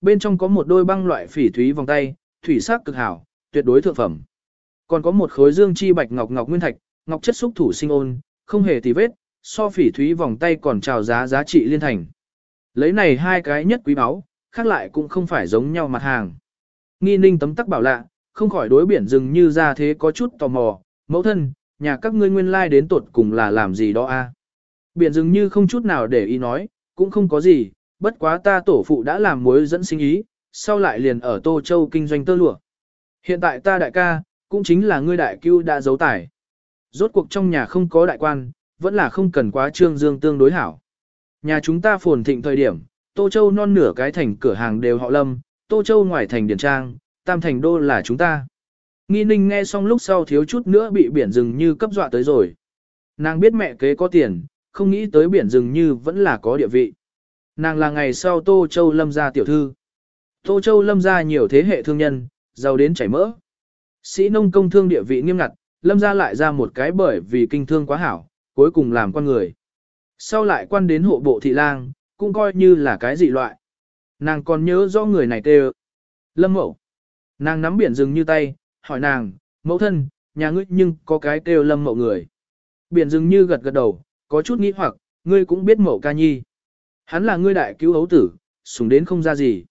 bên trong có một đôi băng loại phỉ thúy vòng tay, thủy sắc cực hảo, tuyệt đối thượng phẩm. Còn có một khối dương chi bạch ngọc ngọc nguyên thạch, ngọc chất xúc thủ sinh ôn, không hề tì vết, so phỉ thúy vòng tay còn chào giá giá trị liên thành. Lấy này hai cái nhất quý báu, khác lại cũng không phải giống nhau mặt hàng. Nghi ninh tấm tắc bảo lạ, không khỏi đối biển rừng như ra thế có chút tò mò, mẫu thân, nhà các ngươi nguyên lai đến tuột cùng là làm gì đó a? Biển rừng như không chút nào để ý nói, cũng không có gì, bất quá ta tổ phụ đã làm mối dẫn sinh ý, sau lại liền ở Tô Châu kinh doanh tơ lụa. Hiện tại ta đại ca, cũng chính là ngươi đại cưu đã giấu tải. Rốt cuộc trong nhà không có đại quan, vẫn là không cần quá trương dương tương đối hảo. Nhà chúng ta phồn thịnh thời điểm, Tô Châu non nửa cái thành cửa hàng đều họ lâm, Tô Châu ngoài thành điển trang, tam thành đô là chúng ta. Nghi ninh nghe xong lúc sau thiếu chút nữa bị biển rừng như cấp dọa tới rồi. Nàng biết mẹ kế có tiền, không nghĩ tới biển rừng như vẫn là có địa vị. Nàng là ngày sau Tô Châu lâm gia tiểu thư. Tô Châu lâm gia nhiều thế hệ thương nhân, giàu đến chảy mỡ. Sĩ nông công thương địa vị nghiêm ngặt, lâm gia lại ra một cái bởi vì kinh thương quá hảo, cuối cùng làm con người. Sau lại quan đến hộ bộ thị lang, cũng coi như là cái dị loại. Nàng còn nhớ rõ người này tê Lâm mẫu. Nàng nắm biển rừng như tay, hỏi nàng, mẫu thân, nhà ngươi nhưng có cái kêu lâm mậu người. Biển rừng như gật gật đầu, có chút nghĩ hoặc, ngươi cũng biết mậu ca nhi. Hắn là ngươi đại cứu hấu tử, sùng đến không ra gì.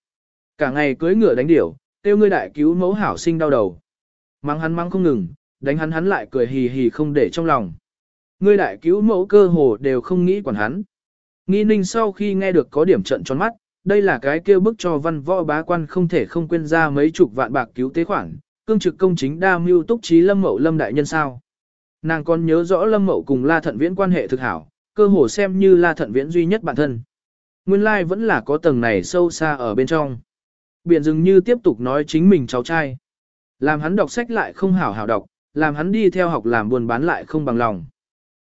Cả ngày cưới ngựa đánh điểu, tiêu ngươi đại cứu mẫu hảo sinh đau đầu. Mắng hắn mắng không ngừng, đánh hắn hắn lại cười hì hì không để trong lòng. Ngươi đại cứu mẫu cơ hồ đều không nghĩ quản hắn. Nghi ninh sau khi nghe được có điểm trận tròn mắt, đây là cái kêu bức cho văn võ bá quan không thể không quên ra mấy chục vạn bạc cứu tế khoản, cương trực công chính đa mưu túc trí lâm mậu lâm đại nhân sao. Nàng còn nhớ rõ lâm mậu cùng la thận viễn quan hệ thực hảo, cơ hồ xem như la thận viễn duy nhất bản thân. Nguyên lai vẫn là có tầng này sâu xa ở bên trong. Biển dừng như tiếp tục nói chính mình cháu trai. Làm hắn đọc sách lại không hảo hảo đọc, làm hắn đi theo học làm buồn bán lại không bằng lòng.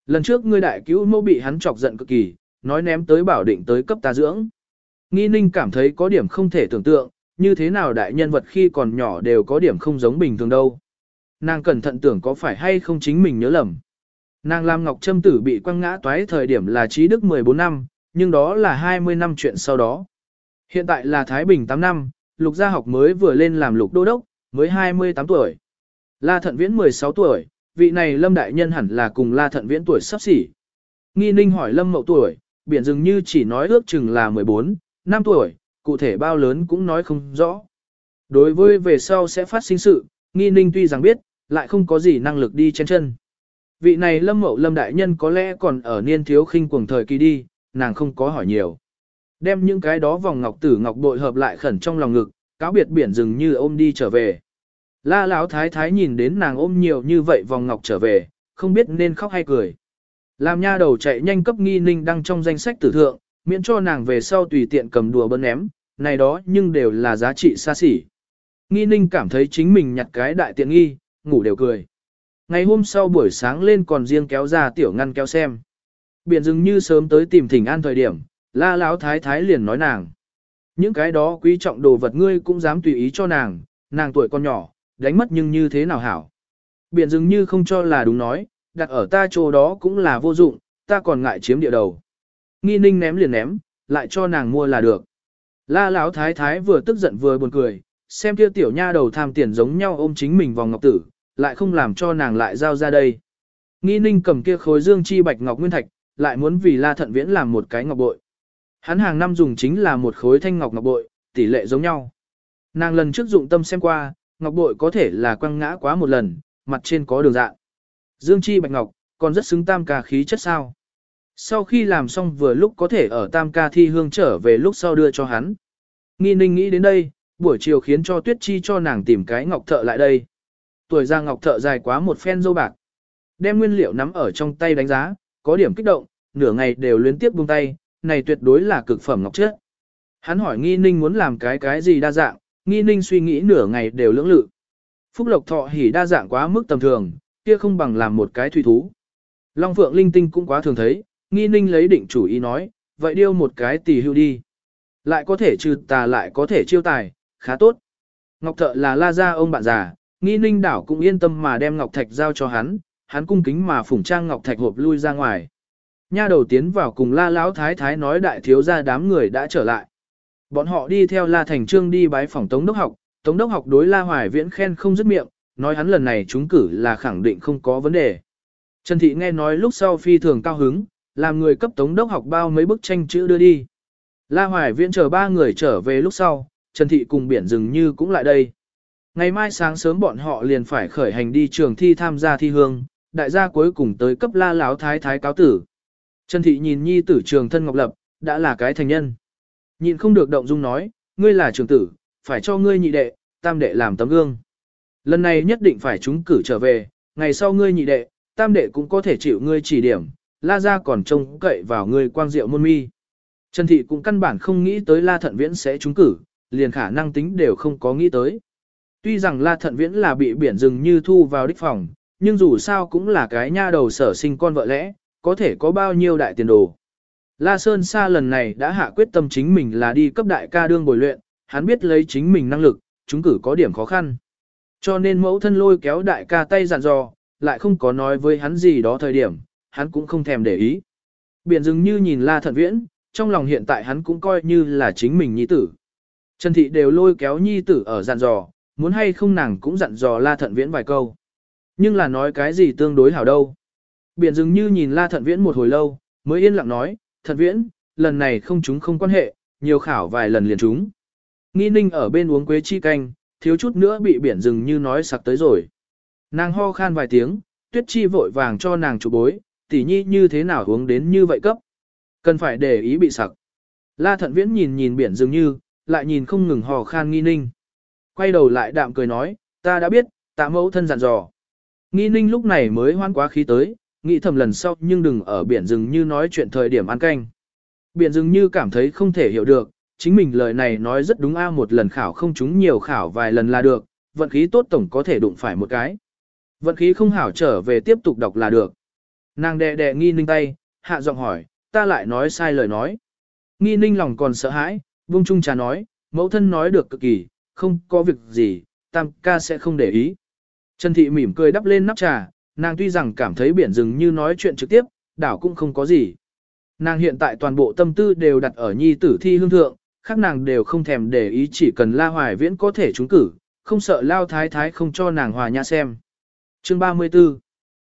Lần trước ngươi đại cứu mẫu bị hắn chọc giận cực kỳ, nói ném tới bảo định tới cấp ta dưỡng. Nghi ninh cảm thấy có điểm không thể tưởng tượng, như thế nào đại nhân vật khi còn nhỏ đều có điểm không giống bình thường đâu. Nàng cẩn thận tưởng có phải hay không chính mình nhớ lầm. Nàng Lam Ngọc Trâm Tử bị quăng ngã toái thời điểm là trí đức 14 năm, nhưng đó là 20 năm chuyện sau đó. Hiện tại là Thái Bình 8 năm, lục gia học mới vừa lên làm lục đô đốc, mới 28 tuổi. La Thận Viễn 16 tuổi, vị này Lâm Đại Nhân hẳn là cùng La Thận Viễn tuổi sắp xỉ. Nghi ninh hỏi Lâm Mậu tuổi, biển dường như chỉ nói ước chừng là 14, năm tuổi, cụ thể bao lớn cũng nói không rõ. Đối với về sau sẽ phát sinh sự, nghi ninh tuy rằng biết, lại không có gì năng lực đi trên chân. Vị này lâm mậu lâm đại nhân có lẽ còn ở niên thiếu khinh cuồng thời kỳ đi, nàng không có hỏi nhiều. Đem những cái đó vòng ngọc tử ngọc bội hợp lại khẩn trong lòng ngực, cáo biệt biển rừng như ôm đi trở về. La Lão thái thái nhìn đến nàng ôm nhiều như vậy vòng ngọc trở về, không biết nên khóc hay cười. Làm nha đầu chạy nhanh cấp nghi ninh đăng trong danh sách tử thượng, miễn cho nàng về sau tùy tiện cầm đùa bấn ném, này đó nhưng đều là giá trị xa xỉ. Nghi ninh cảm thấy chính mình nhặt cái đại tiện nghi, ngủ đều cười. Ngày hôm sau buổi sáng lên còn riêng kéo ra tiểu ngăn kéo xem. Biển dừng như sớm tới tìm thỉnh an thời điểm, la Lão thái thái liền nói nàng. Những cái đó quý trọng đồ vật ngươi cũng dám tùy ý cho nàng, nàng tuổi còn nhỏ, đánh mất nhưng như thế nào hảo. Biển dừng như không cho là đúng nói, đặt ở ta chỗ đó cũng là vô dụng, ta còn ngại chiếm địa đầu. Nghi ninh ném liền ném, lại cho nàng mua là được. La Lão thái thái vừa tức giận vừa buồn cười, xem kia tiểu nha đầu tham tiền giống nhau ôm chính mình vòng ngọc tử, lại không làm cho nàng lại giao ra đây. Nghi ninh cầm kia khối dương chi bạch ngọc nguyên thạch, lại muốn vì La Thận Viễn làm một cái ngọc bội. Hắn hàng năm dùng chính là một khối thanh ngọc ngọc bội, tỷ lệ giống nhau. Nàng lần trước dụng tâm xem qua, ngọc bội có thể là quăng ngã quá một lần, mặt trên có đường dạng. Dương chi bạch ngọc, còn rất xứng tam ca khí chất sao. Sau khi làm xong vừa lúc có thể ở tam ca thi hương trở về lúc sau đưa cho hắn. Nghi ninh nghĩ đến đây, buổi chiều khiến cho tuyết chi cho nàng tìm cái ngọc thợ lại đây. Tuổi ra ngọc thợ dài quá một phen dâu bạc. Đem nguyên liệu nắm ở trong tay đánh giá, có điểm kích động, nửa ngày đều liên tiếp buông tay, này tuyệt đối là cực phẩm ngọc chất. Hắn hỏi nghi ninh muốn làm cái cái gì đa dạng, nghi ninh suy nghĩ nửa ngày đều lưỡng lự. Phúc lộc thọ hỉ đa dạng quá mức tầm thường, kia không bằng làm một cái thủy thú. Long phượng linh tinh cũng quá thường thấy, nghi ninh lấy định chủ ý nói, vậy điêu một cái tỷ hưu đi. Lại có thể trừ tà lại có thể chiêu tài, khá tốt. Ngọc thợ là la gia ông bạn già, nghi ninh đảo cũng yên tâm mà đem Ngọc Thạch giao cho hắn, hắn cung kính mà phủng trang Ngọc Thạch hộp lui ra ngoài. Nha đầu tiến vào cùng la lão thái thái nói đại thiếu gia đám người đã trở lại. Bọn họ đi theo La Thành Trương đi bái phòng Tống Đốc học, Tống Đốc học đối La Hoài Viễn khen không dứt miệng, nói hắn lần này trúng cử là khẳng định không có vấn đề. Trần Thị nghe nói lúc sau phi thường cao hứng, làm người cấp Tống Đốc học bao mấy bức tranh chữ đưa đi. La Hoài Viễn chờ ba người trở về lúc sau, Trần Thị cùng biển rừng như cũng lại đây. Ngày mai sáng sớm bọn họ liền phải khởi hành đi trường thi tham gia thi hương, đại gia cuối cùng tới cấp la láo thái thái cáo tử. Trần Thị nhìn nhi tử trường thân Ngọc Lập, đã là cái thành nhân. nhìn không được động dung nói, ngươi là trường tử, phải cho ngươi nhị đệ, tam đệ làm tấm gương. Lần này nhất định phải chúng cử trở về, ngày sau ngươi nhị đệ, tam đệ cũng có thể chịu ngươi chỉ điểm, la ra còn trông cậy vào ngươi quang diệu môn mi. Trần Thị cũng căn bản không nghĩ tới la thận viễn sẽ trúng cử, liền khả năng tính đều không có nghĩ tới. Tuy rằng la thận viễn là bị biển rừng như thu vào đích phòng, nhưng dù sao cũng là cái nha đầu sở sinh con vợ lẽ, có thể có bao nhiêu đại tiền đồ. La Sơn Sa lần này đã hạ quyết tâm chính mình là đi cấp đại ca đương bồi luyện, hắn biết lấy chính mình năng lực, chúng cử có điểm khó khăn. Cho nên mẫu thân lôi kéo đại ca tay dặn dò, lại không có nói với hắn gì đó thời điểm, hắn cũng không thèm để ý. Biển dừng như nhìn La Thận Viễn, trong lòng hiện tại hắn cũng coi như là chính mình nhi tử. Trần Thị đều lôi kéo nhi tử ở dặn dò, muốn hay không nàng cũng dặn dò La Thận Viễn vài câu. Nhưng là nói cái gì tương đối hảo đâu. Biển dừng như nhìn La Thận Viễn một hồi lâu, mới yên lặng nói, Thận Viễn, lần này không chúng không quan hệ, nhiều khảo vài lần liền chúng. Nghi ninh ở bên uống quế chi canh, thiếu chút nữa bị biển rừng như nói sặc tới rồi. Nàng ho khan vài tiếng, tuyết chi vội vàng cho nàng chụp bối, tỉ nhi như thế nào uống đến như vậy cấp. Cần phải để ý bị sặc. La thận viễn nhìn nhìn biển rừng như, lại nhìn không ngừng hò khan nghi ninh. Quay đầu lại đạm cười nói, ta đã biết, tạ mẫu thân dặn dò. Nghi ninh lúc này mới hoan quá khí tới, nghĩ thầm lần sau nhưng đừng ở biển rừng như nói chuyện thời điểm ăn canh. Biển rừng như cảm thấy không thể hiểu được, chính mình lời này nói rất đúng a một lần khảo không trúng nhiều khảo vài lần là được, vận khí tốt tổng có thể đụng phải một cái. Vận khí không hảo trở về tiếp tục đọc là được. Nàng đè đè nghi ninh tay, hạ giọng hỏi, ta lại nói sai lời nói. Nghi ninh lòng còn sợ hãi, buông Trung trà nói, mẫu thân nói được cực kỳ, không có việc gì, tam ca sẽ không để ý. Trần Thị mỉm cười đắp lên nắp trà, nàng tuy rằng cảm thấy biển rừng như nói chuyện trực tiếp, đảo cũng không có gì. Nàng hiện tại toàn bộ tâm tư đều đặt ở nhi tử thi hương thượng, khác nàng đều không thèm để ý chỉ cần La Hoài Viễn có thể trúng cử, không sợ Lao Thái Thái không cho nàng hòa nhã xem. Chương 34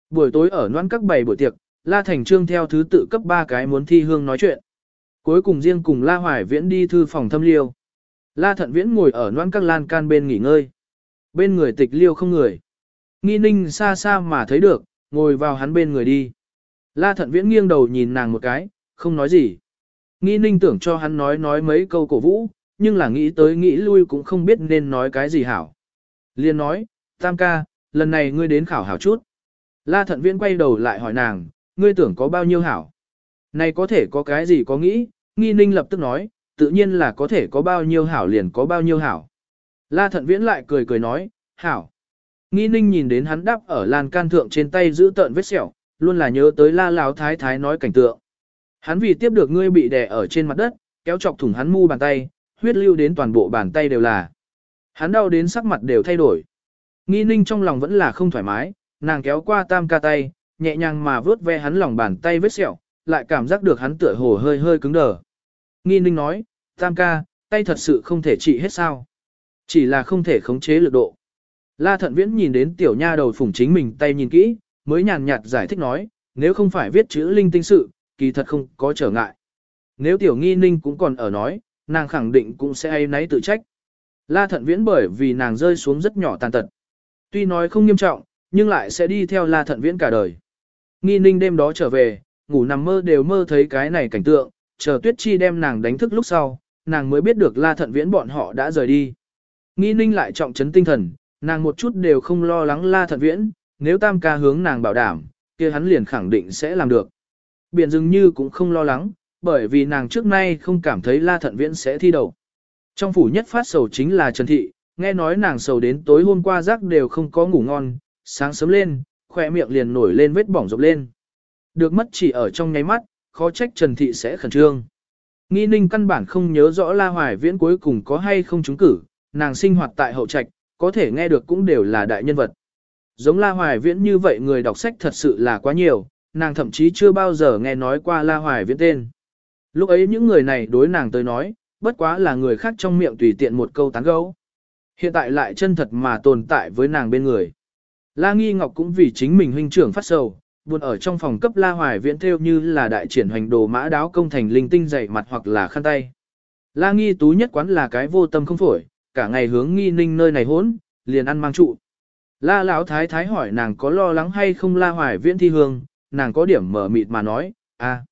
Buổi tối ở noan các bảy buổi tiệc, La Thành Trương theo thứ tự cấp ba cái muốn thi hương nói chuyện. Cuối cùng riêng cùng La Hoài Viễn đi thư phòng thâm liêu. La Thận Viễn ngồi ở noan các lan can bên nghỉ ngơi. Bên người tịch liêu không người. Nghi ninh xa xa mà thấy được, ngồi vào hắn bên người đi. La Thận Viễn nghiêng đầu nhìn nàng một cái, không nói gì. Nghi ninh tưởng cho hắn nói nói mấy câu cổ vũ, nhưng là nghĩ tới nghĩ lui cũng không biết nên nói cái gì hảo. Liên nói, tam ca, lần này ngươi đến khảo hảo chút. La thận viễn quay đầu lại hỏi nàng, ngươi tưởng có bao nhiêu hảo? Này có thể có cái gì có nghĩ, nghi ninh lập tức nói, tự nhiên là có thể có bao nhiêu hảo liền có bao nhiêu hảo. La thận viễn lại cười cười nói, hảo. Nghi ninh nhìn đến hắn đắp ở lan can thượng trên tay giữ tợn vết sẹo, luôn là nhớ tới la láo thái thái nói cảnh tượng. Hắn vì tiếp được ngươi bị đè ở trên mặt đất, kéo chọc thủng hắn mu bàn tay, huyết lưu đến toàn bộ bàn tay đều là. Hắn đau đến sắc mặt đều thay đổi. Nghi ninh trong lòng vẫn là không thoải mái, nàng kéo qua tam ca tay, nhẹ nhàng mà vớt ve hắn lòng bàn tay vết sẹo, lại cảm giác được hắn tựa hồ hơi hơi cứng đờ. Nghi ninh nói, tam ca, tay thật sự không thể trị hết sao. Chỉ là không thể khống chế lực độ. La thận viễn nhìn đến tiểu nha đầu phủng chính mình tay nhìn kỹ, mới nhàn nhạt giải thích nói, nếu không phải viết chữ linh tinh sự, kỳ thật không có trở ngại. Nếu tiểu nghi ninh cũng còn ở nói, nàng khẳng định cũng sẽ ai nấy tự trách. La thận viễn bởi vì nàng rơi xuống rất nhỏ tàn tật. Tuy nói không nghiêm trọng, nhưng lại sẽ đi theo la thận viễn cả đời. Nghi ninh đêm đó trở về, ngủ nằm mơ đều mơ thấy cái này cảnh tượng, chờ tuyết chi đem nàng đánh thức lúc sau, nàng mới biết được la thận viễn bọn họ đã rời đi. Nghi ninh lại trọng trấn tinh thần, nàng một chút đều không lo lắng la thận viễn, nếu tam ca hướng nàng bảo đảm, kia hắn liền khẳng định sẽ làm được. Biển dường như cũng không lo lắng, bởi vì nàng trước nay không cảm thấy La Thận Viễn sẽ thi đầu. Trong phủ nhất phát sầu chính là Trần Thị, nghe nói nàng sầu đến tối hôm qua giấc đều không có ngủ ngon, sáng sớm lên, khỏe miệng liền nổi lên vết bỏng rộp lên. Được mất chỉ ở trong nháy mắt, khó trách Trần Thị sẽ khẩn trương. Nghi ninh căn bản không nhớ rõ La Hoài Viễn cuối cùng có hay không trúng cử, nàng sinh hoạt tại hậu trạch, có thể nghe được cũng đều là đại nhân vật. Giống La Hoài Viễn như vậy người đọc sách thật sự là quá nhiều, nàng thậm chí chưa bao giờ nghe nói qua La Hoài Viễn tên. Lúc ấy những người này đối nàng tới nói, bất quá là người khác trong miệng tùy tiện một câu tán gẫu. Hiện tại lại chân thật mà tồn tại với nàng bên người. La Nghi Ngọc cũng vì chính mình huynh trưởng phát sầu, buồn ở trong phòng cấp La Hoài Viễn theo như là đại triển hoành đồ mã đáo công thành linh tinh dày mặt hoặc là khăn tay. La Nghi Tú nhất quán là cái vô tâm không phổi, cả ngày hướng Nghi Ninh nơi này hốn, liền ăn mang trụ. La Lão Thái Thái hỏi nàng có lo lắng hay không La Hoài Viễn thi hương, nàng có điểm mở mịt mà nói, a,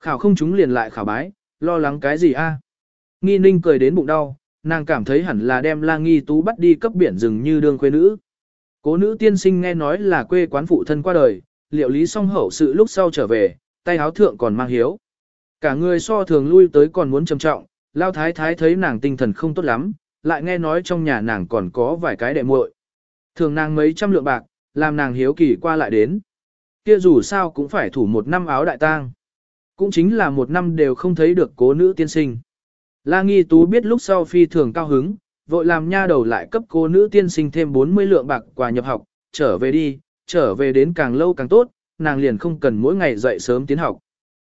khảo không chúng liền lại khảo bái, lo lắng cái gì a? Nghi Ninh cười đến bụng đau, nàng cảm thấy hẳn là đem La Nghi Tú bắt đi cấp biển rừng như đương quê nữ. Cố nữ tiên sinh nghe nói là quê quán phụ thân qua đời, liệu lý song hậu sự lúc sau trở về, tay áo thượng còn mang hiếu. Cả người so thường lui tới còn muốn trầm trọng, lao thái thái thấy nàng tinh thần không tốt lắm, lại nghe nói trong nhà nàng còn có vài cái đệ muội. Thường nàng mấy trăm lượng bạc, làm nàng hiếu kỳ qua lại đến. Kia dù sao cũng phải thủ một năm áo đại tang. Cũng chính là một năm đều không thấy được cố nữ tiên sinh. La Nghi Tú biết lúc sau phi thường cao hứng, vội làm nha đầu lại cấp cô nữ tiên sinh thêm 40 lượng bạc quà nhập học, trở về đi, trở về đến càng lâu càng tốt, nàng liền không cần mỗi ngày dậy sớm tiến học.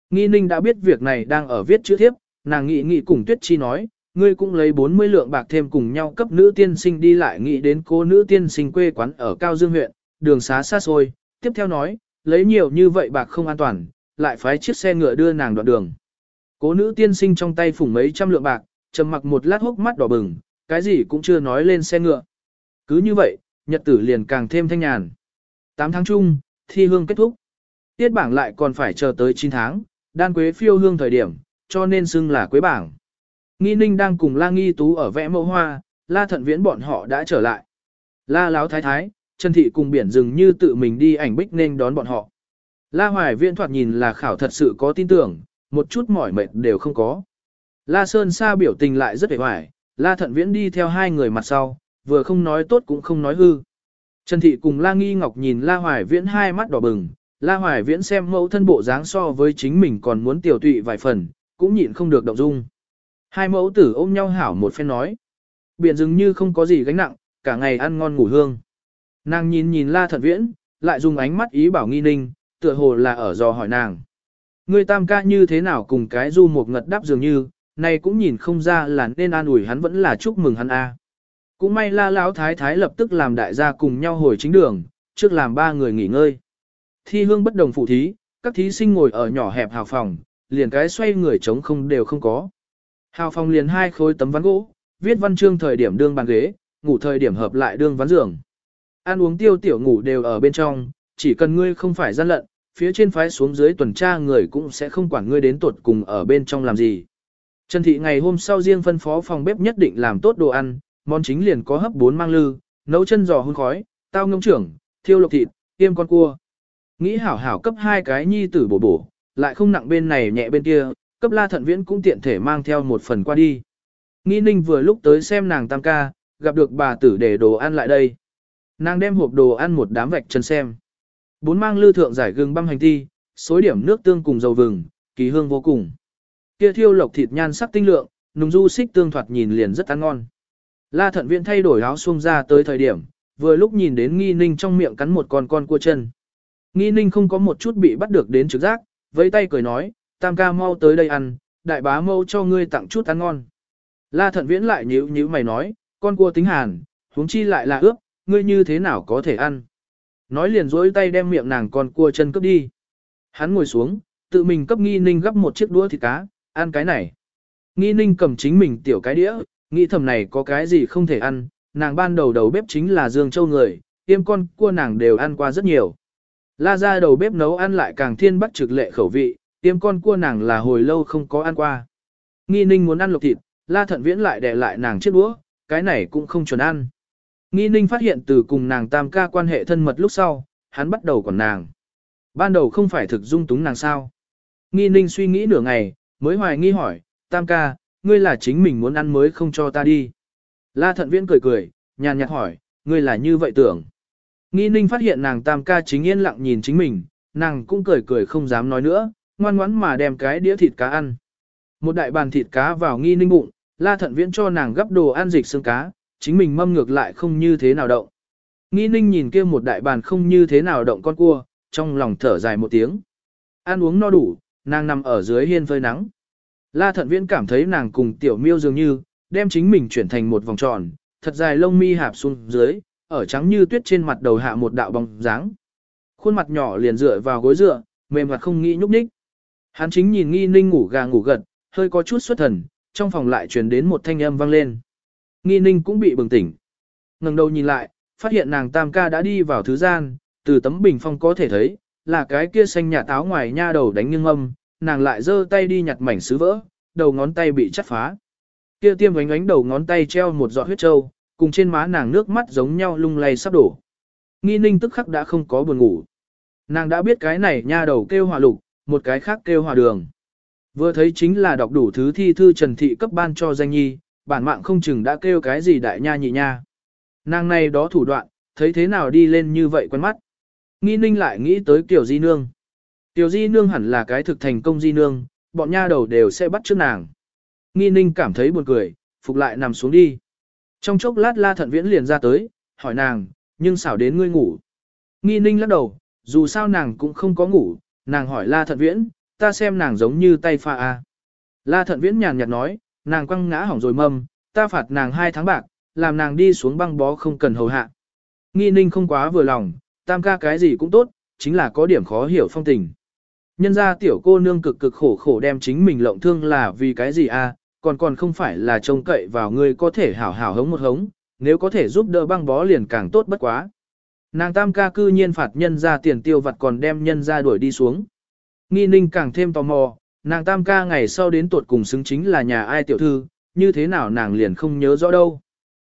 Nghi ninh đã biết việc này đang ở viết chữ thiếp, nàng nghĩ nghĩ cùng Tuyết Chi nói, ngươi cũng lấy 40 lượng bạc thêm cùng nhau cấp nữ tiên sinh đi lại nghĩ đến cô nữ tiên sinh quê quán ở Cao Dương huyện, đường xá xa xôi, tiếp theo nói, lấy nhiều như vậy bạc không an toàn, lại phái chiếc xe ngựa đưa nàng đoạn đường. Cố nữ tiên sinh trong tay phủng mấy trăm lượng bạc, trầm mặc một lát hốc mắt đỏ bừng, cái gì cũng chưa nói lên xe ngựa. Cứ như vậy, nhật tử liền càng thêm thanh nhàn. 8 tháng chung, thi hương kết thúc. Tiết bảng lại còn phải chờ tới 9 tháng, đan quế phiêu hương thời điểm, cho nên xưng là quế bảng. Nghi ninh đang cùng la nghi tú ở vẽ mẫu hoa, la thận viễn bọn họ đã trở lại. La láo thái thái, Trần Thị cùng biển rừng như tự mình đi ảnh bích nên đón bọn họ. La hoài viễn thoạt nhìn là khảo thật sự có tin tưởng, một chút mỏi mệt đều không có. La Sơn Sa biểu tình lại rất vẻ hoài, La Thận Viễn đi theo hai người mặt sau, vừa không nói tốt cũng không nói hư. Trần Thị cùng La Nghi Ngọc nhìn La Hoài Viễn hai mắt đỏ bừng, La Hoài Viễn xem mẫu thân bộ dáng so với chính mình còn muốn tiểu tụy vài phần, cũng nhịn không được động dung. Hai mẫu tử ôm nhau hảo một phen nói. Biển dường như không có gì gánh nặng, cả ngày ăn ngon ngủ hương. Nàng nhìn nhìn La Thận Viễn, lại dùng ánh mắt ý bảo nghi ninh, tựa hồ là ở dò hỏi nàng. Ngươi tam ca như thế nào cùng cái du một ngật đáp dường như, này cũng nhìn không ra là nên an ủi hắn vẫn là chúc mừng hắn a. Cũng may la lão thái thái lập tức làm đại gia cùng nhau hồi chính đường, trước làm ba người nghỉ ngơi. Thi hương bất đồng phụ thí, các thí sinh ngồi ở nhỏ hẹp hào phòng, liền cái xoay người trống không đều không có. Hào phòng liền hai khối tấm ván gỗ, viết văn chương thời điểm đương bàn ghế, ngủ thời điểm hợp lại đương ván giường. Ăn uống tiêu tiểu ngủ đều ở bên trong, chỉ cần ngươi không phải gian lận, phía trên phái xuống dưới tuần tra người cũng sẽ không quản ngươi đến tuột cùng ở bên trong làm gì. Trần Thị ngày hôm sau riêng phân phó phòng bếp nhất định làm tốt đồ ăn, món chính liền có hấp bốn mang lư, nấu chân giò hun khói, tao ngông trưởng, thiêu lộc thịt, tiêm con cua. Nghĩ hảo hảo cấp hai cái nhi tử bổ bổ, lại không nặng bên này nhẹ bên kia, cấp la thận viễn cũng tiện thể mang theo một phần qua đi. nghi ninh vừa lúc tới xem nàng tam ca, gặp được bà tử để đồ ăn lại đây. Nàng đem hộp đồ ăn một đám vạch chân xem. Bốn mang lư thượng giải gừng băm hành ti, xối điểm nước tương cùng dầu vừng, kỳ hương vô cùng. Kia thiêu lộc thịt nhan sắc tinh lượng, nùng du xích tương thoạt nhìn liền rất ăn ngon. La thận viện thay đổi áo xuông ra tới thời điểm, vừa lúc nhìn đến nghi ninh trong miệng cắn một con con cua chân. Nghi ninh không có một chút bị bắt được đến trực giác, vẫy tay cười nói, tam ca mau tới đây ăn, đại bá mâu cho ngươi tặng chút ăn ngon. La thận viễn lại nhíu nhíu mày nói, con cua tính hàn, huống chi lại là ướp, ngươi như thế nào có thể ăn. Nói liền dối tay đem miệng nàng con cua chân cướp đi. Hắn ngồi xuống, tự mình cấp nghi ninh gấp một chiếc đũa thịt cá, ăn cái này. Nghi ninh cầm chính mình tiểu cái đĩa, nghĩ thầm này có cái gì không thể ăn, nàng ban đầu đầu bếp chính là Dương Châu người, tiêm con cua nàng đều ăn qua rất nhiều. La ra đầu bếp nấu ăn lại càng thiên bắt trực lệ khẩu vị, tiêm con cua nàng là hồi lâu không có ăn qua. Nghi ninh muốn ăn lộc thịt, la thận viễn lại đè lại nàng chiếc đũa, cái này cũng không chuẩn ăn. Nghi ninh phát hiện từ cùng nàng tam ca quan hệ thân mật lúc sau, hắn bắt đầu còn nàng. Ban đầu không phải thực dung túng nàng sao. Nghi ninh suy nghĩ nửa ngày, mới hoài nghi hỏi, tam ca, ngươi là chính mình muốn ăn mới không cho ta đi. La thận viễn cười cười, nhàn nhạt hỏi, ngươi là như vậy tưởng. Nghi ninh phát hiện nàng tam ca chính yên lặng nhìn chính mình, nàng cũng cười cười không dám nói nữa, ngoan ngoãn mà đem cái đĩa thịt cá ăn. Một đại bàn thịt cá vào nghi ninh bụng, la thận viễn cho nàng gấp đồ ăn dịch xương cá, chính mình mâm ngược lại không như thế nào động. Nghi ninh nhìn kia một đại bàn không như thế nào động con cua, trong lòng thở dài một tiếng. Ăn uống no đủ, nàng nằm ở dưới hiên phơi nắng. La thận viễn cảm thấy nàng cùng tiểu miêu dường như, đem chính mình chuyển thành một vòng tròn, thật dài lông mi hạp xuống dưới, ở trắng như tuyết trên mặt đầu hạ một đạo bóng dáng. Khuôn mặt nhỏ liền dựa vào gối dựa, mềm mặt không nghĩ nhúc nhích. Hắn chính nhìn nghi ninh ngủ gà ngủ gật, hơi có chút xuất thần, trong phòng lại truyền đến một thanh âm vang lên. Nghi ninh cũng bị bừng tỉnh. ngẩng đầu nhìn lại, phát hiện nàng tam ca đã đi vào thứ gian, từ tấm bình phong có thể thấy, là cái kia xanh nhà táo ngoài nha đầu đánh nghiêng âm, nàng lại giơ tay đi nhặt mảnh sứ vỡ, đầu ngón tay bị chắt phá. Kia tiêm ánh ánh đầu ngón tay treo một giọt huyết trâu, cùng trên má nàng nước mắt giống nhau lung lay sắp đổ. Nghi ninh tức khắc đã không có buồn ngủ. Nàng đã biết cái này nha đầu kêu hòa lục, một cái khác kêu hòa đường. Vừa thấy chính là đọc đủ thứ thi thư Trần Thị cấp ban cho danh nhi, bản mạng không chừng đã kêu cái gì đại nha nhị nha. Nàng này đó thủ đoạn, thấy thế nào đi lên như vậy quen mắt. Nghi ninh lại nghĩ tới Kiều Di Nương. Kiều Di Nương hẳn là cái thực thành công Di Nương, bọn nha đầu đều sẽ bắt trước nàng. Nghi ninh cảm thấy buồn cười, phục lại nằm xuống đi. Trong chốc lát la thận viễn liền ra tới, hỏi nàng, nhưng xảo đến ngươi ngủ. Nghi ninh lắc đầu, dù sao nàng cũng không có ngủ, nàng hỏi la thận viễn, ta xem nàng giống như tay pha a. La thận viễn nhàn nhạt nói, nàng quăng ngã hỏng rồi mâm, ta phạt nàng hai tháng bạc, làm nàng đi xuống băng bó không cần hầu hạ. Nghi ninh không quá vừa lòng, tam ca cái gì cũng tốt, chính là có điểm khó hiểu phong tình. Nhân ra tiểu cô nương cực cực khổ khổ đem chính mình lộng thương là vì cái gì a? còn còn không phải là trông cậy vào người có thể hảo hảo hống một hống, nếu có thể giúp đỡ băng bó liền càng tốt bất quá. Nàng tam ca cư nhiên phạt nhân ra tiền tiêu vặt còn đem nhân ra đuổi đi xuống. Nghi ninh càng thêm tò mò, nàng tam ca ngày sau đến tuột cùng xứng chính là nhà ai tiểu thư, như thế nào nàng liền không nhớ rõ đâu.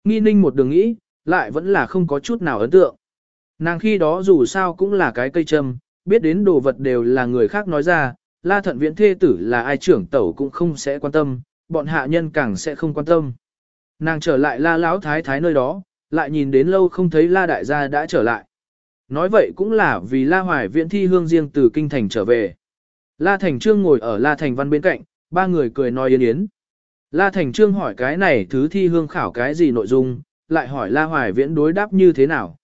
Nghi ninh một đường nghĩ, lại vẫn là không có chút nào ấn tượng. Nàng khi đó dù sao cũng là cái cây châm, biết đến đồ vật đều là người khác nói ra, la thận viễn thê tử là ai trưởng tẩu cũng không sẽ quan tâm, bọn hạ nhân càng sẽ không quan tâm. Nàng trở lại la lão thái thái nơi đó, lại nhìn đến lâu không thấy la đại gia đã trở lại. Nói vậy cũng là vì la hoài viễn thi hương riêng từ kinh thành trở về. La Thành Trương ngồi ở La Thành Văn bên cạnh, ba người cười nói yến yến. La Thành Trương hỏi cái này thứ thi hương khảo cái gì nội dung, lại hỏi La Hoài Viễn đối đáp như thế nào.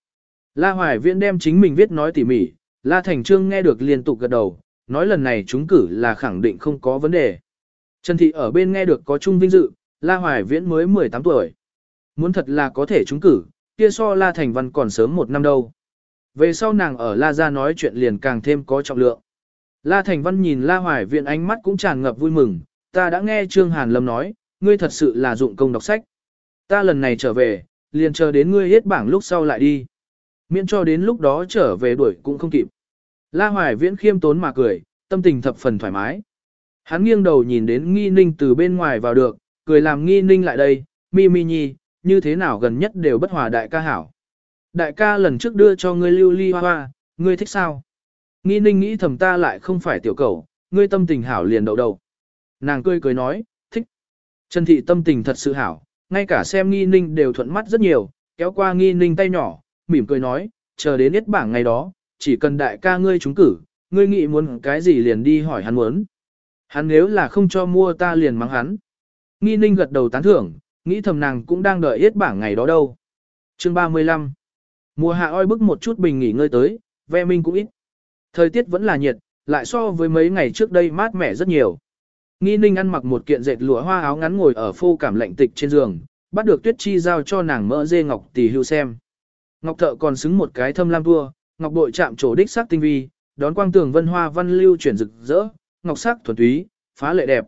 La Hoài Viễn đem chính mình viết nói tỉ mỉ, La Thành Trương nghe được liên tục gật đầu, nói lần này chúng cử là khẳng định không có vấn đề. Trần Thị ở bên nghe được có chung vinh dự, La Hoài Viễn mới 18 tuổi. Muốn thật là có thể trúng cử, kia so La Thành Văn còn sớm một năm đâu. Về sau nàng ở La Gia nói chuyện liền càng thêm có trọng lượng. La Thành Văn nhìn La Hoài Viễn ánh mắt cũng tràn ngập vui mừng, ta đã nghe Trương Hàn Lâm nói, ngươi thật sự là dụng công đọc sách. Ta lần này trở về, liền chờ đến ngươi hết bảng lúc sau lại đi. Miễn cho đến lúc đó trở về đuổi cũng không kịp. La Hoài Viễn khiêm tốn mà cười, tâm tình thập phần thoải mái. Hắn nghiêng đầu nhìn đến nghi ninh từ bên ngoài vào được, cười làm nghi ninh lại đây, mi mi nhi, như thế nào gần nhất đều bất hòa đại ca hảo. Đại ca lần trước đưa cho ngươi lưu ly hoa hoa, ngươi thích sao? Nghi ninh nghĩ thầm ta lại không phải tiểu cầu, ngươi tâm tình hảo liền đậu đầu. Nàng cười cười nói, thích. Trần thị tâm tình thật sự hảo, ngay cả xem nghi ninh đều thuận mắt rất nhiều, kéo qua nghi ninh tay nhỏ, mỉm cười nói, chờ đến yết bảng ngày đó, chỉ cần đại ca ngươi trúng cử, ngươi nghĩ muốn cái gì liền đi hỏi hắn muốn. Hắn nếu là không cho mua ta liền mắng hắn. Nghi ninh gật đầu tán thưởng, nghĩ thầm nàng cũng đang đợi yết bảng ngày đó đâu. Chương 35 Mùa hạ oi bức một chút bình nghỉ ngơi tới, ve minh cũng ít. Thời tiết vẫn là nhiệt, lại so với mấy ngày trước đây mát mẻ rất nhiều. Nghi ninh ăn mặc một kiện dệt lụa hoa áo ngắn ngồi ở phô cảm lạnh tịch trên giường, bắt được tuyết chi giao cho nàng mỡ dê ngọc tỷ hưu xem. Ngọc thợ còn xứng một cái thâm lam vua, ngọc bội chạm trổ đích sắc tinh vi, đón quang tường vân hoa văn lưu chuyển rực rỡ, ngọc sắc thuần túy, phá lệ đẹp.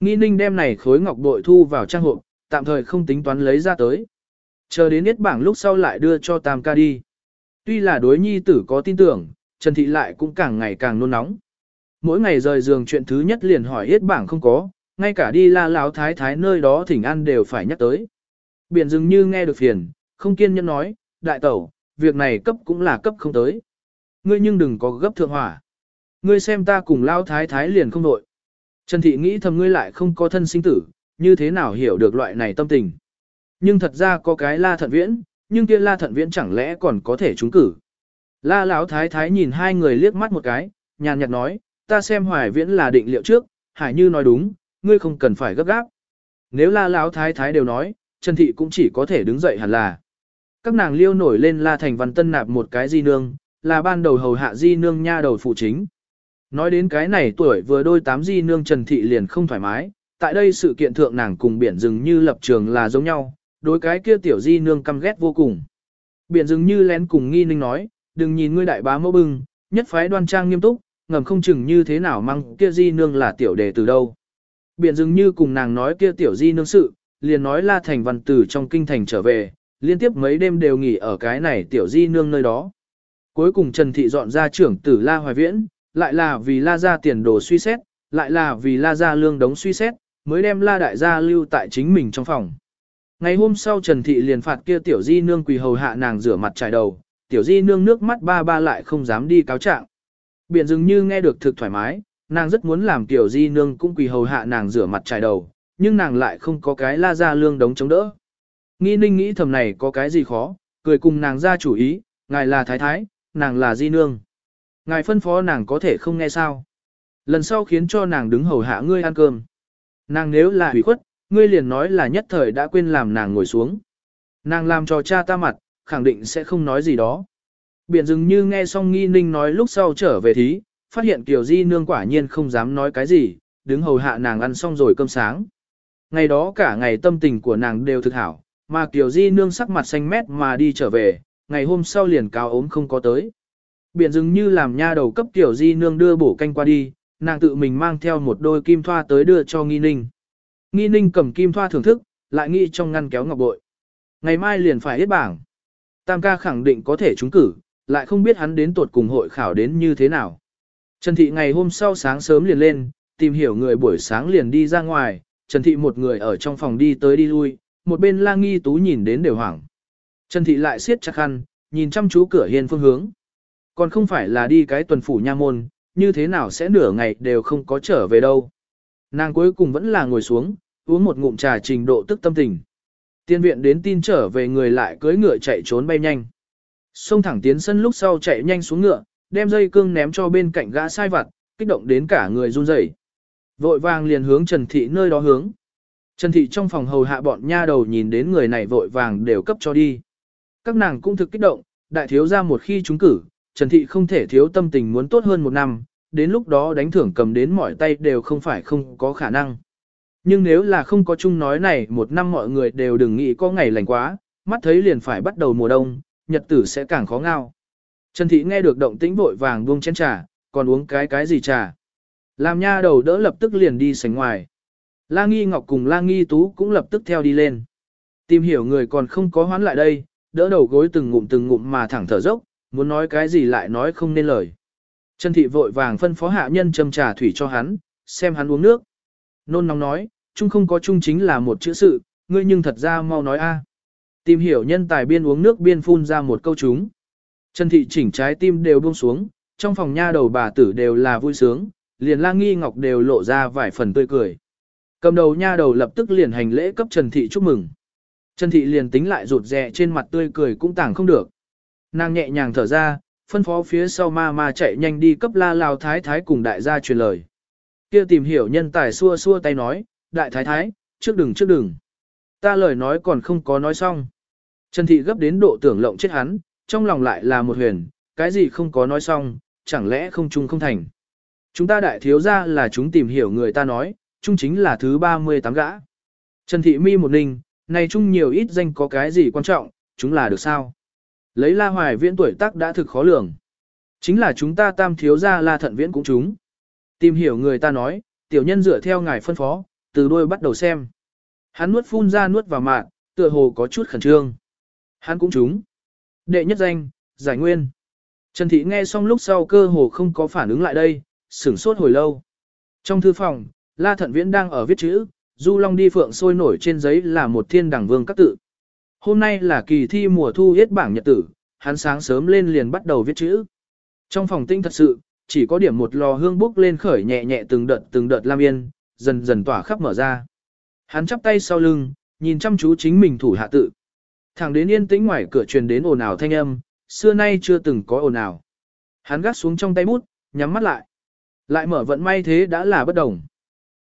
Nghi ninh đem này khối ngọc bội thu vào trang hộp, tạm thời không tính toán lấy ra tới. Chờ đến niết bảng lúc sau lại đưa cho tam ca đi. Tuy là đối nhi tử có tin tưởng, Trần Thị lại cũng càng ngày càng nôn nóng. Mỗi ngày rời giường chuyện thứ nhất liền hỏi hết bảng không có, ngay cả đi la láo thái thái nơi đó thỉnh ăn đều phải nhắc tới. Biển dường như nghe được phiền, không kiên nhẫn nói, đại tẩu, việc này cấp cũng là cấp không tới. Ngươi nhưng đừng có gấp thượng hỏa. Ngươi xem ta cùng lao thái thái liền không nội. Trần Thị nghĩ thầm ngươi lại không có thân sinh tử, như thế nào hiểu được loại này tâm tình. Nhưng thật ra có cái la thận viễn, nhưng kia la thận viễn chẳng lẽ còn có thể trúng cử. La Lão thái thái nhìn hai người liếc mắt một cái, nhàn nhạt nói, ta xem hoài viễn là định liệu trước, hải như nói đúng, ngươi không cần phải gấp gáp. Nếu la Lão thái thái đều nói, Trần Thị cũng chỉ có thể đứng dậy hẳn là. Các nàng liêu nổi lên la thành văn tân nạp một cái di nương, là ban đầu hầu hạ di nương nha đầu phụ chính. Nói đến cái này tuổi vừa đôi tám di nương Trần Thị liền không thoải mái, tại đây sự kiện thượng nàng cùng biển rừng như lập trường là giống nhau, đối cái kia tiểu di nương căm ghét vô cùng. Biển rừng như lén cùng nghi ninh nói, đừng nhìn ngươi đại bá mẫu bưng, nhất phái đoan trang nghiêm túc, ngầm không chừng như thế nào mang kia di nương là tiểu đề từ đâu. Biển rừng như cùng nàng nói kia tiểu di nương sự, liền nói la thành văn tử trong kinh thành trở về, liên tiếp mấy đêm đều nghỉ ở cái này tiểu di nương nơi đó. Cuối cùng Trần Thị dọn ra trưởng tử La Hoài Viễn, lại là vì La ra tiền đồ suy xét, lại là vì La ra lương đống suy xét, mới đem La đại gia lưu tại chính mình trong phòng. Ngày hôm sau Trần Thị liền phạt kia tiểu di nương quỳ hầu hạ nàng rửa mặt trải đầu, tiểu di nương nước mắt ba ba lại không dám đi cáo trạng. Biển dường như nghe được thực thoải mái, nàng rất muốn làm tiểu di nương cũng quỳ hầu hạ nàng rửa mặt trải đầu, nhưng nàng lại không có cái la ra lương đống chống đỡ. Nghi ninh nghĩ thầm này có cái gì khó, cười cùng nàng ra chủ ý, ngài là thái thái, nàng là di nương. Ngài phân phó nàng có thể không nghe sao. Lần sau khiến cho nàng đứng hầu hạ ngươi ăn cơm. Nàng nếu là hủy khuất, ngươi liền nói là nhất thời đã quên làm nàng ngồi xuống. Nàng làm cho cha ta mặt, khẳng định sẽ không nói gì đó. Biển dừng như nghe xong nghi ninh nói lúc sau trở về thí, phát hiện Kiều Di nương quả nhiên không dám nói cái gì, đứng hầu hạ nàng ăn xong rồi cơm sáng. Ngày đó cả ngày tâm tình của nàng đều thực hảo, mà Kiều Di nương sắc mặt xanh mét mà đi trở về, ngày hôm sau liền cao ốm không có tới. Biển dừng như làm nha đầu cấp Kiều Di nương đưa bổ canh qua đi, nàng tự mình mang theo một đôi kim thoa tới đưa cho nghi ninh. Nghi ninh cầm kim thoa thưởng thức, lại nghĩ trong ngăn kéo ngọc bội. Ngày mai liền phải hết bảng. Tam ca khẳng định có thể trúng cử, lại không biết hắn đến tuột cùng hội khảo đến như thế nào. Trần Thị ngày hôm sau sáng sớm liền lên, tìm hiểu người buổi sáng liền đi ra ngoài, Trần Thị một người ở trong phòng đi tới đi lui, một bên lang nghi tú nhìn đến đều hoảng. Trần Thị lại siết chặt khăn, nhìn chăm chú cửa hiên phương hướng. Còn không phải là đi cái tuần phủ nha môn, như thế nào sẽ nửa ngày đều không có trở về đâu. Nàng cuối cùng vẫn là ngồi xuống, uống một ngụm trà trình độ tức tâm tình. Tiên viện đến tin trở về người lại cưỡi ngựa chạy trốn bay nhanh. Xông thẳng tiến sân lúc sau chạy nhanh xuống ngựa, đem dây cương ném cho bên cạnh gã sai vặt, kích động đến cả người run rẩy. Vội vàng liền hướng Trần Thị nơi đó hướng. Trần Thị trong phòng hầu hạ bọn nha đầu nhìn đến người này vội vàng đều cấp cho đi. Các nàng cũng thực kích động, đại thiếu ra một khi trúng cử, Trần Thị không thể thiếu tâm tình muốn tốt hơn một năm, đến lúc đó đánh thưởng cầm đến mọi tay đều không phải không có khả năng. Nhưng nếu là không có chung nói này một năm mọi người đều đừng nghĩ có ngày lành quá, mắt thấy liền phải bắt đầu mùa đông, nhật tử sẽ càng khó ngao. Trần Thị nghe được động tĩnh vội vàng buông chén trà, còn uống cái cái gì trà. Làm nha đầu đỡ lập tức liền đi sánh ngoài. La Nghi Ngọc cùng La Nghi Tú cũng lập tức theo đi lên. Tìm hiểu người còn không có hoán lại đây, đỡ đầu gối từng ngụm từng ngụm mà thẳng thở dốc, muốn nói cái gì lại nói không nên lời. Trần Thị vội vàng phân phó hạ nhân châm trà thủy cho hắn, xem hắn uống nước. Nôn nóng nói, chung không có chung chính là một chữ sự, ngươi nhưng thật ra mau nói a. Tìm hiểu nhân tài biên uống nước biên phun ra một câu chúng. Trần Thị chỉnh trái tim đều buông xuống, trong phòng nha đầu bà tử đều là vui sướng, liền lang nghi ngọc đều lộ ra vài phần tươi cười. Cầm đầu nha đầu lập tức liền hành lễ cấp Trần Thị chúc mừng. Trần Thị liền tính lại rụt rè trên mặt tươi cười cũng tảng không được. Nàng nhẹ nhàng thở ra, phân phó phía sau ma ma chạy nhanh đi cấp la lao thái thái cùng đại gia truyền lời. Kia tìm hiểu nhân tài xua xua tay nói, đại thái thái, trước đừng trước đừng. Ta lời nói còn không có nói xong. Trần Thị gấp đến độ tưởng lộng chết hắn, trong lòng lại là một huyền, cái gì không có nói xong, chẳng lẽ không chung không thành. Chúng ta đại thiếu ra là chúng tìm hiểu người ta nói, chung chính là thứ 38 gã. Trần Thị mi một ninh, này chung nhiều ít danh có cái gì quan trọng, chúng là được sao. Lấy la hoài viễn tuổi tác đã thực khó lường. Chính là chúng ta tam thiếu ra la thận viễn cũng chúng. Tìm hiểu người ta nói, tiểu nhân dựa theo ngài phân phó, từ đôi bắt đầu xem. Hắn nuốt phun ra nuốt vào mạng, tựa hồ có chút khẩn trương. Hắn cũng chúng Đệ nhất danh, giải nguyên. Trần Thị nghe xong lúc sau cơ hồ không có phản ứng lại đây, sửng sốt hồi lâu. Trong thư phòng, La Thận Viễn đang ở viết chữ, Du Long đi phượng sôi nổi trên giấy là một thiên đẳng vương các tự. Hôm nay là kỳ thi mùa thu hết bảng nhật tử, hắn sáng sớm lên liền bắt đầu viết chữ. Trong phòng tinh thật sự, chỉ có điểm một lò hương bốc lên khởi nhẹ nhẹ từng đợt từng đợt lam yên, dần dần tỏa khắp mở ra. Hắn chắp tay sau lưng, nhìn chăm chú chính mình thủ hạ tự. Thẳng đến yên tĩnh ngoài cửa truyền đến ồn ào thanh âm, xưa nay chưa từng có ồn ào. Hắn gắt xuống trong tay bút, nhắm mắt lại. Lại mở vận may thế đã là bất đồng.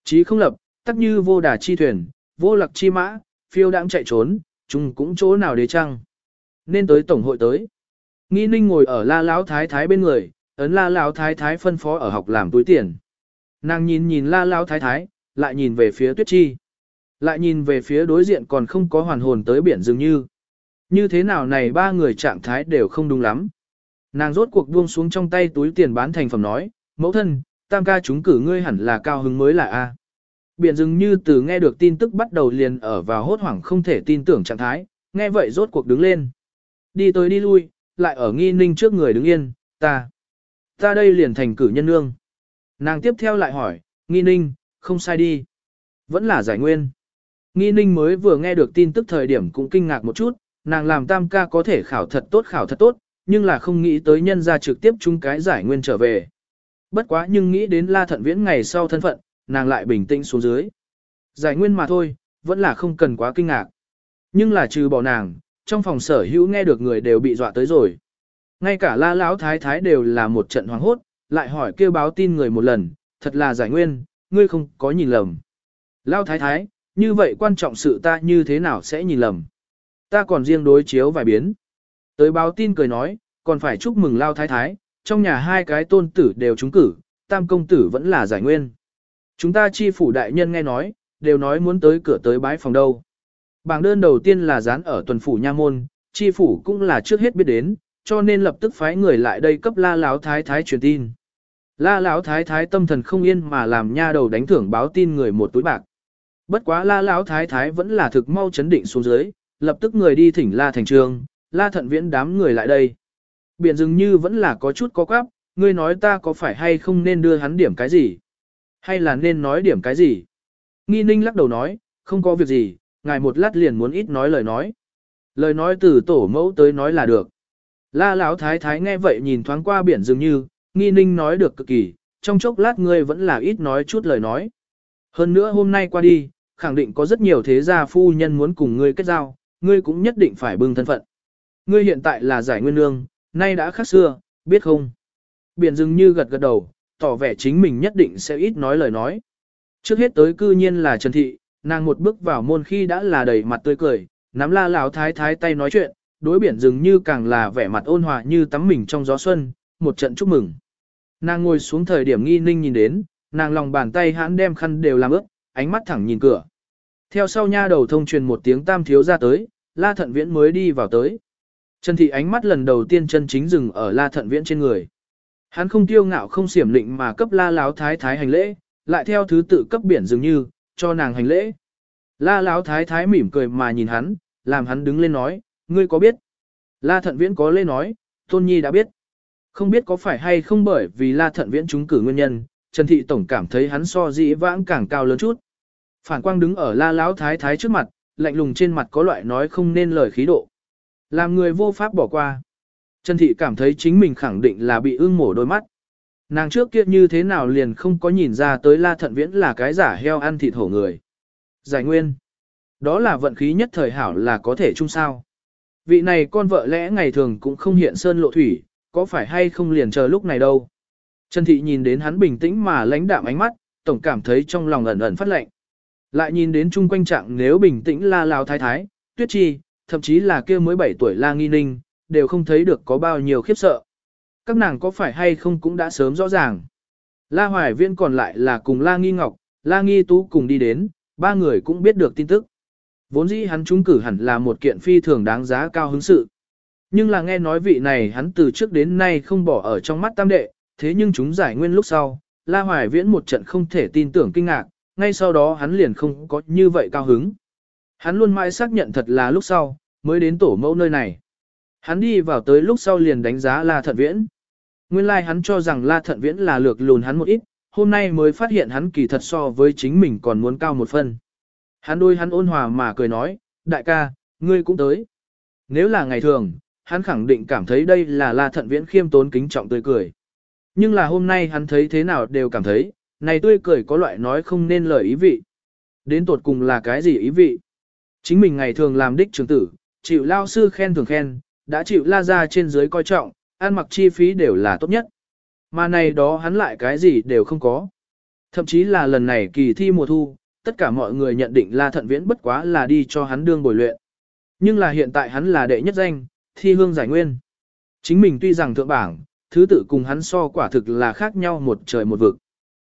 Chí không lập, tắc như vô đà chi thuyền, vô lạc chi mã, phiêu đãng chạy trốn, chúng cũng chỗ nào để chăng. Nên tới tổng hội tới. Nghi ninh ngồi ở la lão thái thái bên người, ấn la lão thái thái phân phó ở học làm túi tiền. Nàng nhìn nhìn la lão thái thái, lại nhìn về phía tuyết chi. Lại nhìn về phía đối diện còn không có hoàn hồn tới biển dường như. Như thế nào này ba người trạng thái đều không đúng lắm. Nàng rốt cuộc buông xuống trong tay túi tiền bán thành phẩm nói, mẫu thân, tam ca chúng cử ngươi hẳn là cao hứng mới là A. Biển dường như từ nghe được tin tức bắt đầu liền ở vào hốt hoảng không thể tin tưởng trạng thái, nghe vậy rốt cuộc đứng lên. Đi tới đi lui, lại ở nghi ninh trước người đứng yên, ta. Ta đây liền thành cử nhân nương. Nàng tiếp theo lại hỏi, nghi ninh, không sai đi. Vẫn là giải nguyên. Nghi ninh mới vừa nghe được tin tức thời điểm cũng kinh ngạc một chút, nàng làm tam ca có thể khảo thật tốt khảo thật tốt, nhưng là không nghĩ tới nhân ra trực tiếp chung cái giải nguyên trở về. Bất quá nhưng nghĩ đến la thận viễn ngày sau thân phận, nàng lại bình tĩnh xuống dưới. Giải nguyên mà thôi, vẫn là không cần quá kinh ngạc. Nhưng là trừ bỏ nàng, trong phòng sở hữu nghe được người đều bị dọa tới rồi. Ngay cả la lão thái thái đều là một trận hoảng hốt, lại hỏi kêu báo tin người một lần, thật là giải nguyên, ngươi không có nhìn lầm. Lão thái thái, như vậy quan trọng sự ta như thế nào sẽ nhìn lầm. Ta còn riêng đối chiếu vài biến. Tới báo tin cười nói, còn phải chúc mừng Lao Thái Thái, trong nhà hai cái tôn tử đều trúng cử, tam công tử vẫn là giải nguyên. Chúng ta chi phủ đại nhân nghe nói, đều nói muốn tới cửa tới bái phòng đâu. Bảng đơn đầu tiên là dán ở tuần phủ nha môn, chi phủ cũng là trước hết biết đến, cho nên lập tức phái người lại đây cấp la láo thái thái truyền tin. La láo thái thái tâm thần không yên mà làm nha đầu đánh thưởng báo tin người một túi bạc. Bất quá la láo thái thái vẫn là thực mau chấn định xuống dưới, lập tức người đi thỉnh la thành trường, la thận viễn đám người lại đây. Biển dường như vẫn là có chút có quáp, ngươi nói ta có phải hay không nên đưa hắn điểm cái gì? Hay là nên nói điểm cái gì? Nghi ninh lắc đầu nói, không có việc gì, ngài một lát liền muốn ít nói lời nói. Lời nói từ tổ mẫu tới nói là được. La lão thái thái nghe vậy nhìn thoáng qua biển dường như, nghi ninh nói được cực kỳ, trong chốc lát ngươi vẫn là ít nói chút lời nói. Hơn nữa hôm nay qua đi, khẳng định có rất nhiều thế gia phu nhân muốn cùng ngươi kết giao, ngươi cũng nhất định phải bưng thân phận. Ngươi hiện tại là giải nguyên nương, nay đã khác xưa, biết không? Biển dường như gật gật đầu, tỏ vẻ chính mình nhất định sẽ ít nói lời nói. Trước hết tới cư nhiên là Trần Thị, nàng một bước vào môn khi đã là đầy mặt tươi cười, nắm la lão thái thái tay nói chuyện, đối biển dường như càng là vẻ mặt ôn hòa như tắm mình trong gió xuân, một trận chúc mừng. Nàng ngồi xuống thời điểm nghi ninh nhìn đến, nàng lòng bàn tay hãn đem khăn đều làm ướt, ánh mắt thẳng nhìn cửa. Theo sau nha đầu thông truyền một tiếng tam thiếu ra tới, la thận viễn mới đi vào tới. Trần Thị ánh mắt lần đầu tiên chân chính dừng ở La Thận Viễn trên người. Hắn không tiêu ngạo không xiểm lịnh mà cấp La Láo Thái Thái hành lễ, lại theo thứ tự cấp biển dường như, cho nàng hành lễ. La Láo Thái Thái mỉm cười mà nhìn hắn, làm hắn đứng lên nói, ngươi có biết? La Thận Viễn có lê nói, Tôn Nhi đã biết. Không biết có phải hay không bởi vì La Thận Viễn trúng cử nguyên nhân, Trần Thị Tổng cảm thấy hắn so dĩ vãng càng cao lớn chút. Phản quang đứng ở La Láo Thái Thái trước mặt, lạnh lùng trên mặt có loại nói không nên lời khí độ. Làm người vô pháp bỏ qua. Trần Thị cảm thấy chính mình khẳng định là bị ưng mổ đôi mắt. Nàng trước kia như thế nào liền không có nhìn ra tới La Thận Viễn là cái giả heo ăn thịt hổ người. Giải nguyên. Đó là vận khí nhất thời hảo là có thể chung sao. Vị này con vợ lẽ ngày thường cũng không hiện sơn lộ thủy, có phải hay không liền chờ lúc này đâu. Trần Thị nhìn đến hắn bình tĩnh mà lãnh đạm ánh mắt, tổng cảm thấy trong lòng ẩn ẩn phát lệnh. Lại nhìn đến chung quanh trạng nếu bình tĩnh la lao thái thái, tuyết chi, thậm chí là kia mới 7 tuổi La Nghi Ninh, đều không thấy được có bao nhiêu khiếp sợ. Các nàng có phải hay không cũng đã sớm rõ ràng. La Hoài Viễn còn lại là cùng La Nghi Ngọc, La Nghi Tú cùng đi đến, ba người cũng biết được tin tức. Vốn dĩ hắn trúng cử hẳn là một kiện phi thường đáng giá cao hứng sự. Nhưng là nghe nói vị này hắn từ trước đến nay không bỏ ở trong mắt tam đệ, thế nhưng chúng giải nguyên lúc sau, La Hoài Viễn một trận không thể tin tưởng kinh ngạc, ngay sau đó hắn liền không có như vậy cao hứng. Hắn luôn mãi xác nhận thật là lúc sau, mới đến tổ mẫu nơi này. Hắn đi vào tới lúc sau liền đánh giá La Thận Viễn. Nguyên lai like hắn cho rằng La Thận Viễn là lược lùn hắn một ít, hôm nay mới phát hiện hắn kỳ thật so với chính mình còn muốn cao một phân. Hắn đôi hắn ôn hòa mà cười nói, đại ca, ngươi cũng tới. Nếu là ngày thường, hắn khẳng định cảm thấy đây là La Thận Viễn khiêm tốn kính trọng tươi cười. Nhưng là hôm nay hắn thấy thế nào đều cảm thấy, này tươi cười có loại nói không nên lời ý vị. Đến tột cùng là cái gì ý vị? Chính mình ngày thường làm đích trưởng tử, chịu lao sư khen thường khen, đã chịu la ra trên dưới coi trọng, ăn mặc chi phí đều là tốt nhất. Mà này đó hắn lại cái gì đều không có. Thậm chí là lần này kỳ thi mùa thu, tất cả mọi người nhận định La Thận Viễn bất quá là đi cho hắn đương bồi luyện. Nhưng là hiện tại hắn là đệ nhất danh, thi hương giải nguyên. Chính mình tuy rằng thượng bảng, thứ tự cùng hắn so quả thực là khác nhau một trời một vực.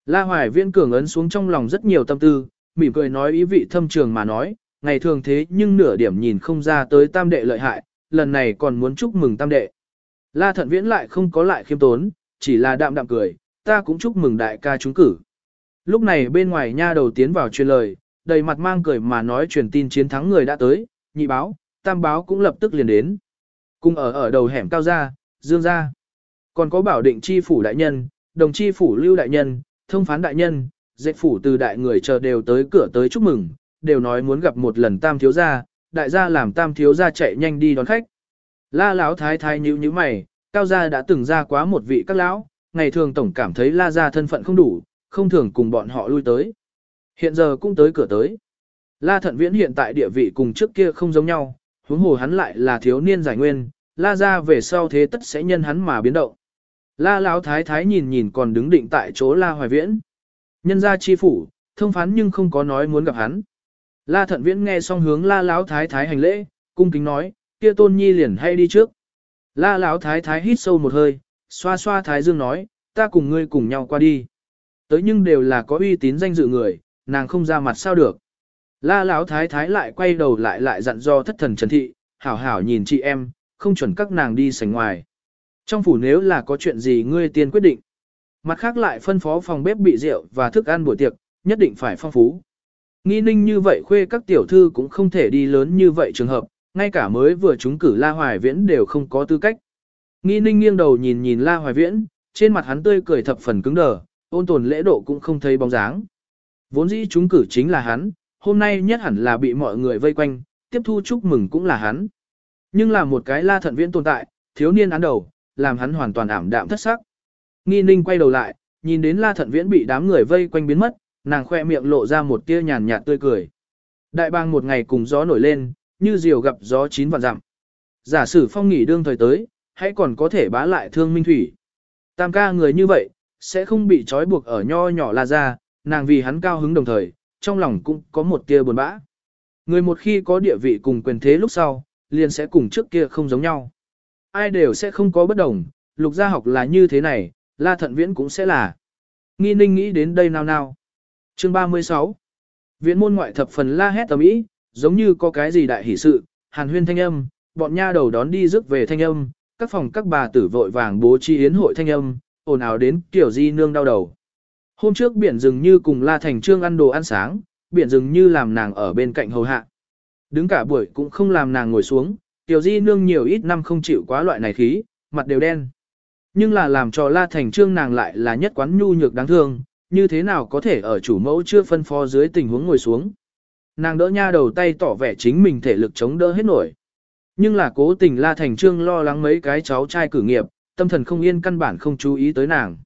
La Hoài Viễn cường ấn xuống trong lòng rất nhiều tâm tư, mỉm cười nói ý vị thâm trường mà nói, ngày thường thế nhưng nửa điểm nhìn không ra tới tam đệ lợi hại, lần này còn muốn chúc mừng tam đệ. La Thận Viễn lại không có lại khiêm tốn, chỉ là đạm đạm cười, ta cũng chúc mừng đại ca trúng cử. Lúc này bên ngoài nha đầu tiến vào truyền lời, đầy mặt mang cười mà nói truyền tin chiến thắng người đã tới, nhị báo, tam báo cũng lập tức liền đến. Cùng ở ở đầu hẻm cao gia, dương gia. Còn có bảo định chi phủ đại nhân, đồng chi phủ lưu đại nhân, thông phán đại nhân, dệt phủ từ đại người chờ đều tới cửa tới chúc mừng, đều nói muốn gặp một lần tam thiếu gia, đại gia làm tam thiếu gia chạy nhanh đi đón khách. La lão thái thái nhíu nhíu mày, cao gia đã từng ra quá một vị các lão, ngày thường tổng cảm thấy la gia thân phận không đủ, không thường cùng bọn họ lui tới. Hiện giờ cũng tới cửa tới. La thận viễn hiện tại địa vị cùng trước kia không giống nhau, huống hồ hắn lại là thiếu niên giải nguyên, la gia về sau thế tất sẽ nhân hắn mà biến động. La lão thái thái nhìn nhìn còn đứng định tại chỗ la hoài viễn. Nhân gia chi phủ, thông phán nhưng không có nói muốn gặp hắn. La thận viễn nghe xong hướng la lão thái thái hành lễ, cung kính nói, kia tôn nhi liền hay đi trước. La lão thái thái hít sâu một hơi, xoa xoa thái dương nói, ta cùng ngươi cùng nhau qua đi. Tới nhưng đều là có uy tín danh dự người, nàng không ra mặt sao được. La lão thái thái lại quay đầu lại lại dặn do thất thần Trần Thị, hảo hảo nhìn chị em, không chuẩn các nàng đi sảnh ngoài. Trong phủ nếu là có chuyện gì ngươi tiên quyết định. Mặt khác lại phân phó phòng bếp bị rượu và thức ăn buổi tiệc, nhất định phải phong phú. Nghi ninh như vậy khuê các tiểu thư cũng không thể đi lớn như vậy trường hợp, ngay cả mới vừa chúng cử La Hoài Viễn đều không có tư cách. Nghi ninh nghiêng đầu nhìn nhìn La Hoài Viễn, trên mặt hắn tươi cười thập phần cứng đờ, ôn tồn lễ độ cũng không thấy bóng dáng. Vốn dĩ chúng cử chính là hắn, hôm nay nhất hẳn là bị mọi người vây quanh, tiếp thu chúc mừng cũng là hắn. Nhưng là một cái La Thận Viễn tồn tại, thiếu niên án đầu, làm hắn hoàn toàn ảm đạm thất sắc. Nghi ninh quay đầu lại, nhìn đến La Thận Viễn bị đám người vây quanh biến mất, nàng khoe miệng lộ ra một tia nhàn nhạt tươi cười. Đại bang một ngày cùng gió nổi lên, như diều gặp gió chín vạn dặm. Giả sử phong nghỉ đương thời tới, hãy còn có thể bá lại thương minh thủy. Tam ca người như vậy, sẽ không bị trói buộc ở nho nhỏ la ra, nàng vì hắn cao hứng đồng thời, trong lòng cũng có một tia buồn bã. Người một khi có địa vị cùng quyền thế lúc sau, liền sẽ cùng trước kia không giống nhau. Ai đều sẽ không có bất đồng, lục gia học là như thế này, la thận viễn cũng sẽ là. Nghi ninh nghĩ đến đây nào nào. Chương 36 Viện môn ngoại thập phần la hét tầm ý, giống như có cái gì đại hỷ sự, hàn huyên thanh âm, bọn nha đầu đón đi rước về thanh âm, các phòng các bà tử vội vàng bố trí yến hội thanh âm, ồn ào đến kiểu di nương đau đầu. Hôm trước biển rừng như cùng La Thành Trương ăn đồ ăn sáng, biển rừng như làm nàng ở bên cạnh hầu hạ. Đứng cả buổi cũng không làm nàng ngồi xuống, tiểu di nương nhiều ít năm không chịu quá loại này khí, mặt đều đen. Nhưng là làm cho La Thành Trương nàng lại là nhất quán nhu nhược đáng thương, như thế nào có thể ở chủ mẫu chưa phân phó dưới tình huống ngồi xuống. Nàng đỡ nha đầu tay tỏ vẻ chính mình thể lực chống đỡ hết nổi. Nhưng là cố tình La Thành Trương lo lắng mấy cái cháu trai cử nghiệp, tâm thần không yên căn bản không chú ý tới nàng.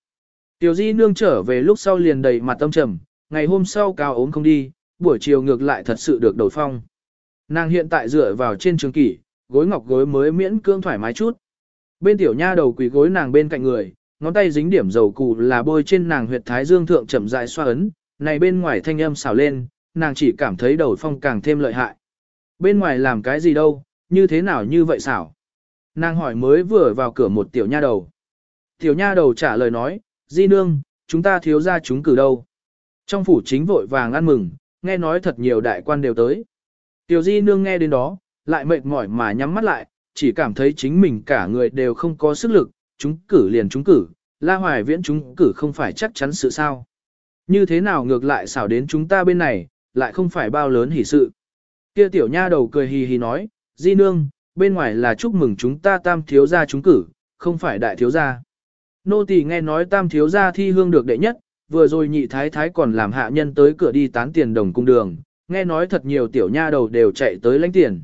Tiểu Di nương trở về lúc sau liền đầy mặt tâm trầm, ngày hôm sau cao ốm không đi, buổi chiều ngược lại thật sự được đổi phong. Nàng hiện tại dựa vào trên trường kỷ, gối ngọc gối mới miễn cưỡng thoải mái chút. Bên tiểu nha đầu quỳ gối nàng bên cạnh người, ngón tay dính điểm dầu cù là bôi trên nàng huyệt thái dương thượng chậm rãi xoa ấn, này bên ngoài thanh âm xào lên, nàng chỉ cảm thấy đầu phong càng thêm lợi hại. Bên ngoài làm cái gì đâu, như thế nào như vậy xảo? Nàng hỏi mới vừa vào cửa một tiểu nha đầu. Tiểu nha đầu trả lời nói, di nương, chúng ta thiếu ra chúng cử đâu. Trong phủ chính vội vàng ăn mừng, nghe nói thật nhiều đại quan đều tới. Tiểu di nương nghe đến đó, lại mệt mỏi mà nhắm mắt lại, chỉ cảm thấy chính mình cả người đều không có sức lực, chúng cử liền chúng cử, la hoài viễn chúng cử không phải chắc chắn sự sao. Như thế nào ngược lại xảo đến chúng ta bên này, lại không phải bao lớn hỷ sự. Kia tiểu nha đầu cười hì hì nói, di nương, bên ngoài là chúc mừng chúng ta tam thiếu gia chúng cử, không phải đại thiếu gia. Nô tỳ nghe nói tam thiếu gia thi hương được đệ nhất, vừa rồi nhị thái thái còn làm hạ nhân tới cửa đi tán tiền đồng cung đường, nghe nói thật nhiều tiểu nha đầu đều chạy tới lãnh tiền.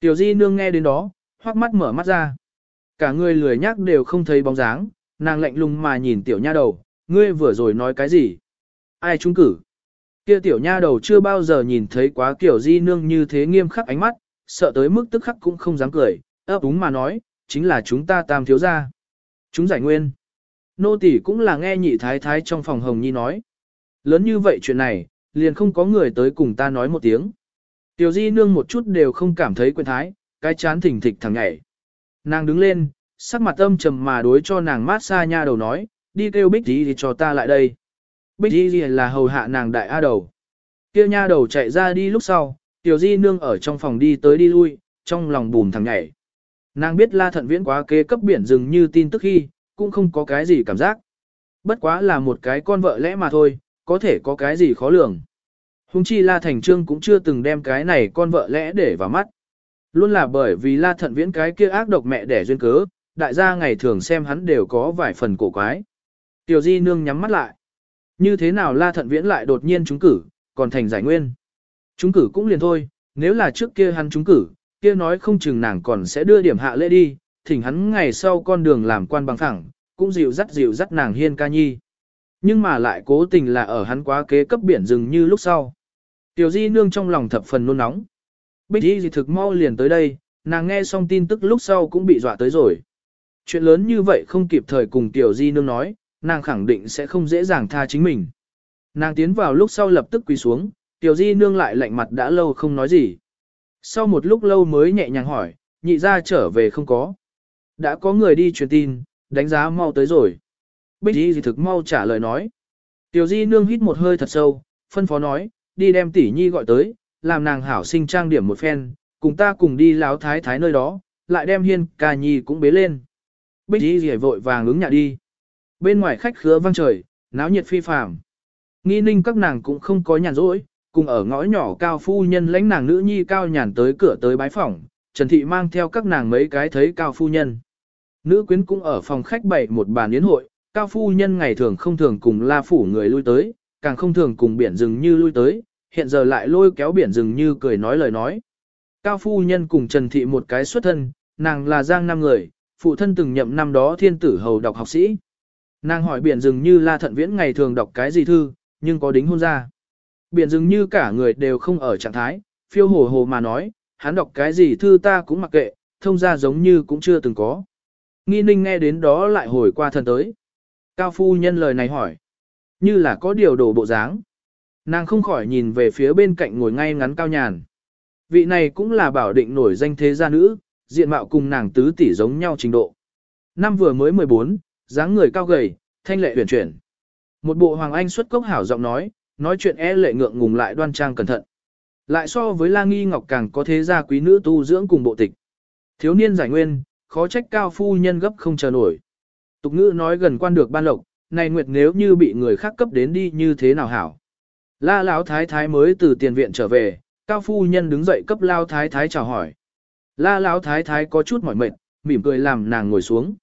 Tiểu di nương nghe đến đó, hoắc mắt mở mắt ra. Cả người lười nhác đều không thấy bóng dáng, nàng lạnh lùng mà nhìn tiểu nha đầu, ngươi vừa rồi nói cái gì? Ai trúng cử? Kia tiểu nha đầu chưa bao giờ nhìn thấy quá kiểu di nương như thế nghiêm khắc ánh mắt, sợ tới mức tức khắc cũng không dám cười, ấp úng mà nói, chính là chúng ta tam thiếu gia. Chúng giải nguyên. Nô tỷ cũng là nghe nhị thái thái trong phòng hồng nhi nói. Lớn như vậy chuyện này, liền không có người tới cùng ta nói một tiếng. Tiểu di nương một chút đều không cảm thấy quen thái, cái chán thỉnh thịch thằng nhảy. Nàng đứng lên, sắc mặt âm trầm mà đối cho nàng mát xa nha đầu nói, đi kêu bích tí thì cho ta lại đây. Bích Y là hầu hạ nàng đại A đầu. Kia nha đầu chạy ra đi lúc sau, Tiểu Di nương ở trong phòng đi tới đi lui, trong lòng bùm thằng nhảy. Nàng biết La Thận Viễn quá kế cấp biển rừng như tin tức khi, cũng không có cái gì cảm giác. Bất quá là một cái con vợ lẽ mà thôi, có thể có cái gì khó lường. Hùng chi La Thành Trương cũng chưa từng đem cái này con vợ lẽ để vào mắt. Luôn là bởi vì La Thận Viễn cái kia ác độc mẹ đẻ duyên cớ, đại gia ngày thường xem hắn đều có vài phần cổ quái. Tiểu Di Nương nhắm mắt lại. Như thế nào La Thận Viễn lại đột nhiên trúng cử, còn thành giải nguyên. Trúng cử cũng liền thôi, nếu là trước kia hắn trúng cử, kia nói không chừng nàng còn sẽ đưa điểm hạ lễ đi, thỉnh hắn ngày sau con đường làm quan bằng thẳng, cũng dịu dắt dịu dắt nàng hiên ca nhi. Nhưng mà lại cố tình là ở hắn quá kế cấp biển rừng như lúc sau. Tiểu di nương trong lòng thập phần nôn nóng. Bích y gì thực mau liền tới đây, nàng nghe xong tin tức lúc sau cũng bị dọa tới rồi. Chuyện lớn như vậy không kịp thời cùng tiểu di nương nói, nàng khẳng định sẽ không dễ dàng tha chính mình. Nàng tiến vào lúc sau lập tức quỳ xuống, tiểu di nương lại lạnh mặt đã lâu không nói gì. Sau một lúc lâu mới nhẹ nhàng hỏi, nhị ra trở về không có. Đã có người đi truyền tin, đánh giá mau tới rồi. Bích y gì thực mau trả lời nói. Tiểu di nương hít một hơi thật sâu, phân phó nói, đi đem tỷ nhi gọi tới, làm nàng hảo sinh trang điểm một phen, cùng ta cùng đi láo thái thái nơi đó, lại đem hiên ca nhi cũng bế lên. Bích y rỉa vội vàng ứng nhà đi. Bên ngoài khách khứa vang trời, náo nhiệt phi phàm. Nghi ninh các nàng cũng không có nhàn rỗi, cùng ở ngõ nhỏ cao phu nhân lãnh nàng nữ nhi cao nhàn tới cửa tới bái phỏng, Trần Thị mang theo các nàng mấy cái thấy cao phu nhân. Nữ quyến cũng ở phòng khách bày một bàn yến hội, cao phu nhân ngày thường không thường cùng la phủ người lui tới, càng không thường cùng biển rừng như lui tới, hiện giờ lại lôi kéo biển rừng như cười nói lời nói. Cao phu nhân cùng Trần Thị một cái xuất thân, nàng là giang năm người, phụ thân từng nhậm năm đó thiên tử hầu đọc học sĩ. Nàng hỏi biển rừng như la thận viễn ngày thường đọc cái gì thư, nhưng có đính hôn ra. Biển rừng như cả người đều không ở trạng thái, phiêu hồ hồ mà nói, hắn đọc cái gì thư ta cũng mặc kệ, thông ra giống như cũng chưa từng có. Nghi ninh nghe đến đó lại hồi qua thần tới. Cao phu nhân lời này hỏi, như là có điều đổ bộ dáng. Nàng không khỏi nhìn về phía bên cạnh ngồi ngay ngắn cao nhàn. Vị này cũng là bảo định nổi danh thế gia nữ, diện mạo cùng nàng tứ tỷ giống nhau trình độ. Năm vừa mới 14, dáng người cao gầy, thanh lệ huyền chuyển. Một bộ hoàng anh xuất cốc hảo giọng nói, nói chuyện e lệ ngượng ngùng lại đoan trang cẩn thận. Lại so với La Nghi Ngọc càng có thế gia quý nữ tu dưỡng cùng bộ tịch. Thiếu niên giải nguyên, khó trách cao phu nhân gấp không chờ nổi. Tục ngữ nói gần quan được ban lộc, này nguyệt nếu như bị người khác cấp đến đi như thế nào hảo. La Lão thái thái mới từ tiền viện trở về, cao phu nhân đứng dậy cấp lao thái thái chào hỏi. La Lão thái thái có chút mỏi mệt, mỉm cười làm nàng ngồi xuống.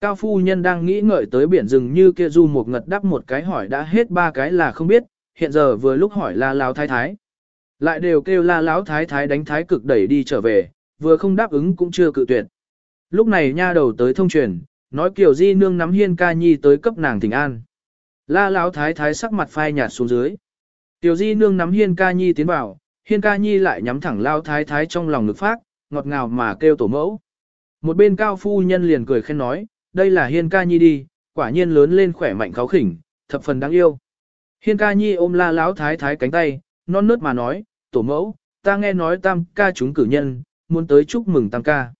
Cao phu nhân đang nghĩ ngợi tới biển rừng như kia du một ngật đắp một cái hỏi đã hết ba cái là không biết, hiện giờ vừa lúc hỏi la lão thái thái. Lại đều kêu la lão thái thái đánh thái cực đẩy đi trở về, vừa không đáp ứng cũng chưa cự tuyệt. Lúc này nha đầu tới thông truyền, nói kiểu di nương nắm hiên ca nhi tới cấp nàng thỉnh an. La lão thái thái sắc mặt phai nhạt xuống dưới. Tiểu di nương nắm hiên ca nhi tiến vào, hiên ca nhi lại nhắm thẳng lao thái thái trong lòng ngực phát, ngọt ngào mà kêu tổ mẫu. Một bên cao phu nhân liền cười khen nói, đây là hiên ca nhi đi, quả nhiên lớn lên khỏe mạnh kháo khỉnh, thập phần đáng yêu. Hiên ca nhi ôm la lão thái thái cánh tay, non nớt mà nói, tổ mẫu, ta nghe nói tam ca chúng cử nhân, muốn tới chúc mừng tam ca.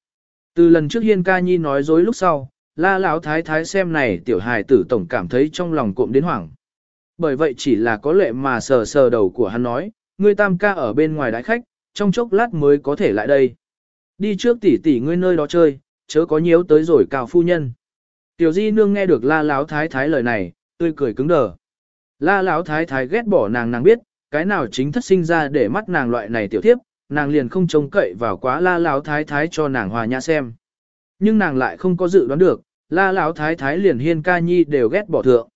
Từ lần trước hiên ca nhi nói dối lúc sau, la lão thái thái xem này tiểu hài tử tổng cảm thấy trong lòng cộm đến hoảng. Bởi vậy chỉ là có lệ mà sờ sờ đầu của hắn nói, ngươi tam ca ở bên ngoài đái khách, trong chốc lát mới có thể lại đây. Đi trước tỷ tỷ ngươi nơi đó chơi, chớ có nhiễu tới rồi cao phu nhân. Tiểu di nương nghe được la láo thái thái lời này, tươi cười cứng đờ. La láo thái thái ghét bỏ nàng nàng biết, cái nào chính thất sinh ra để mắt nàng loại này tiểu thiếp, nàng liền không trông cậy vào quá la láo thái thái cho nàng hòa nhã xem. Nhưng nàng lại không có dự đoán được, la láo thái thái liền hiên ca nhi đều ghét bỏ thượng.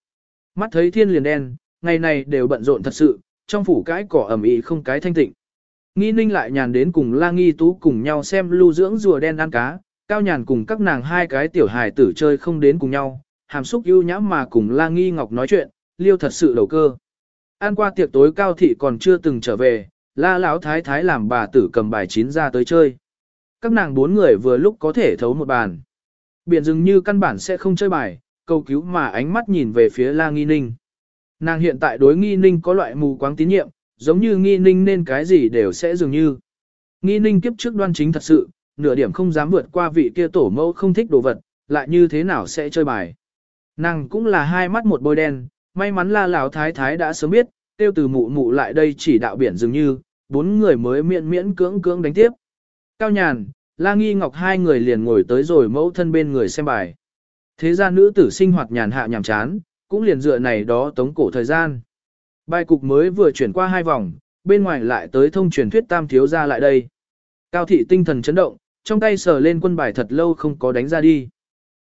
Mắt thấy thiên liền đen, ngày này đều bận rộn thật sự, trong phủ cái cỏ ẩm ĩ không cái thanh tịnh. Nghi ninh lại nhàn đến cùng la nghi tú cùng nhau xem lưu dưỡng rùa đen ăn cá, cao nhàn cùng các nàng hai cái tiểu hài tử chơi không đến cùng nhau, hàm xúc ưu nhãm mà cùng la nghi ngọc nói chuyện, liêu thật sự đầu cơ. Ăn qua tiệc tối cao thị còn chưa từng trở về, la lão thái thái làm bà tử cầm bài chín ra tới chơi. Các nàng bốn người vừa lúc có thể thấu một bàn. Biển dường như căn bản sẽ không chơi bài, câu cứu mà ánh mắt nhìn về phía la nghi ninh. Nàng hiện tại đối nghi ninh có loại mù quáng tín nhiệm, giống như nghi ninh nên cái gì đều sẽ dường như. Nghi ninh kiếp trước đoan chính thật sự, nửa điểm không dám vượt qua vị kia tổ mẫu không thích đồ vật, lại như thế nào sẽ chơi bài. Nàng cũng là hai mắt một bôi đen, may mắn là lão thái thái đã sớm biết, tiêu từ mụ mụ lại đây chỉ đạo biển dường như, bốn người mới miễn miễn cưỡng cưỡng đánh tiếp. Cao nhàn, la nghi ngọc hai người liền ngồi tới rồi mẫu thân bên người xem bài. Thế ra nữ tử sinh hoạt nhàn hạ nhàm chán, cũng liền dựa này đó tống cổ thời gian. Bài cục mới vừa chuyển qua hai vòng, bên ngoài lại tới thông truyền thuyết tam thiếu ra lại đây. Cao thị tinh thần chấn động, trong tay sờ lên quân bài thật lâu không có đánh ra đi.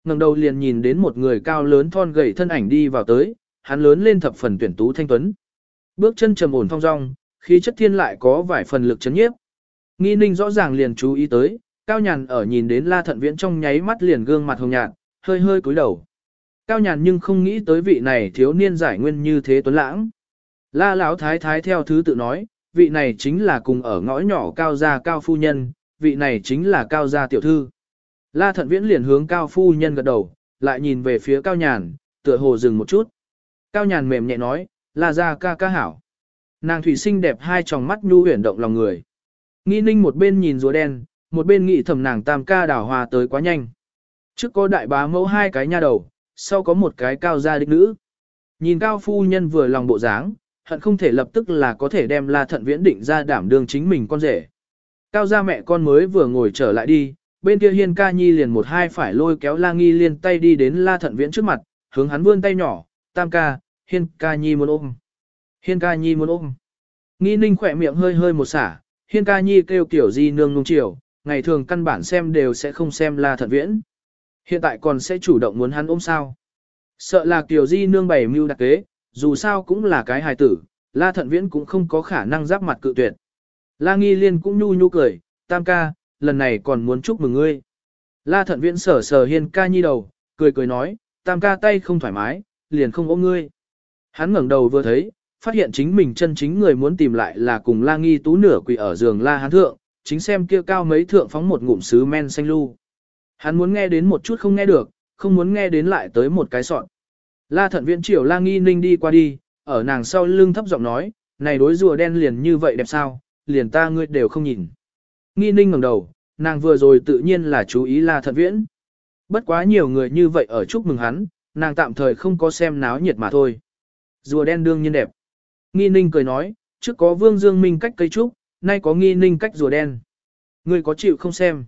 ngẩng đầu liền nhìn đến một người cao lớn thon gầy thân ảnh đi vào tới, hắn lớn lên thập phần tuyển tú thanh tuấn. Bước chân trầm ổn thong dong, khí chất thiên lại có vài phần lực chấn nhiếp. Nghi ninh rõ ràng liền chú ý tới, cao nhàn ở nhìn đến la thận viễn trong nháy mắt liền gương mặt hồng nhạt, hơi hơi cúi đầu. Cao nhàn nhưng không nghĩ tới vị này thiếu niên giải nguyên như thế tuấn lãng. La lão thái thái theo thứ tự nói, vị này chính là cùng ở ngõ nhỏ cao gia cao phu nhân, vị này chính là cao gia tiểu thư. La thận viễn liền hướng cao phu nhân gật đầu, lại nhìn về phía cao nhàn, tựa hồ dừng một chút. Cao nhàn mềm nhẹ nói, la gia ca ca hảo. Nàng thủy sinh đẹp hai tròng mắt nhu huyển động lòng người. Nghi ninh một bên nhìn rùa đen, một bên nghĩ thầm nàng tam ca đảo hòa tới quá nhanh. Trước có đại bá mẫu hai cái nha đầu, sau có một cái cao gia đích nữ. Nhìn cao phu nhân vừa lòng bộ dáng, hận không thể lập tức là có thể đem la thận viễn định ra đảm đương chính mình con rể. Cao gia mẹ con mới vừa ngồi trở lại đi, bên kia hiên ca nhi liền một hai phải lôi kéo la nghi liên tay đi đến la thận viễn trước mặt, hướng hắn vươn tay nhỏ, tam ca, hiên ca nhi muốn ôm. Hiên ca nhi muốn ôm. Nghi ninh khỏe miệng hơi hơi một xả, hiên ca nhi kêu kiểu di nương nung chiều, ngày thường căn bản xem đều sẽ không xem la thận viễn. Hiện tại còn sẽ chủ động muốn hắn ôm sao. Sợ là Kiều di nương bày mưu đặc kế, dù sao cũng là cái hài tử, la thận viễn cũng không có khả năng giáp mặt cự tuyệt. La nghi liên cũng nhu nhu cười, tam ca, lần này còn muốn chúc mừng ngươi. La thận viễn sở sờ hiên ca nhi đầu, cười cười nói, tam ca tay không thoải mái, liền không ôm ngươi. Hắn ngẩng đầu vừa thấy, phát hiện chính mình chân chính người muốn tìm lại là cùng la nghi tú nửa quỳ ở giường la hán thượng, chính xem kia cao mấy thượng phóng một ngụm sứ men xanh lu. Hắn muốn nghe đến một chút không nghe được, không muốn nghe đến lại tới một cái sọn. La thận viễn triều la nghi ninh đi qua đi, ở nàng sau lưng thấp giọng nói, này đối rùa đen liền như vậy đẹp sao, liền ta ngươi đều không nhìn. Nghi ninh ngẩng đầu, nàng vừa rồi tự nhiên là chú ý la thận viễn. Bất quá nhiều người như vậy ở chúc mừng hắn, nàng tạm thời không có xem náo nhiệt mà thôi. Rùa đen đương nhiên đẹp. Nghi ninh cười nói, trước có vương dương minh cách cây trúc, nay có nghi ninh cách rùa đen. Ngươi có chịu không xem.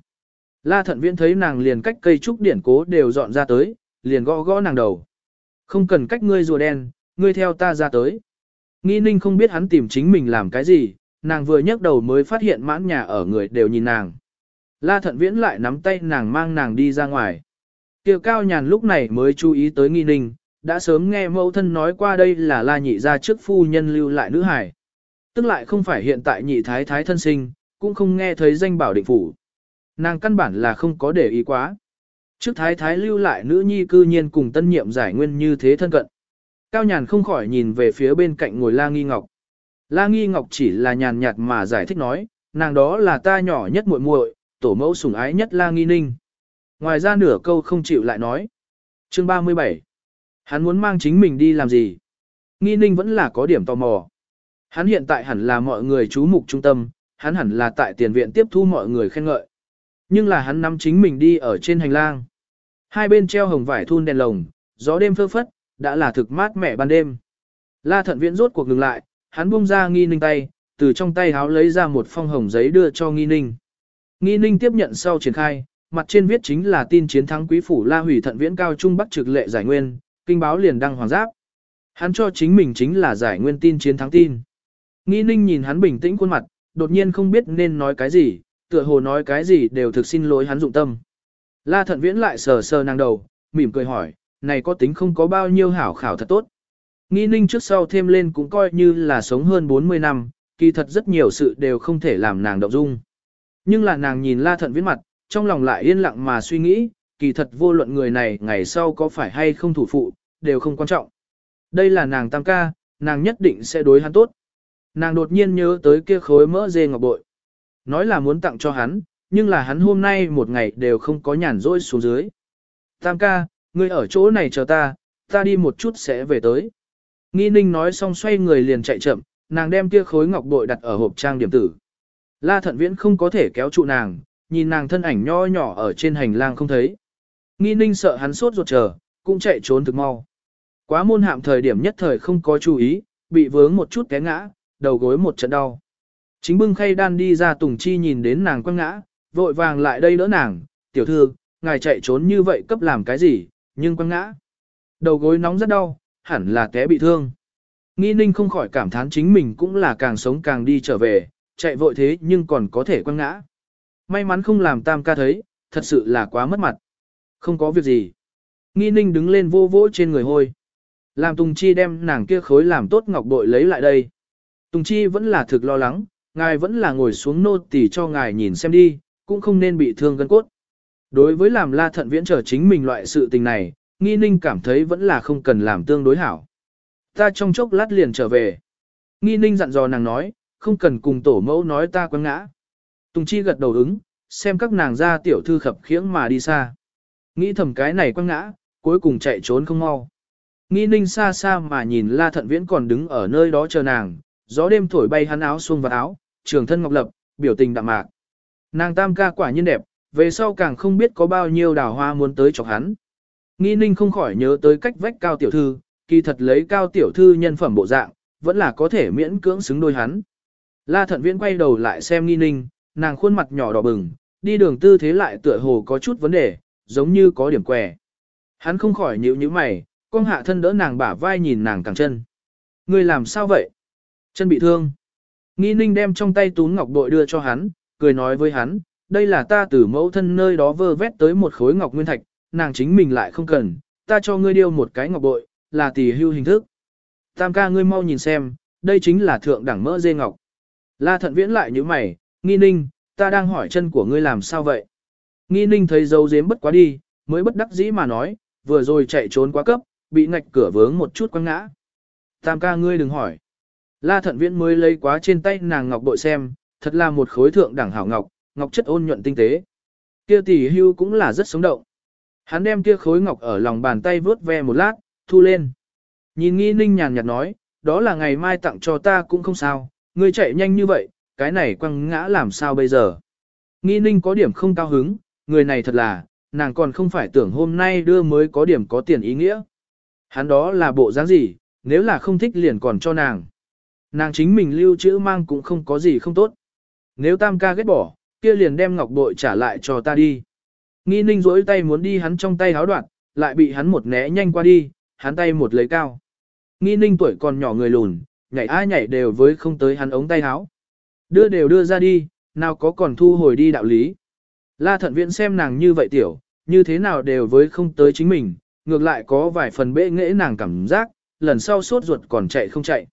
La thận viễn thấy nàng liền cách cây trúc điển cố đều dọn ra tới, liền gõ gõ nàng đầu. Không cần cách ngươi rùa đen, ngươi theo ta ra tới. Nghi ninh không biết hắn tìm chính mình làm cái gì, nàng vừa nhấc đầu mới phát hiện mãn nhà ở người đều nhìn nàng. La thận viễn lại nắm tay nàng mang nàng đi ra ngoài. Kiều cao nhàn lúc này mới chú ý tới nghi ninh, đã sớm nghe mẫu thân nói qua đây là la nhị ra trước phu nhân lưu lại nữ hải. Tức lại không phải hiện tại nhị thái thái thân sinh, cũng không nghe thấy danh bảo định phủ. Nàng căn bản là không có để ý quá. Trước thái thái lưu lại nữ nhi cư nhiên cùng tân nhiệm giải nguyên như thế thân cận. Cao nhàn không khỏi nhìn về phía bên cạnh ngồi la nghi ngọc. La nghi ngọc chỉ là nhàn nhạt mà giải thích nói, nàng đó là ta nhỏ nhất muội muội, tổ mẫu sủng ái nhất la nghi ninh. Ngoài ra nửa câu không chịu lại nói. Chương 37. Hắn muốn mang chính mình đi làm gì? Nghi ninh vẫn là có điểm tò mò. Hắn hiện tại hẳn là mọi người chú mục trung tâm, hắn hẳn là tại tiền viện tiếp thu mọi người khen ngợi. Nhưng là hắn nắm chính mình đi ở trên hành lang. Hai bên treo hồng vải thun đèn lồng, gió đêm phơ phất, đã là thực mát mẻ ban đêm. La thận viễn rốt cuộc ngừng lại, hắn buông ra nghi ninh tay, từ trong tay háo lấy ra một phong hồng giấy đưa cho nghi ninh. Nghi ninh tiếp nhận sau triển khai, mặt trên viết chính là tin chiến thắng quý phủ La hủy thận viễn cao trung bắc trực lệ giải nguyên, kinh báo liền đăng hoàng giáp. Hắn cho chính mình chính là giải nguyên tin chiến thắng tin. Nghi ninh nhìn hắn bình tĩnh khuôn mặt, đột nhiên không biết nên nói cái gì, tựa hồ nói cái gì đều thực xin lỗi hắn dụng tâm. La thận viễn lại sờ sờ nàng đầu, mỉm cười hỏi, này có tính không có bao nhiêu hảo khảo thật tốt. Nghi ninh trước sau thêm lên cũng coi như là sống hơn 40 năm, kỳ thật rất nhiều sự đều không thể làm nàng động dung. Nhưng là nàng nhìn la thận viễn mặt, trong lòng lại yên lặng mà suy nghĩ, kỳ thật vô luận người này ngày sau có phải hay không thủ phụ, đều không quan trọng. Đây là nàng tam ca, nàng nhất định sẽ đối hắn tốt. Nàng đột nhiên nhớ tới kia khối mỡ dê ngọc bội. Nói là muốn tặng cho hắn, nhưng là hắn hôm nay một ngày đều không có nhàn rỗi xuống dưới. Tam ca, ngươi ở chỗ này chờ ta, ta đi một chút sẽ về tới. Nghi ninh nói xong xoay người liền chạy chậm, nàng đem kia khối ngọc bội đặt ở hộp trang điểm tử. La thận viễn không có thể kéo trụ nàng, nhìn nàng thân ảnh nho nhỏ ở trên hành lang không thấy. Nghi ninh sợ hắn sốt ruột chờ, cũng chạy trốn thực mau. Quá môn hạm thời điểm nhất thời không có chú ý, bị vướng một chút té ngã, đầu gối một trận đau. Chính bưng khay đan đi ra Tùng Chi nhìn đến nàng quăng ngã, vội vàng lại đây đỡ nàng, tiểu thư, ngài chạy trốn như vậy cấp làm cái gì, nhưng quăng ngã. Đầu gối nóng rất đau, hẳn là té bị thương. Nghi ninh không khỏi cảm thán chính mình cũng là càng sống càng đi trở về, chạy vội thế nhưng còn có thể quăng ngã. May mắn không làm tam ca thấy, thật sự là quá mất mặt. Không có việc gì. Nghi ninh đứng lên vô vỗ trên người hôi. Làm Tùng Chi đem nàng kia khối làm tốt ngọc bội lấy lại đây. Tùng Chi vẫn là thực lo lắng, ngài vẫn là ngồi xuống nô tỳ cho ngài nhìn xem đi, cũng không nên bị thương gân cốt. Đối với làm la thận viễn trở chính mình loại sự tình này, nghi ninh cảm thấy vẫn là không cần làm tương đối hảo. Ta trong chốc lát liền trở về. Nghi ninh dặn dò nàng nói, không cần cùng tổ mẫu nói ta quăng ngã. Tùng Chi gật đầu ứng, xem các nàng ra tiểu thư khập khiễng mà đi xa. Nghĩ thầm cái này quăng ngã, cuối cùng chạy trốn không mau. Nghi ninh xa xa mà nhìn la thận viễn còn đứng ở nơi đó chờ nàng, gió đêm thổi bay hắn áo xuông vào áo, trường thân ngọc lập, biểu tình đạm mạc. Nàng tam ca quả nhiên đẹp, về sau càng không biết có bao nhiêu đào hoa muốn tới chọc hắn. Nghi ninh không khỏi nhớ tới cách vách cao tiểu thư, kỳ thật lấy cao tiểu thư nhân phẩm bộ dạng, vẫn là có thể miễn cưỡng xứng đôi hắn. La thận viễn quay đầu lại xem nghi ninh, nàng khuôn mặt nhỏ đỏ bừng, đi đường tư thế lại tựa hồ có chút vấn đề, giống như có điểm què. Hắn không khỏi nhíu nhíu mày, con hạ thân đỡ nàng bả vai nhìn nàng càng chân. Ngươi làm sao vậy? Chân bị thương. Nghi ninh đem trong tay tún ngọc bội đưa cho hắn, cười nói với hắn, đây là ta từ mẫu thân nơi đó vơ vét tới một khối ngọc nguyên thạch, nàng chính mình lại không cần, ta cho ngươi điêu một cái ngọc bội, là tỷ hưu hình thức. Tam ca ngươi mau nhìn xem, đây chính là thượng đẳng mỡ dê ngọc. La thận viễn lại như mày, nghi ninh, ta đang hỏi chân của ngươi làm sao vậy? Nghi ninh thấy dấu dếm bất quá đi, mới bất đắc dĩ mà nói, vừa rồi chạy trốn quá cấp, bị ngạch cửa vướng một chút quăng ngã. Tam ca ngươi đừng hỏi. La thận viễn mới lấy quá trên tay nàng ngọc bội xem, thật là một khối thượng đẳng hảo ngọc, ngọc chất ôn nhuận tinh tế. Kia tỷ hưu cũng là rất sống động. Hắn đem kia khối ngọc ở lòng bàn tay vớt ve một lát, thu lên. Nhìn nghi ninh nhàn nhạt nói, đó là ngày mai tặng cho ta cũng không sao, ngươi chạy nhanh như vậy, cái này quăng ngã làm sao bây giờ. Nghi ninh có điểm không cao hứng, người này thật là, nàng còn không phải tưởng hôm nay đưa mới có điểm có tiền ý nghĩa. Hắn đó là bộ dáng gì, nếu là không thích liền còn cho nàng. Nàng chính mình lưu trữ mang cũng không có gì không tốt. Nếu tam ca ghét bỏ, kia liền đem ngọc bội trả lại cho ta đi. Nghi ninh rỗi tay muốn đi hắn trong tay háo đoạn, lại bị hắn một né nhanh qua đi, hắn tay một lấy cao. Nghi ninh tuổi còn nhỏ người lùn, nhảy ai nhảy đều với không tới hắn ống tay háo. Đưa đều đưa ra đi, nào có còn thu hồi đi đạo lý. La thận viện xem nàng như vậy tiểu, như thế nào đều với không tới chính mình, ngược lại có vài phần bệ nghễ nàng cảm giác, lần sau sốt ruột còn chạy không chạy.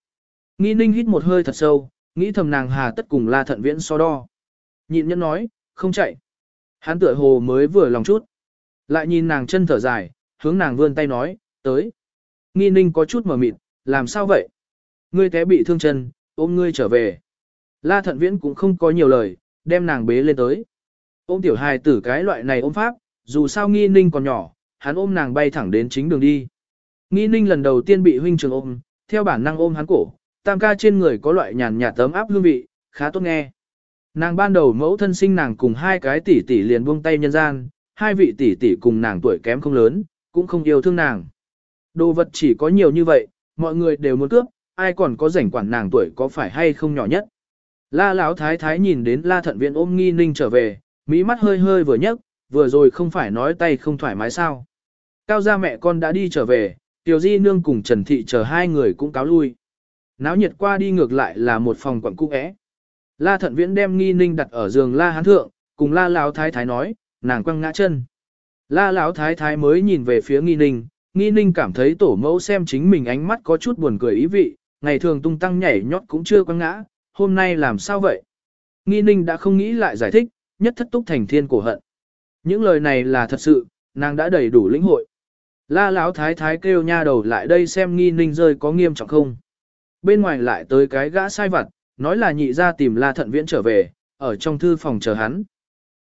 Nghi ninh hít một hơi thật sâu, nghĩ thầm nàng hà tất cùng la thận viễn so đo. Nhịn nhẫn nói, không chạy. Hắn tựa hồ mới vừa lòng chút. Lại nhìn nàng chân thở dài, hướng nàng vươn tay nói, tới. Nghi ninh có chút mở mịt, làm sao vậy? Ngươi té bị thương chân, ôm ngươi trở về. La thận viễn cũng không có nhiều lời, đem nàng bế lên tới. Ôm tiểu hài tử cái loại này ôm pháp, dù sao nghi ninh còn nhỏ, hắn ôm nàng bay thẳng đến chính đường đi. Nghi ninh lần đầu tiên bị huynh trường ôm, theo bản năng ôm hắn cổ, tam ca trên người có loại nhàn nhạt tấm áp hương vị, khá tốt nghe. Nàng ban đầu mẫu thân sinh nàng cùng hai cái tỷ tỷ liền buông tay nhân gian, hai vị tỷ tỷ cùng nàng tuổi kém không lớn, cũng không yêu thương nàng. Đồ vật chỉ có nhiều như vậy, mọi người đều muốn cướp, ai còn có rảnh quản nàng tuổi có phải hay không nhỏ nhất. La Lão thái thái nhìn đến La Thận Viễn ôm Nghi Ninh trở về, mỹ mắt hơi hơi vừa nhấc, vừa rồi không phải nói tay không thoải mái sao? Cao gia mẹ con đã đi trở về, Tiểu Di nương cùng Trần Thị chờ hai người cũng cáo lui. Náo nhiệt qua đi ngược lại là một phòng quận cũ é. La Thận Viễn đem Nghi Ninh đặt ở giường La Hán thượng, cùng La Lão thái thái nói, nàng quăng ngã chân. La Lão thái thái mới nhìn về phía Nghi Ninh, Nghi Ninh cảm thấy tổ mẫu xem chính mình ánh mắt có chút buồn cười ý vị, ngày thường tung tăng nhảy nhót cũng chưa quăng ngã, hôm nay làm sao vậy? Nghi ninh đã không nghĩ lại giải thích, nhất thất túc thành thiên cổ hận. Những lời này là thật sự, nàng đã đầy đủ lĩnh hội. La Lão thái thái kêu nha đầu lại đây xem nghi ninh rơi có nghiêm trọng không. Bên ngoài lại tới cái gã sai vặt, nói là nhị ra tìm la thận viễn trở về, ở trong thư phòng chờ hắn.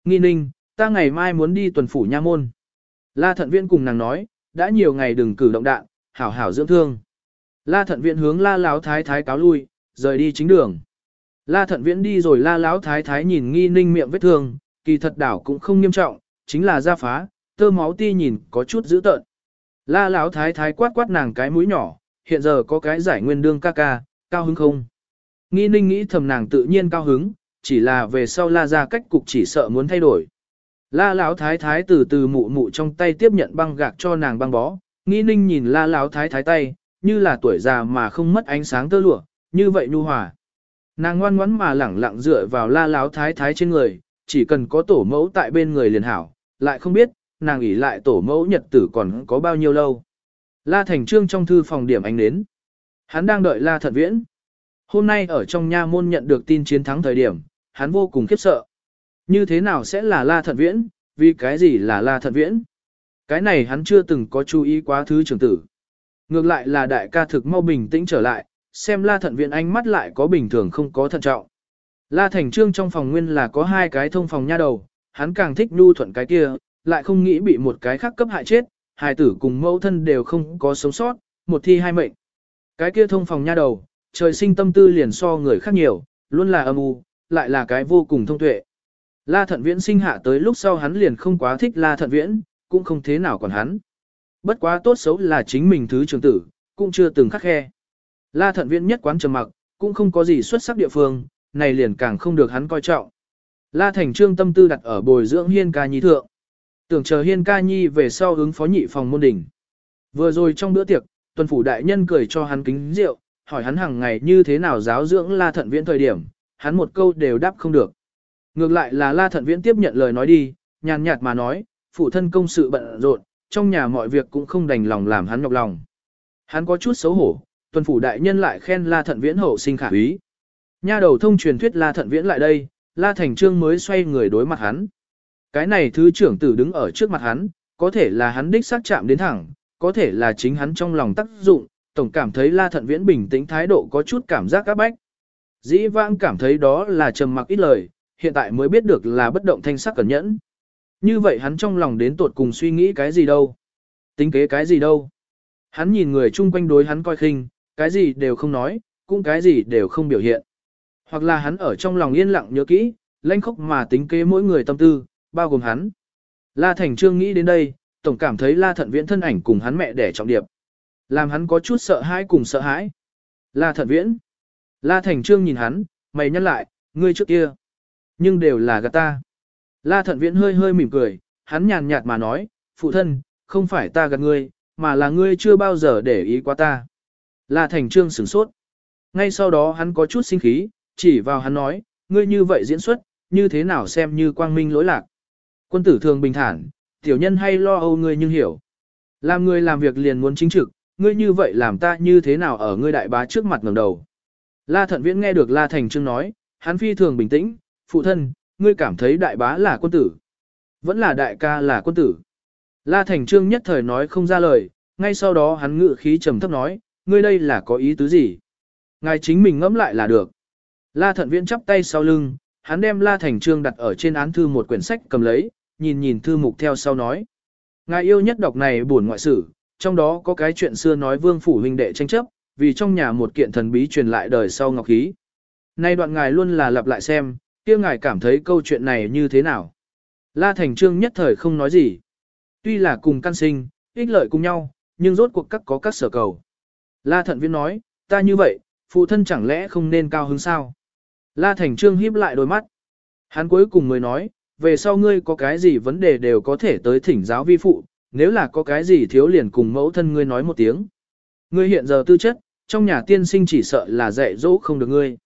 Nghi ninh, ta ngày mai muốn đi tuần phủ nha môn. La thận viễn cùng nàng nói, đã nhiều ngày đừng cử động đạn, hảo hảo dưỡng thương. La thận viễn hướng la Lão thái thái cáo lui, rời đi chính đường. La thận viễn đi rồi la lão thái thái nhìn nghi ninh miệng vết thương, kỳ thật đảo cũng không nghiêm trọng, chính là da phá, tơ máu ti nhìn có chút dữ tợn. La lão thái thái quát quát nàng cái mũi nhỏ, hiện giờ có cái giải nguyên đương ca ca, cao hứng không? Nghi ninh nghĩ thầm nàng tự nhiên cao hứng, chỉ là về sau la ra cách cục chỉ sợ muốn thay đổi. La lão thái thái từ từ mụ mụ trong tay tiếp nhận băng gạc cho nàng băng bó, nghi ninh nhìn la lão thái thái tay, như là tuổi già mà không mất ánh sáng tơ lụa, như vậy nhu hòa. Nàng ngoan ngoãn mà lẳng lặng dựa vào la lão thái thái trên người, chỉ cần có tổ mẫu tại bên người liền hảo, lại không biết, nàng ủy lại tổ mẫu nhật tử còn có bao nhiêu lâu. La Thành Trương trong thư phòng điểm ánh đến. Hắn đang đợi La Thận Viễn. Hôm nay ở trong nha môn nhận được tin chiến thắng thời điểm, hắn vô cùng khiếp sợ. Như thế nào sẽ là La Thận Viễn, vì cái gì là La Thận Viễn? Cái này hắn chưa từng có chú ý quá thứ trưởng tử. Ngược lại là đại ca thực mau bình tĩnh trở lại, xem La Thận Viễn ánh mắt lại có bình thường không có thận trọng. La Thành Trương trong phòng nguyên là có hai cái thông phòng nha đầu, hắn càng thích nhu thuận cái kia, lại không nghĩ bị một cái khác cấp hại chết, hài tử cùng mẫu thân đều không có sống sót, một thi hai mệnh. Cái kia thông phòng nha đầu, trời sinh tâm tư liền so người khác nhiều, luôn là âm u, lại là cái vô cùng thông tuệ. La Thận Viễn sinh hạ tới lúc sau hắn liền không quá thích La Thận Viễn, cũng không thế nào còn hắn. Bất quá tốt xấu là chính mình thứ trưởng tử, cũng chưa từng khắc khe. La Thận Viễn nhất quán trầm mặc, cũng không có gì xuất sắc địa phương, này liền càng không được hắn coi trọng. La Thành Trương tâm tư đặt ở bồi dưỡng hiên ca nhi thượng. Tưởng chờ hiên ca nhi về sau ứng phó nhị phòng môn đỉnh. Vừa rồi trong bữa tiệc, tuần phủ đại nhân cười cho hắn kính rượu, hỏi hắn hàng ngày như thế nào giáo dưỡng La Thận Viễn thời điểm, hắn một câu đều đáp không được. Ngược lại là La Thận Viễn tiếp nhận lời nói đi, nhàn nhạt mà nói, phụ thân công sự bận rộn, trong nhà mọi việc cũng không đành lòng làm hắn nhọc lòng. Hắn có chút xấu hổ, tuần phủ đại nhân lại khen La Thận Viễn hậu sinh khả úy. Nha đầu thông truyền thuyết La Thận Viễn lại đây, La Thành Trương mới xoay người đối mặt hắn. Cái này thứ trưởng tử đứng ở trước mặt hắn, có thể là hắn đích xác chạm đến thẳng, có thể là chính hắn trong lòng tác dụng, tổng cảm thấy La Thận Viễn bình tĩnh thái độ có chút cảm giác áp bách. Dĩ vãng cảm thấy đó là trầm mặc ít lời, hiện tại mới biết được là bất động thanh sắc cẩn nhẫn. Như vậy hắn trong lòng đến tột cùng suy nghĩ cái gì đâu? Tính kế cái gì đâu? Hắn nhìn người chung quanh đối hắn coi khinh, cái gì đều không nói, cũng cái gì đều không biểu hiện. Hoặc là hắn ở trong lòng yên lặng nhớ kỹ, lanh khốc mà tính kế mỗi người tâm tư, bao gồm hắn. La Thành Trương nghĩ đến đây, tổng cảm thấy La Thận Viễn thân ảnh cùng hắn mẹ đẻ trọng điệp. Làm hắn có chút sợ hãi cùng sợ hãi. La Thận Viễn. La Thành Trương nhìn hắn, mày nhắc lại, ngươi trước kia. Nhưng đều là gạt ta. La Thận Viễn hơi hơi mỉm cười, hắn nhàn nhạt mà nói, phụ thân, không phải ta gạt ngươi, mà là ngươi chưa bao giờ để ý qua ta. La Thành Trương sửng sốt. Ngay sau đó hắn có chút sinh khí, chỉ vào hắn nói, ngươi như vậy diễn xuất, như thế nào xem như quang minh lỗi lạc. Quân tử thường bình thản, tiểu nhân hay lo âu ngươi nhưng hiểu. Làm người làm việc liền muốn chính trực, ngươi như vậy làm ta như thế nào ở ngươi đại bá trước mặt ngẩng đầu. La thận viễn nghe được La Thành Trương nói, hắn phi thường bình tĩnh, phụ thân, ngươi cảm thấy đại bá là quân tử. Vẫn là đại ca là quân tử. La Thành Trương nhất thời nói không ra lời, ngay sau đó hắn ngự khí trầm thấp nói, ngươi đây là có ý tứ gì? Ngài chính mình ngẫm lại là được. La Thận Viễn chắp tay sau lưng, hắn đem La Thành Trương đặt ở trên án thư một quyển sách cầm lấy, nhìn nhìn thư mục theo sau nói. Ngài yêu nhất đọc này buồn ngoại sử, trong đó có cái chuyện xưa nói vương phủ huynh đệ tranh chấp, vì trong nhà một kiện thần bí truyền lại đời sau ngọc khí. Nay đoạn ngài luôn là lặp lại xem, kia ngài cảm thấy câu chuyện này như thế nào. La Thành Trương nhất thời không nói gì. Tuy là cùng căn sinh, ích lợi cùng nhau, nhưng rốt cuộc các có các sở cầu. La Thận Viễn nói, ta như vậy, phụ thân chẳng lẽ không nên cao hứng sao? La Thành Trương híp lại đôi mắt. Hắn cuối cùng mới nói, về sau ngươi có cái gì vấn đề đều có thể tới thỉnh giáo vi phụ, nếu là có cái gì thiếu liền cùng mẫu thân ngươi nói một tiếng. Ngươi hiện giờ tư chất, trong nhà tiên sinh chỉ sợ là dạy dỗ không được ngươi.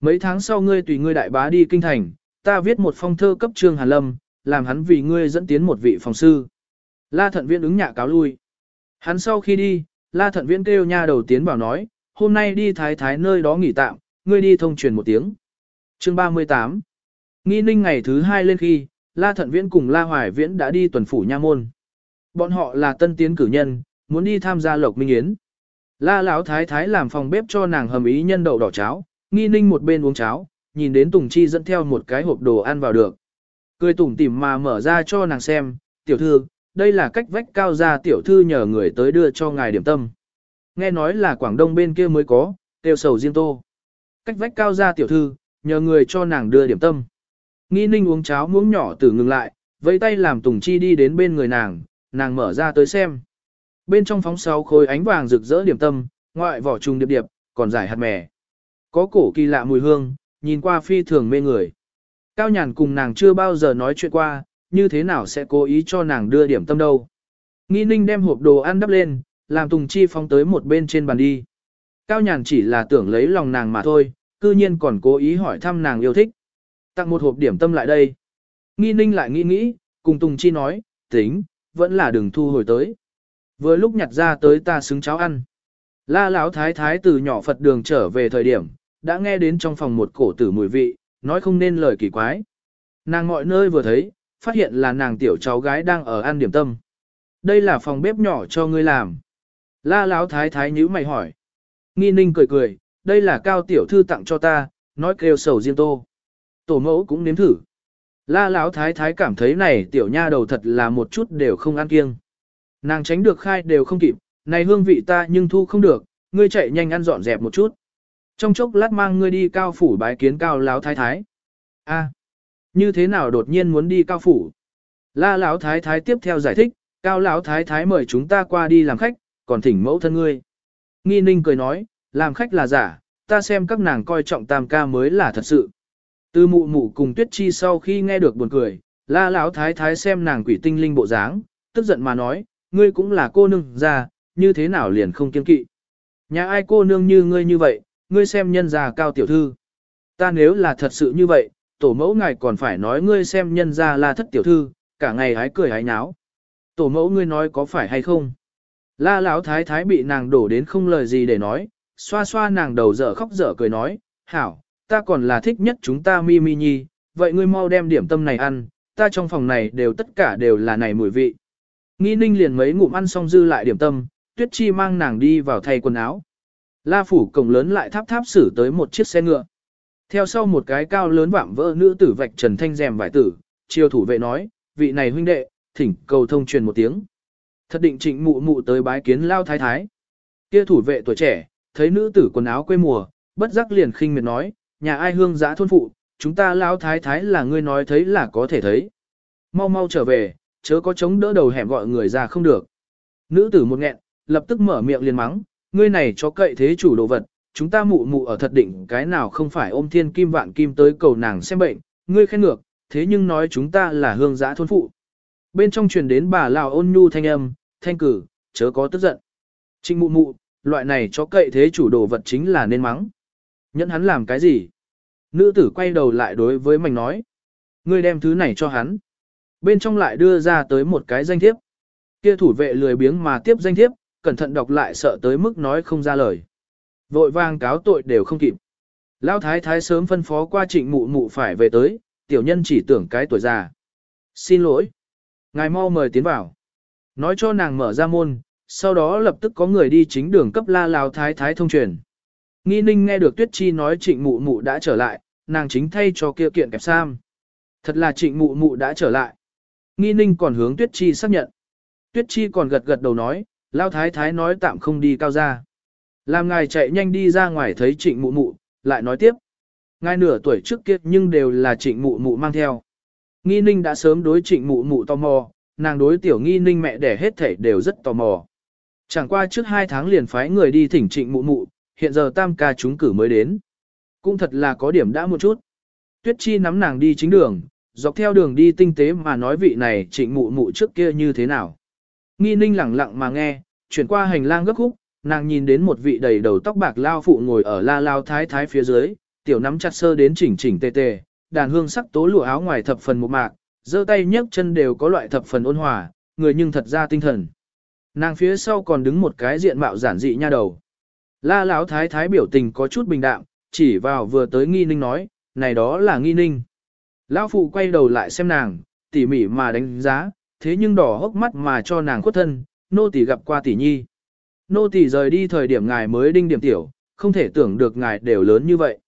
Mấy tháng sau ngươi tùy ngươi đại bá đi kinh thành, ta viết một phong thơ cấp trương Hàn Lâm, làm hắn vì ngươi dẫn tiến một vị phòng sư. La thận viễn ứng nhạ cáo lui. Hắn sau khi đi, la thận viễn kêu nha đầu tiến bảo nói, hôm nay đi thái thái nơi đó nghỉ tạm, ngươi đi thông truyền một tiếng. Chương 38 Nghi ninh ngày thứ hai lên khi, La Thận Viễn cùng La Hoài Viễn đã đi tuần phủ nha môn. Bọn họ là tân tiến cử nhân, muốn đi tham gia lộc minh yến. La Lão Thái Thái làm phòng bếp cho nàng hầm ý nhân đậu đỏ cháo, nghi ninh một bên uống cháo, nhìn đến Tùng Chi dẫn theo một cái hộp đồ ăn vào được. Cười tủm tỉm mà mở ra cho nàng xem, tiểu thư, đây là cách vách cao ra tiểu thư nhờ người tới đưa cho ngài điểm tâm. Nghe nói là Quảng Đông bên kia mới có, tiêu sầu riêng tô. Cách vách cao ra tiểu thư, nhờ người cho nàng đưa điểm tâm. Nghi ninh uống cháo muỗng nhỏ tử ngừng lại, vẫy tay làm Tùng Chi đi đến bên người nàng, nàng mở ra tới xem. bên trong phóng sáu khối ánh vàng rực rỡ điểm tâm, ngoại vỏ trùng điệp điệp, còn giải hạt mè. Có cổ kỳ lạ mùi hương, nhìn qua phi thường mê người. Cao nhàn cùng nàng chưa bao giờ nói chuyện qua, như thế nào sẽ cố ý cho nàng đưa điểm tâm đâu. Nghi ninh đem hộp đồ ăn đắp lên, làm Tùng Chi phóng tới một bên trên bàn đi. Cao nhàn chỉ là tưởng lấy lòng nàng mà thôi, cư nhiên còn cố ý hỏi thăm nàng yêu thích. Tặng một hộp điểm tâm lại đây. Nghi ninh lại nghĩ nghĩ, cùng Tùng Chi nói, tính, vẫn là đừng thu hồi tới. Vừa lúc nhặt ra tới ta xứng cháo ăn. La lão thái thái từ nhỏ Phật đường trở về thời điểm, đã nghe đến trong phòng một cổ tử mùi vị, nói không nên lời kỳ quái. Nàng mọi nơi vừa thấy, phát hiện là nàng tiểu cháu gái đang ở ăn điểm tâm. Đây là phòng bếp nhỏ cho ngươi làm. La lão thái thái nhíu mày hỏi. Nghi ninh cười cười, đây là cao tiểu thư tặng cho ta, nói kêu sầu riêng tô. Tổ mẫu cũng nếm thử. La lão thái thái cảm thấy này tiểu nha đầu thật là một chút đều không ăn kiêng. Nàng tránh được khai đều không kịp, này hương vị ta nhưng thu không được, ngươi chạy nhanh ăn dọn dẹp một chút. Trong chốc lát mang ngươi đi cao phủ bái kiến cao lão thái thái. A, như thế nào đột nhiên muốn đi cao phủ? La lão thái thái tiếp theo giải thích, cao lão thái thái mời chúng ta qua đi làm khách, còn thỉnh mẫu thân ngươi. Nghi ninh cười nói, làm khách là giả, ta xem các nàng coi trọng tam ca mới là thật sự. Từ mụ mụ cùng tuyết chi sau khi nghe được buồn cười, la lão thái thái xem nàng quỷ tinh linh bộ dáng, tức giận mà nói, ngươi cũng là cô nương ra, như thế nào liền không kiên kỵ. Nhà ai cô nương như ngươi như vậy, ngươi xem nhân gia cao tiểu thư. Ta nếu là thật sự như vậy, tổ mẫu ngài còn phải nói ngươi xem nhân gia là thất tiểu thư, cả ngày hái cười hái nháo. Tổ mẫu ngươi nói có phải hay không? La lão thái thái bị nàng đổ đến không lời gì để nói, xoa xoa nàng đầu dở khóc dở cười nói, hảo, ta còn là thích nhất chúng ta mi mi nhi, vậy ngươi mau đem điểm tâm này ăn, ta trong phòng này đều tất cả đều là này mùi vị. Nghi ninh liền mấy ngụm ăn xong dư lại điểm tâm, tuyết chi mang nàng đi vào thay quần áo. La phủ cổng lớn lại tháp tháp xử tới một chiếc xe ngựa. Theo sau một cái cao lớn vạm vỡ nữ tử vạch trần thanh rèm vải tử, chiêu thủ vệ nói, vị này huynh đệ, thỉnh cầu thông truyền một tiếng. Thật định trịnh mụ mụ tới bái kiến lao thái thái. Kia thủ vệ tuổi trẻ, thấy nữ tử quần áo quê mùa, bất giác liền khinh miệt nói, nhà ai hương giã thôn phụ, chúng ta lão thái thái là ngươi nói thấy là có thể thấy. Mau mau trở về, chớ có chống đỡ đầu hẻm gọi người ra không được. Nữ tử một nghẹn, lập tức mở miệng liền mắng, ngươi này cho cậy thế chủ đồ vật, chúng ta mụ mụ ở thật định cái nào không phải ôm thiên kim vạn kim tới cầu nàng xem bệnh, ngươi khen ngược, thế nhưng nói chúng ta là hương giã thôn phụ. Bên trong truyền đến bà lão ôn nhu thanh âm, thanh cử, chớ có tức giận. Trinh mụ mụ, loại này cho cậy thế chủ đồ vật chính là nên mắng. Nhẫn hắn làm cái gì? Nữ tử quay đầu lại đối với mình nói. Ngươi đem thứ này cho hắn. Bên trong lại đưa ra tới một cái danh thiếp. Kia thủ vệ lười biếng mà tiếp danh thiếp, cẩn thận đọc lại sợ tới mức nói không ra lời. Vội vàng cáo tội đều không kịp. Lão thái thái sớm phân phó qua trịnh mụ mụ phải về tới, tiểu nhân chỉ tưởng cái tuổi già. Xin lỗi. Ngài mau mời tiến vào. Nói cho nàng mở ra môn, sau đó lập tức có người đi chính đường cấp la lao thái thái thông truyền. Nghi ninh nghe được tuyết chi nói trịnh mụ mụ đã trở lại, nàng chính thay cho kia kiện kẹp sam. Thật là trịnh mụ mụ đã trở lại. Nghi ninh còn hướng tuyết chi xác nhận. Tuyết chi còn gật gật đầu nói, lao thái thái nói tạm không đi cao ra. Làm ngài chạy nhanh đi ra ngoài thấy trịnh mụ mụ, lại nói tiếp. Ngài nửa tuổi trước kia nhưng đều là trịnh mụ mụ mang theo. Nghi ninh đã sớm đối trịnh mụ mụ tò mò, nàng đối tiểu nghi ninh mẹ đẻ hết thể đều rất tò mò. Chẳng qua trước hai tháng liền phái người đi thỉnh trịnh mụ mụ, hiện giờ tam ca chúng cử mới đến. Cũng thật là có điểm đã một chút. Tuyết chi nắm nàng đi chính đường, dọc theo đường đi tinh tế mà nói vị này trịnh mụ mụ trước kia như thế nào. Nghi ninh lẳng lặng mà nghe, chuyển qua hành lang gấp khúc, nàng nhìn đến một vị đầy đầu tóc bạc lao phụ ngồi ở la lao thái thái phía dưới, tiểu nắm chặt sơ đến chỉnh chỉnh tề tề, đàn hương sắc tố lụa áo ngoài thập phần một mạc, giơ tay nhấc chân đều có loại thập phần ôn hòa, người nhưng thật ra tinh thần. Nàng phía sau còn đứng một cái diện mạo giản dị nha đầu. La lão thái thái biểu tình có chút bình đạm, chỉ vào vừa tới nghi ninh nói, này đó là nghi ninh. Lão phụ quay đầu lại xem nàng, tỉ mỉ mà đánh giá, thế nhưng đỏ hốc mắt mà cho nàng khuất thân, nô tỳ gặp qua tỷ nhi. Nô tỳ rời đi thời điểm ngài mới đinh điểm tiểu, không thể tưởng được ngài đều lớn như vậy.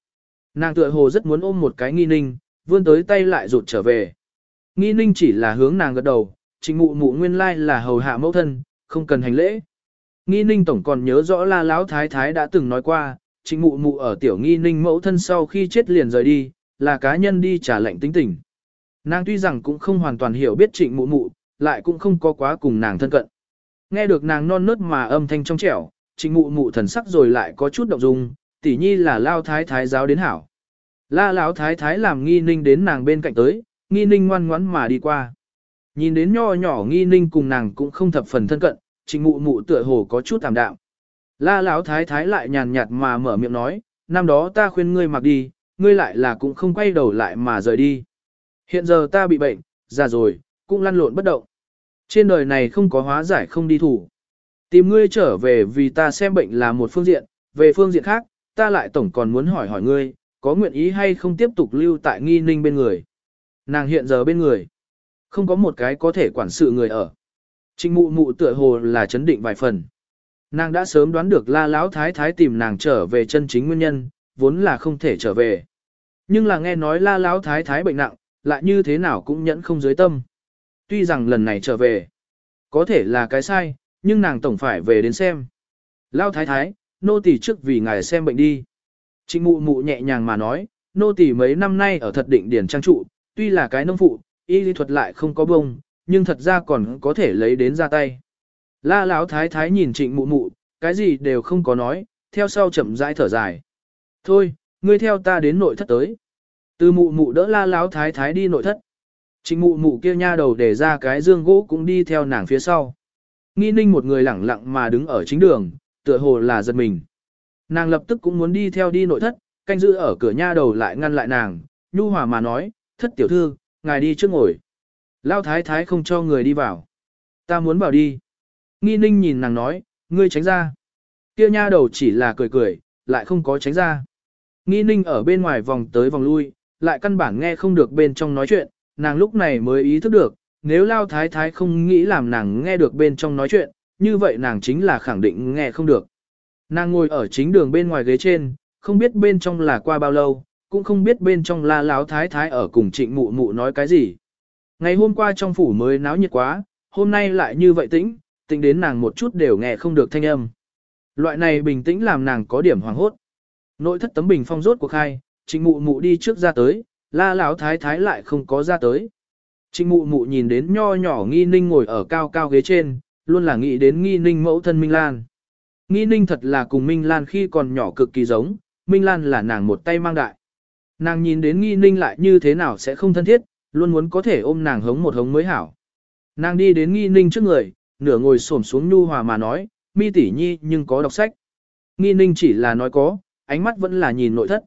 Nàng tựa hồ rất muốn ôm một cái nghi ninh, vươn tới tay lại rụt trở về. Nghi ninh chỉ là hướng nàng gật đầu, trình mụ mụ nguyên lai là hầu hạ mẫu thân, không cần hành lễ. Nghi ninh tổng còn nhớ rõ la lão thái thái đã từng nói qua, trịnh mụ mụ ở tiểu nghi ninh mẫu thân sau khi chết liền rời đi, là cá nhân đi trả lệnh tính tình. Nàng tuy rằng cũng không hoàn toàn hiểu biết trịnh mụ mụ, lại cũng không có quá cùng nàng thân cận. Nghe được nàng non nớt mà âm thanh trong trẻo, trịnh mụ mụ thần sắc rồi lại có chút động dung, tỉ nhi là lao thái thái giáo đến hảo. La lão thái thái làm nghi ninh đến nàng bên cạnh tới, nghi ninh ngoan ngoãn mà đi qua. Nhìn đến nho nhỏ nghi ninh cùng nàng cũng không thập phần thân cận, trịnh mụ mụ tựa hồ có chút tạm đạm. La lão thái thái lại nhàn nhạt mà mở miệng nói, năm đó ta khuyên ngươi mặc đi, ngươi lại là cũng không quay đầu lại mà rời đi. Hiện giờ ta bị bệnh, già rồi, cũng lăn lộn bất động. Trên đời này không có hóa giải không đi thủ. Tìm ngươi trở về vì ta xem bệnh là một phương diện, về phương diện khác, ta lại tổng còn muốn hỏi hỏi ngươi, có nguyện ý hay không tiếp tục lưu tại nghi ninh bên người. Nàng hiện giờ bên người, không có một cái có thể quản sự người ở. Trịnh mụ mụ tựa hồ là chấn định vài phần. Nàng đã sớm đoán được la lão thái thái tìm nàng trở về chân chính nguyên nhân, vốn là không thể trở về. Nhưng là nghe nói la lão thái thái bệnh nặng, lại như thế nào cũng nhẫn không dưới tâm. Tuy rằng lần này trở về, có thể là cái sai, nhưng nàng tổng phải về đến xem. Lão thái thái, nô tỳ trước vì ngài xem bệnh đi. Trịnh mụ mụ nhẹ nhàng mà nói, nô tỳ mấy năm nay ở thật định điển trang trụ, tuy là cái nông phụ, y lý thuật lại không có bông, nhưng thật ra còn có thể lấy đến ra tay. La Lão thái thái nhìn trịnh mụ mụ, cái gì đều không có nói, theo sau chậm rãi thở dài. Thôi, ngươi theo ta đến nội thất tới. Từ mụ mụ đỡ la Lão thái thái đi nội thất. Trịnh mụ mụ kia nha đầu để ra cái dương gỗ cũng đi theo nàng phía sau. Nghi ninh một người lẳng lặng mà đứng ở chính đường, tựa hồ là giật mình. Nàng lập tức cũng muốn đi theo đi nội thất, canh giữ ở cửa nha đầu lại ngăn lại nàng, nhu hòa mà nói, thất tiểu thư, ngài đi trước ngồi. Lao thái thái không cho người đi vào. Ta muốn vào đi. Nghi ninh nhìn nàng nói, ngươi tránh ra. Kia nha đầu chỉ là cười cười, lại không có tránh ra. Nghi ninh ở bên ngoài vòng tới vòng lui, lại căn bản nghe không được bên trong nói chuyện, nàng lúc này mới ý thức được, nếu Lao Thái Thái không nghĩ làm nàng nghe được bên trong nói chuyện, như vậy nàng chính là khẳng định nghe không được. Nàng ngồi ở chính đường bên ngoài ghế trên, không biết bên trong là qua bao lâu, cũng không biết bên trong là Lão thái thái ở cùng trịnh mụ mụ nói cái gì. Ngày hôm qua trong phủ mới náo nhiệt quá, hôm nay lại như vậy tĩnh, tĩnh đến nàng một chút đều nghe không được thanh âm. Loại này bình tĩnh làm nàng có điểm hoàng hốt. Nội thất tấm bình phong rốt cuộc hai, trịnh mụ mụ đi trước ra tới, la Lão thái thái lại không có ra tới. Trịnh mụ mụ nhìn đến nho nhỏ nghi ninh ngồi ở cao cao ghế trên, luôn là nghĩ đến nghi ninh mẫu thân Minh Lan. Nghi ninh thật là cùng Minh Lan khi còn nhỏ cực kỳ giống, Minh Lan là nàng một tay mang đại. Nàng nhìn đến nghi ninh lại như thế nào sẽ không thân thiết, luôn muốn có thể ôm nàng hống một hống mới hảo. Nàng đi đến nghi ninh trước người, nửa ngồi xổm xuống nhu hòa mà nói, mi tỷ nhi nhưng có đọc sách. Nghi ninh chỉ là nói có, ánh mắt vẫn là nhìn nội thất.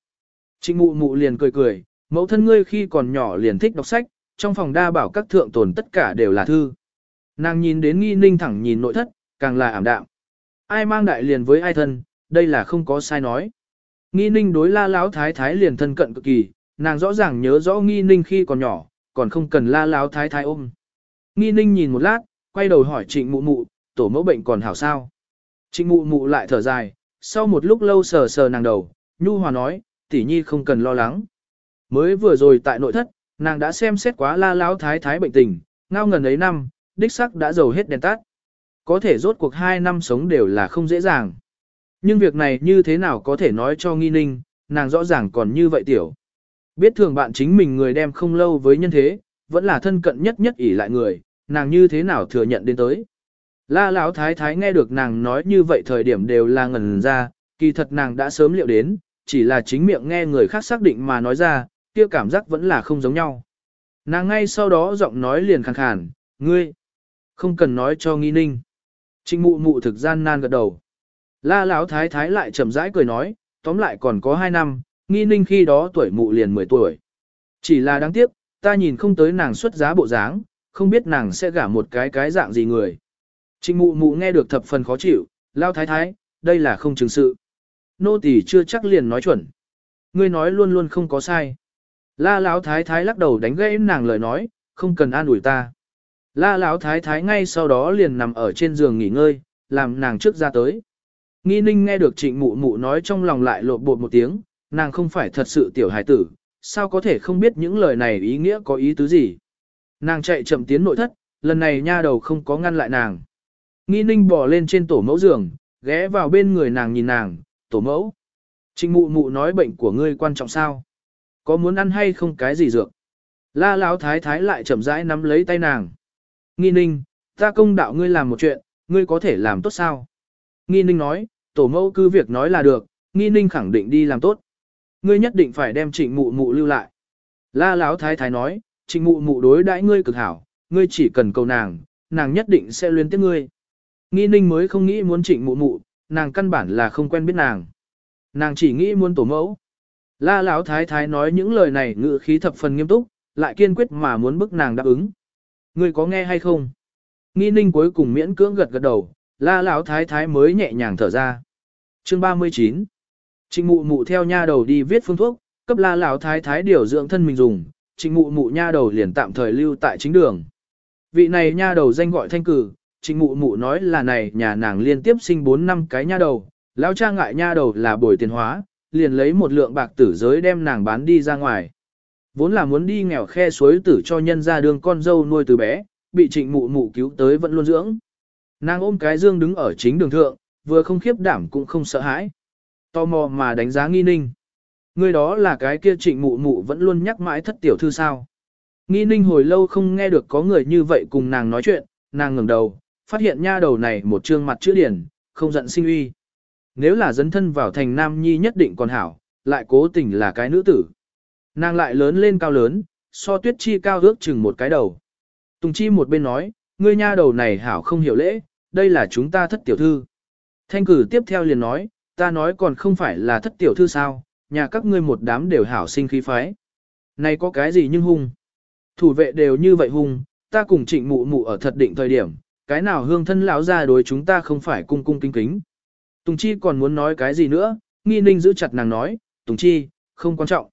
Trịnh mụ mụ liền cười cười, mẫu thân ngươi khi còn nhỏ liền thích đọc sách, trong phòng đa bảo các thượng tồn tất cả đều là thư. Nàng nhìn đến nghi ninh thẳng nhìn nội thất, càng là ảm đạm. Ai mang đại liền với ai thân, đây là không có sai nói. Nghi ninh đối la láo thái thái liền thân cận cực kỳ, nàng rõ ràng nhớ rõ nghi ninh khi còn nhỏ, còn không cần la láo thái thái ôm. Nghi ninh nhìn một lát, quay đầu hỏi trịnh mụ mụ, tổ mẫu bệnh còn hảo sao. Trịnh mụ mụ lại thở dài, sau một lúc lâu sờ sờ nàng đầu, nhu hòa nói, tỷ nhi không cần lo lắng. Mới vừa rồi tại nội thất, nàng đã xem xét quá la láo thái thái bệnh tình, ngao ngần ấy năm, đích sắc đã dầu hết đèn tắt. Có thể rốt cuộc hai năm sống đều là không dễ dàng. Nhưng việc này như thế nào có thể nói cho nghi ninh, nàng rõ ràng còn như vậy tiểu. Biết thường bạn chính mình người đem không lâu với nhân thế, vẫn là thân cận nhất nhất ỷ lại người, nàng như thế nào thừa nhận đến tới. La Lão thái thái nghe được nàng nói như vậy thời điểm đều là ngẩn ra, kỳ thật nàng đã sớm liệu đến, chỉ là chính miệng nghe người khác xác định mà nói ra, kia cảm giác vẫn là không giống nhau. Nàng ngay sau đó giọng nói liền khàn khàn, ngươi, không cần nói cho nghi ninh. Trịnh mụ mụ thực gian nan gật đầu. La Lão thái thái lại chậm rãi cười nói, tóm lại còn có hai năm, nghi ninh khi đó tuổi mụ liền 10 tuổi. Chỉ là đáng tiếc, ta nhìn không tới nàng xuất giá bộ dáng, không biết nàng sẽ gả một cái cái dạng gì người. Trịnh mụ mụ nghe được thập phần khó chịu, lao thái thái, đây là không chứng sự. Nô tỳ chưa chắc liền nói chuẩn. Ngươi nói luôn luôn không có sai. La lão thái thái lắc đầu đánh gãy nàng lời nói, không cần an ủi ta. La lão thái thái ngay sau đó liền nằm ở trên giường nghỉ ngơi, làm nàng trước ra tới. Nghi ninh nghe được trịnh mụ mụ nói trong lòng lại lộn bột một tiếng, nàng không phải thật sự tiểu hài tử, sao có thể không biết những lời này ý nghĩa có ý tứ gì. Nàng chạy chậm tiến nội thất, lần này nha đầu không có ngăn lại nàng. Nghi ninh bò lên trên tổ mẫu giường, ghé vào bên người nàng nhìn nàng, tổ mẫu. Trịnh mụ mụ nói bệnh của ngươi quan trọng sao? Có muốn ăn hay không cái gì dược? La Lão thái thái lại chậm rãi nắm lấy tay nàng. Nghi ninh, ta công đạo ngươi làm một chuyện, ngươi có thể làm tốt sao? Nghi ninh nói, tổ mẫu cứ việc nói là được, nghi ninh khẳng định đi làm tốt. Ngươi nhất định phải đem trịnh mụ mụ lưu lại. La Lão thái thái nói, trịnh mụ mụ đối đãi ngươi cực hảo, ngươi chỉ cần cầu nàng, nàng nhất định sẽ luyến tiếc ngươi. Nghi ninh mới không nghĩ muốn trịnh mụ mụ, nàng căn bản là không quen biết nàng. Nàng chỉ nghĩ muốn tổ mẫu. La Lão thái thái nói những lời này ngữ khí thập phần nghiêm túc, lại kiên quyết mà muốn bức nàng đáp ứng. Ngươi có nghe hay không? Nghi ninh cuối cùng miễn cưỡng gật gật đầu, la lão thái thái mới nhẹ nhàng thở ra. Chương 39 Trịnh mụ mụ theo nha đầu đi viết phương thuốc, cấp la lão thái thái điều dưỡng thân mình dùng, trịnh mụ mụ nha đầu liền tạm thời lưu tại chính đường. Vị này nha đầu danh gọi thanh cử, trịnh mụ mụ nói là này nhà nàng liên tiếp sinh 4 năm cái nha đầu, lão cha ngại nha đầu là bồi tiền hóa, liền lấy một lượng bạc tử giới đem nàng bán đi ra ngoài. Vốn là muốn đi nghèo khe suối tử cho nhân ra đường con dâu nuôi từ bé, bị trịnh mụ mụ cứu tới vẫn luôn dưỡng. Nàng ôm cái dương đứng ở chính đường thượng, vừa không khiếp đảm cũng không sợ hãi. Tò mò mà đánh giá nghi ninh. Người đó là cái kia trịnh mụ mụ vẫn luôn nhắc mãi thất tiểu thư sao. Nghi ninh hồi lâu không nghe được có người như vậy cùng nàng nói chuyện, nàng ngẩng đầu, phát hiện nha đầu này một trương mặt chữ điển, không giận sinh uy. Nếu là dấn thân vào thành nam nhi nhất định còn hảo, lại cố tình là cái nữ tử. Nàng lại lớn lên cao lớn, so tuyết chi cao ước chừng một cái đầu. Tùng chi một bên nói, ngươi nha đầu này hảo không hiểu lễ, đây là chúng ta thất tiểu thư. Thanh cử tiếp theo liền nói, ta nói còn không phải là thất tiểu thư sao, nhà các ngươi một đám đều hảo sinh khí phái. Này có cái gì nhưng hung? Thủ vệ đều như vậy hung, ta cùng trịnh mụ mụ ở thật định thời điểm, cái nào hương thân lão ra đối chúng ta không phải cung cung kính kính. Tùng Chi còn muốn nói cái gì nữa, nghi ninh giữ chặt nàng nói, Tùng Chi, không quan trọng.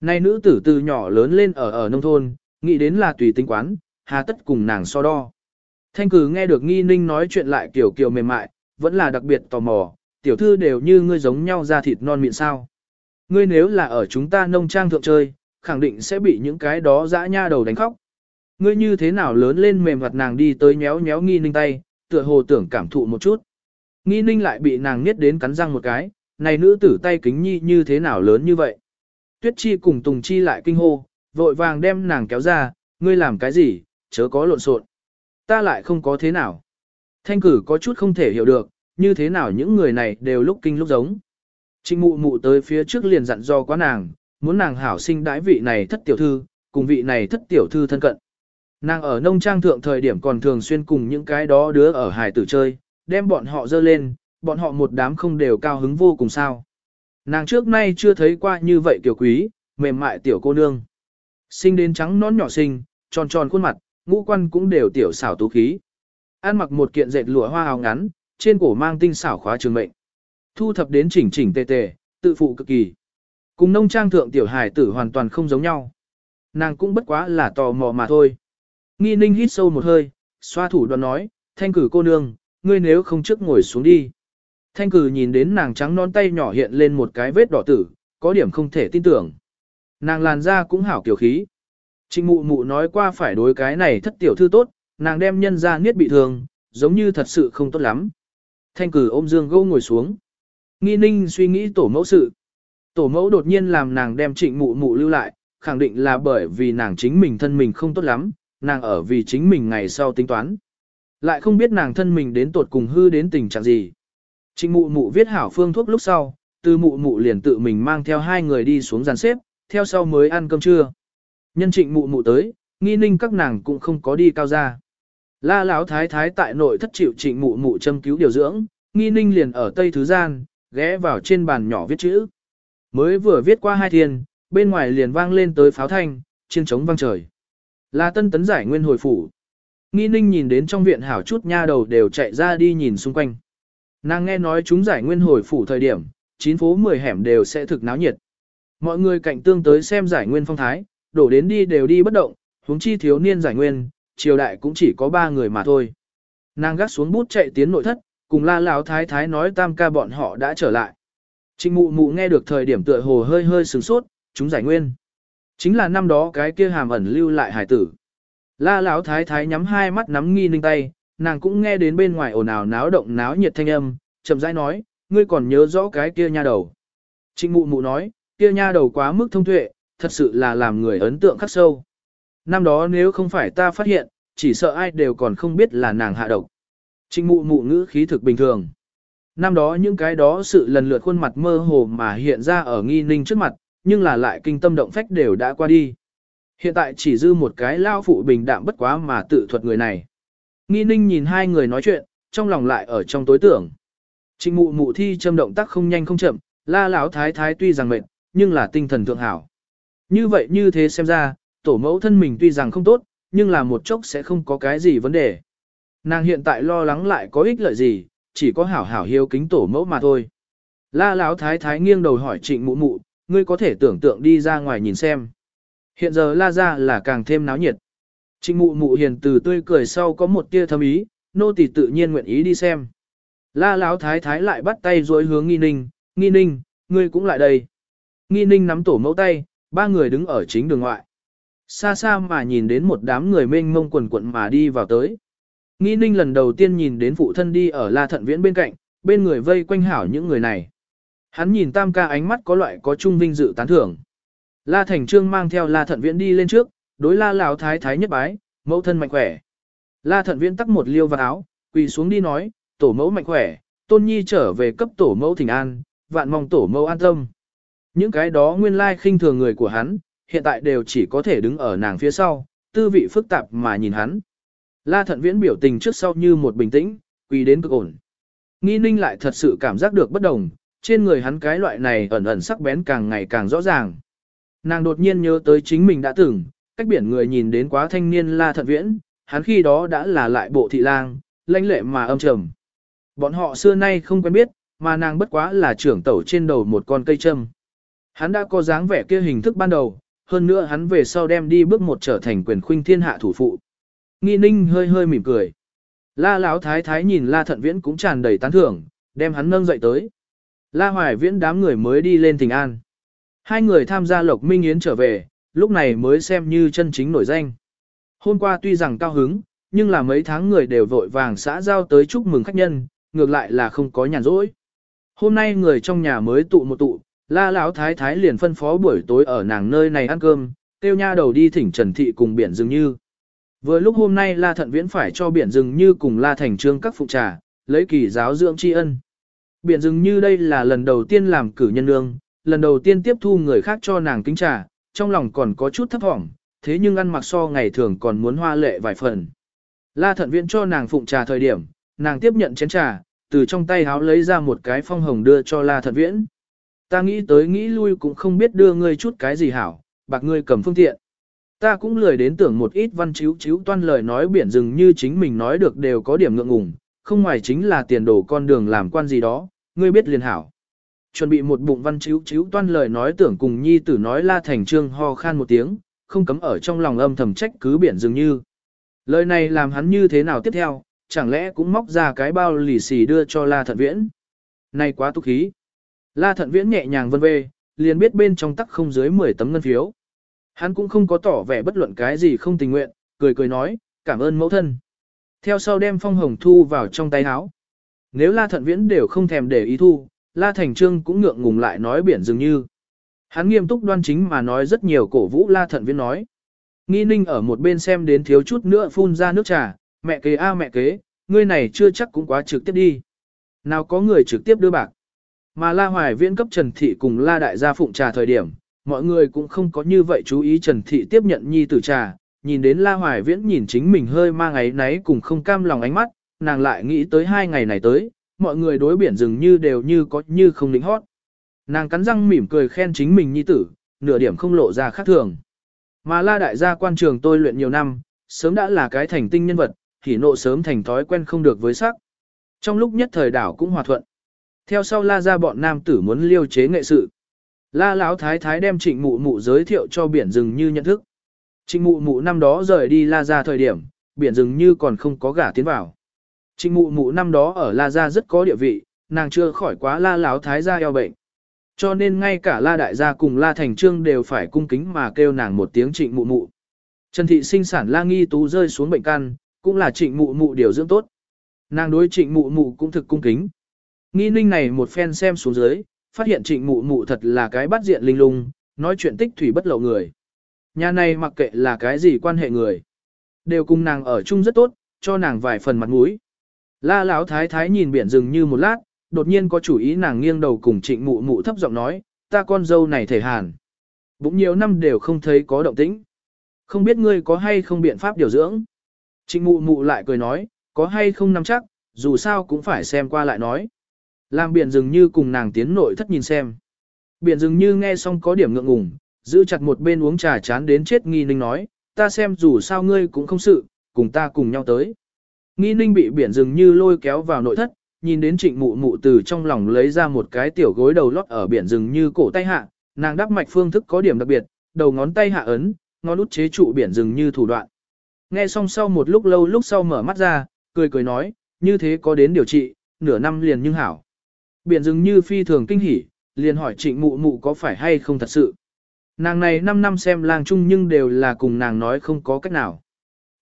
Này nữ tử từ nhỏ lớn lên ở ở nông thôn, nghĩ đến là tùy tính quán, hà tất cùng nàng so đo. Thanh cử nghe được nghi ninh nói chuyện lại kiểu kiểu mềm mại, vẫn là đặc biệt tò mò, tiểu thư đều như ngươi giống nhau ra thịt non miệng sao. Ngươi nếu là ở chúng ta nông trang thượng chơi, khẳng định sẽ bị những cái đó dã nha đầu đánh khóc. Ngươi như thế nào lớn lên mềm mặt nàng đi tới nhéo nhéo nghi ninh tay, tựa hồ tưởng cảm thụ một chút. Nghi ninh lại bị nàng nghiết đến cắn răng một cái, này nữ tử tay kính nhi như thế nào lớn như vậy. Tuyết chi cùng Tùng chi lại kinh hô, vội vàng đem nàng kéo ra, ngươi làm cái gì, chớ có lộn xộn. Ta lại không có thế nào. Thanh cử có chút không thể hiểu được, như thế nào những người này đều lúc kinh lúc giống. Trịnh mụ mụ tới phía trước liền dặn do quá nàng, muốn nàng hảo sinh đãi vị này thất tiểu thư, cùng vị này thất tiểu thư thân cận. Nàng ở nông trang thượng thời điểm còn thường xuyên cùng những cái đó đứa ở hải tử chơi, đem bọn họ dơ lên, bọn họ một đám không đều cao hứng vô cùng sao. Nàng trước nay chưa thấy qua như vậy kiểu quý, mềm mại tiểu cô nương. Sinh đến trắng nón nhỏ xinh, tròn tròn khuôn mặt, ngũ quan cũng đều tiểu xảo tú khí. Ăn mặc một kiện dệt lụa hoa áo ngắn, trên cổ mang tinh xảo khóa trường mệnh. Thu thập đến chỉnh chỉnh tề tề, tự phụ cực kỳ. Cùng nông trang thượng tiểu hải tử hoàn toàn không giống nhau. Nàng cũng bất quá là tò mò mà thôi. Nghi ninh hít sâu một hơi, xoa thủ đoàn nói, thanh cử cô nương, ngươi nếu không trước ngồi xuống đi. Thanh cử nhìn đến nàng trắng non tay nhỏ hiện lên một cái vết đỏ tử, có điểm không thể tin tưởng. Nàng làn da cũng hảo kiểu khí. Trịnh mụ mụ nói qua phải đối cái này thất tiểu thư tốt, nàng đem nhân ra niết bị thương, giống như thật sự không tốt lắm. Thanh cử ôm dương gâu ngồi xuống. Nghi ninh suy nghĩ tổ mẫu sự. Tổ mẫu đột nhiên làm nàng đem trịnh mụ mụ lưu lại, khẳng định là bởi vì nàng chính mình thân mình không tốt lắm, nàng ở vì chính mình ngày sau tính toán. Lại không biết nàng thân mình đến tột cùng hư đến tình trạng gì. Trịnh mụ mụ viết hảo phương thuốc lúc sau, từ mụ mụ liền tự mình mang theo hai người đi xuống dàn xếp, theo sau mới ăn cơm trưa. Nhân trịnh mụ mụ tới, nghi ninh các nàng cũng không có đi cao ra. La lão thái thái tại nội thất chịu trịnh mụ mụ châm cứu điều dưỡng, nghi ninh liền ở tây thứ gian, ghé vào trên bàn nhỏ viết chữ. Mới vừa viết qua hai thiên, bên ngoài liền vang lên tới pháo thanh, chiên trống vang trời. La tân tấn giải nguyên hồi phủ. Nghi ninh nhìn đến trong viện hảo chút nha đầu đều chạy ra đi nhìn xung quanh. Nàng nghe nói chúng giải nguyên hồi phủ thời điểm, chín phố mười hẻm đều sẽ thực náo nhiệt. Mọi người cạnh tương tới xem giải nguyên phong thái, đổ đến đi đều đi bất động, huống chi thiếu niên giải nguyên, triều đại cũng chỉ có ba người mà thôi. Nàng gắt xuống bút chạy tiến nội thất, cùng la lão thái thái nói tam ca bọn họ đã trở lại. Trịnh mụ mụ nghe được thời điểm tựa hồ hơi hơi sửng sốt, chúng giải nguyên. Chính là năm đó cái kia hàm ẩn lưu lại hải tử. La lão thái thái nhắm hai mắt nắm nghi ninh tay, nàng cũng nghe đến bên ngoài ồn ào náo động náo nhiệt thanh âm, chậm rãi nói, ngươi còn nhớ rõ cái kia nha đầu. Trịnh mụ mụ nói, kia nha đầu quá mức thông tuệ, thật sự là làm người ấn tượng khắc sâu. Năm đó nếu không phải ta phát hiện, chỉ sợ ai đều còn không biết là nàng hạ độc. Trịnh mụ mụ ngữ khí thực bình thường. Năm đó những cái đó sự lần lượt khuôn mặt mơ hồ mà hiện ra ở nghi ninh trước mặt, nhưng là lại kinh tâm động phách đều đã qua đi. Hiện tại chỉ dư một cái lao phụ bình đạm bất quá mà tự thuật người này. Nghi ninh nhìn hai người nói chuyện, trong lòng lại ở trong tối tưởng. Trịnh mụ mụ thi châm động tác không nhanh không chậm, la lão thái thái tuy rằng mệt, nhưng là tinh thần thượng hảo. Như vậy như thế xem ra, tổ mẫu thân mình tuy rằng không tốt, nhưng là một chốc sẽ không có cái gì vấn đề. Nàng hiện tại lo lắng lại có ích lợi gì, chỉ có hảo hảo hiếu kính tổ mẫu mà thôi. La Lão thái thái nghiêng đầu hỏi trịnh mụ mụ, ngươi có thể tưởng tượng đi ra ngoài nhìn xem. Hiện giờ la ra là càng thêm náo nhiệt. Trịnh mụ mụ hiền từ tươi cười sau có một tia thâm ý, nô tỳ tự nhiên nguyện ý đi xem. La Lão thái thái lại bắt tay dối hướng nghi ninh, nghi ninh, ngươi cũng lại đây. Nghi ninh nắm tổ mẫu tay, ba người đứng ở chính đường ngoại. Xa xa mà nhìn đến một đám người mênh mông quần quận mà đi vào tới. Nghi ninh lần đầu tiên nhìn đến phụ thân đi ở La Thận Viễn bên cạnh, bên người vây quanh hảo những người này. Hắn nhìn tam ca ánh mắt có loại có trung vinh dự tán thưởng. La Thành Trương mang theo La Thận Viễn đi lên trước, đối La Lão Thái Thái nhất bái, mẫu thân mạnh khỏe. La Thận Viễn tắc một liêu vào áo, quỳ xuống đi nói, tổ mẫu mạnh khỏe, tôn nhi trở về cấp tổ mẫu thỉnh an, vạn mong tổ mẫu an tâm. Những cái đó nguyên lai khinh thường người của hắn, hiện tại đều chỉ có thể đứng ở nàng phía sau, tư vị phức tạp mà nhìn hắn. La thận viễn biểu tình trước sau như một bình tĩnh, quỳ đến cực ổn. Nghi ninh lại thật sự cảm giác được bất đồng, trên người hắn cái loại này ẩn ẩn sắc bén càng ngày càng rõ ràng. Nàng đột nhiên nhớ tới chính mình đã từng, cách biển người nhìn đến quá thanh niên la thận viễn, hắn khi đó đã là lại bộ thị lang, lãnh lệ mà âm trầm. Bọn họ xưa nay không quen biết, mà nàng bất quá là trưởng tẩu trên đầu một con cây châm. Hắn đã có dáng vẻ kia hình thức ban đầu, hơn nữa hắn về sau đem đi bước một trở thành quyền khuynh thiên hạ thủ phụ. Nghi ninh hơi hơi mỉm cười. La Lão thái thái nhìn La Thận Viễn cũng tràn đầy tán thưởng, đem hắn nâng dậy tới. La Hoài Viễn đám người mới đi lên thỉnh an. Hai người tham gia Lộc Minh Yến trở về, lúc này mới xem như chân chính nổi danh. Hôm qua tuy rằng cao hứng, nhưng là mấy tháng người đều vội vàng xã giao tới chúc mừng khách nhân, ngược lại là không có nhàn rỗi. Hôm nay người trong nhà mới tụ một tụ, La Lão thái thái liền phân phó buổi tối ở nàng nơi này ăn cơm, tiêu nha đầu đi thỉnh Trần Thị cùng biển Dừng như. Vừa lúc hôm nay La Thận Viễn phải cho biển Dừng như cùng La Thành Trương các phụ trà, lấy kỳ giáo dưỡng tri ân. Biển Dừng như đây là lần đầu tiên làm cử nhân lương, lần đầu tiên tiếp thu người khác cho nàng kính trà, trong lòng còn có chút thấp thỏm, thế nhưng ăn mặc so ngày thường còn muốn hoa lệ vài phần. La Thận Viễn cho nàng phụng trà thời điểm, nàng tiếp nhận chén trà, từ trong tay háo lấy ra một cái phong hồng đưa cho La Thận Viễn. Ta nghĩ tới nghĩ lui cũng không biết đưa ngươi chút cái gì hảo, bạc ngươi cầm phương tiện. Ta cũng lười đến tưởng một ít văn chiếu chiếu toan lời nói biển rừng như chính mình nói được đều có điểm ngượng ngùng, không ngoài chính là tiền đồ con đường làm quan gì đó, ngươi biết liền hảo. Chuẩn bị một bụng văn chiếu chiếu toan lời nói tưởng cùng nhi tử nói la thành trương ho khan một tiếng, không cấm ở trong lòng âm thầm trách cứ biển rừng như. Lời này làm hắn như thế nào tiếp theo, chẳng lẽ cũng móc ra cái bao lì xì đưa cho la thận viễn. Này quá tục khí. La thận viễn nhẹ nhàng vân vê, liền biết bên trong tắc không dưới 10 tấm ngân phiếu. Hắn cũng không có tỏ vẻ bất luận cái gì không tình nguyện, cười cười nói, cảm ơn mẫu thân. Theo sau đem phong hồng thu vào trong tay áo. Nếu La Thận Viễn đều không thèm để ý thu, La Thành Trương cũng ngượng ngùng lại nói biển dường như. Hắn nghiêm túc đoan chính mà nói rất nhiều cổ vũ La Thận Viễn nói. Nghi ninh ở một bên xem đến thiếu chút nữa phun ra nước trà, mẹ kế a mẹ kế, ngươi này chưa chắc cũng quá trực tiếp đi. Nào có người trực tiếp đưa bạc. Mà La Hoài Viễn cấp Trần Thị cùng La Đại gia phụng trà thời điểm, mọi người cũng không có như vậy chú ý Trần Thị tiếp nhận nhi tử trà, nhìn đến La Hoài Viễn nhìn chính mình hơi mang ấy náy cùng không cam lòng ánh mắt, nàng lại nghĩ tới hai ngày này tới, mọi người đối biển dường như đều như có như không lính hót. Nàng cắn răng mỉm cười khen chính mình nhi tử, nửa điểm không lộ ra khác thường. Mà La Đại gia quan trường tôi luyện nhiều năm, sớm đã là cái thành tinh nhân vật, thì nộ sớm thành thói quen không được với sắc. Trong lúc nhất thời đảo cũng hòa thuận. Theo sau La ra bọn nam tử muốn liêu chế nghệ sự. La Lão thái thái đem trịnh mụ mụ giới thiệu cho biển rừng như nhận thức. Trịnh mụ mụ năm đó rời đi La ra thời điểm, biển rừng như còn không có gả tiến vào. Trịnh mụ mụ năm đó ở La gia rất có địa vị, nàng chưa khỏi quá La Lão thái gia eo bệnh. Cho nên ngay cả La đại gia cùng La thành trương đều phải cung kính mà kêu nàng một tiếng trịnh mụ mụ. Trần thị sinh sản La nghi tú rơi xuống bệnh căn, cũng là trịnh mụ mụ điều dưỡng tốt. Nàng đối trịnh mụ mụ cũng thực cung kính. Nghi ninh này một phen xem xuống dưới, phát hiện trịnh mụ mụ thật là cái bắt diện linh lung, nói chuyện tích thủy bất lậu người. Nhà này mặc kệ là cái gì quan hệ người. Đều cùng nàng ở chung rất tốt, cho nàng vài phần mặt mũi. La Lão thái thái nhìn biển rừng như một lát, đột nhiên có chủ ý nàng nghiêng đầu cùng trịnh mụ mụ thấp giọng nói, ta con dâu này thể hàn. Bụng nhiều năm đều không thấy có động tĩnh. Không biết ngươi có hay không biện pháp điều dưỡng. Trịnh mụ mụ lại cười nói, có hay không nắm chắc, dù sao cũng phải xem qua lại nói. Làm biển dường như cùng nàng tiến nội thất nhìn xem. Biển dường như nghe xong có điểm ngượng ngùng, giữ chặt một bên uống trà chán đến chết nghi ninh nói, ta xem dù sao ngươi cũng không sự, cùng ta cùng nhau tới. Nghi ninh bị biển dường như lôi kéo vào nội thất, nhìn đến trịnh mụ mụ từ trong lòng lấy ra một cái tiểu gối đầu lót ở biển rừng như cổ tay hạ, nàng đắp mạch phương thức có điểm đặc biệt, đầu ngón tay hạ ấn, ngón út chế trụ biển rừng như thủ đoạn. Nghe xong sau một lúc lâu lúc sau mở mắt ra, cười cười nói, như thế có đến điều trị, nửa năm liền nhưng hảo. Biển dừng như phi thường kinh hỉ, liền hỏi trịnh mụ mụ có phải hay không thật sự. Nàng này 5 năm xem lang chung nhưng đều là cùng nàng nói không có cách nào.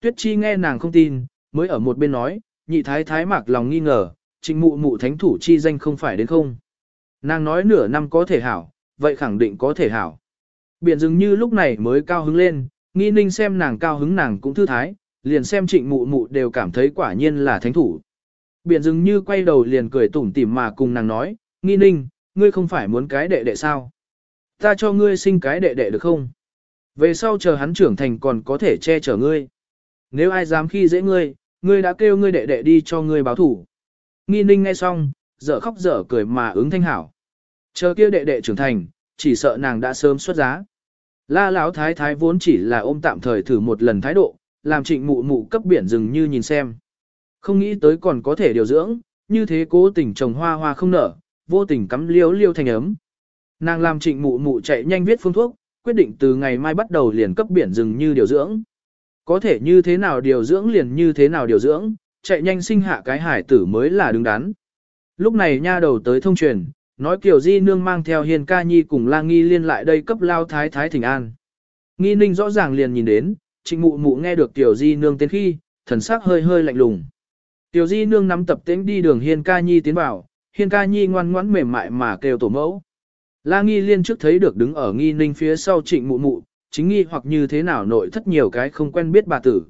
Tuyết chi nghe nàng không tin, mới ở một bên nói, nhị thái thái mạc lòng nghi ngờ, trịnh mụ mụ thánh thủ chi danh không phải đến không. Nàng nói nửa năm có thể hảo, vậy khẳng định có thể hảo. Biển dường như lúc này mới cao hứng lên, nghi ninh xem nàng cao hứng nàng cũng thư thái, liền xem trịnh mụ mụ đều cảm thấy quả nhiên là thánh thủ. Biển dường như quay đầu liền cười tủm tỉm mà cùng nàng nói, nghi ninh, ngươi không phải muốn cái đệ đệ sao? Ta cho ngươi sinh cái đệ đệ được không? Về sau chờ hắn trưởng thành còn có thể che chở ngươi. Nếu ai dám khi dễ ngươi, ngươi đã kêu ngươi đệ đệ đi cho ngươi báo thủ. Nghi ninh nghe xong, dở khóc dở cười mà ứng thanh hảo. Chờ kia đệ đệ trưởng thành, chỉ sợ nàng đã sớm xuất giá. La Lão thái thái vốn chỉ là ôm tạm thời thử một lần thái độ, làm trịnh mụ mụ cấp biển dừng như nhìn xem. Không nghĩ tới còn có thể điều dưỡng, như thế cố tình trồng hoa hoa không nở, vô tình cắm liêu liêu thành ấm. Nàng làm trịnh mụ mụ chạy nhanh viết phương thuốc, quyết định từ ngày mai bắt đầu liền cấp biển rừng như điều dưỡng. Có thể như thế nào điều dưỡng liền như thế nào điều dưỡng, chạy nhanh sinh hạ cái hải tử mới là đứng đắn. Lúc này nha đầu tới thông truyền, nói kiểu di nương mang theo hiền ca nhi cùng la nghi liên lại đây cấp lao thái thái thỉnh an. Nghi ninh rõ ràng liền nhìn đến, trịnh mụ mụ nghe được tiểu di nương tên khi, thần sắc hơi hơi lạnh lùng. Tiểu di nương nắm tập tĩnh đi đường hiên ca nhi tiến vào, hiên ca nhi ngoan ngoãn mềm mại mà kêu tổ mẫu. La nghi liên trước thấy được đứng ở nghi ninh phía sau trịnh mụ mụ, chính nghi hoặc như thế nào nội thất nhiều cái không quen biết bà tử.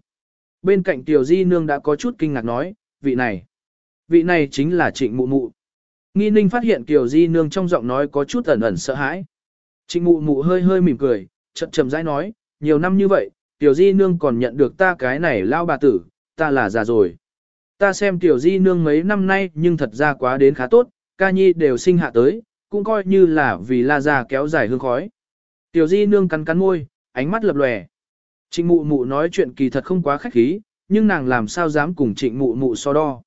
Bên cạnh tiểu di nương đã có chút kinh ngạc nói, vị này, vị này chính là trịnh mụ mụ. Nghi ninh phát hiện tiểu di nương trong giọng nói có chút ẩn ẩn sợ hãi. Trịnh mụ mụ hơi hơi mỉm cười, chậm chậm rãi nói, nhiều năm như vậy, tiểu di nương còn nhận được ta cái này lao bà tử, ta là già rồi. Ta xem tiểu di nương mấy năm nay nhưng thật ra quá đến khá tốt, ca nhi đều sinh hạ tới, cũng coi như là vì la già kéo dài hương khói. Tiểu di nương cắn cắn môi, ánh mắt lập lòe. Trịnh mụ mụ nói chuyện kỳ thật không quá khách khí, nhưng nàng làm sao dám cùng trịnh mụ mụ so đo.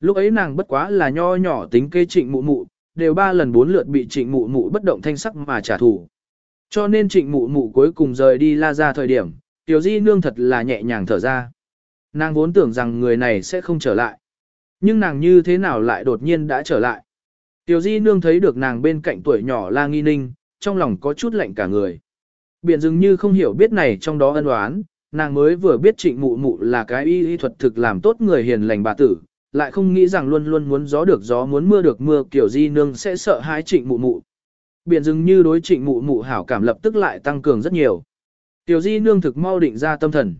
Lúc ấy nàng bất quá là nho nhỏ tính kê trịnh mụ mụ, đều ba lần bốn lượt bị trịnh mụ mụ bất động thanh sắc mà trả thù. Cho nên trịnh mụ mụ cuối cùng rời đi la ra thời điểm, tiểu di nương thật là nhẹ nhàng thở ra. Nàng vốn tưởng rằng người này sẽ không trở lại. Nhưng nàng như thế nào lại đột nhiên đã trở lại. Tiểu di nương thấy được nàng bên cạnh tuổi nhỏ la nghi ninh, trong lòng có chút lạnh cả người. Biển dường như không hiểu biết này trong đó ân oán, nàng mới vừa biết trịnh mụ mụ là cái y y thuật thực làm tốt người hiền lành bà tử, lại không nghĩ rằng luôn luôn muốn gió được gió muốn mưa được mưa kiểu di nương sẽ sợ hãi trịnh mụ mụ. Biển dường như đối trịnh mụ mụ hảo cảm lập tức lại tăng cường rất nhiều. Tiểu di nương thực mau định ra tâm thần.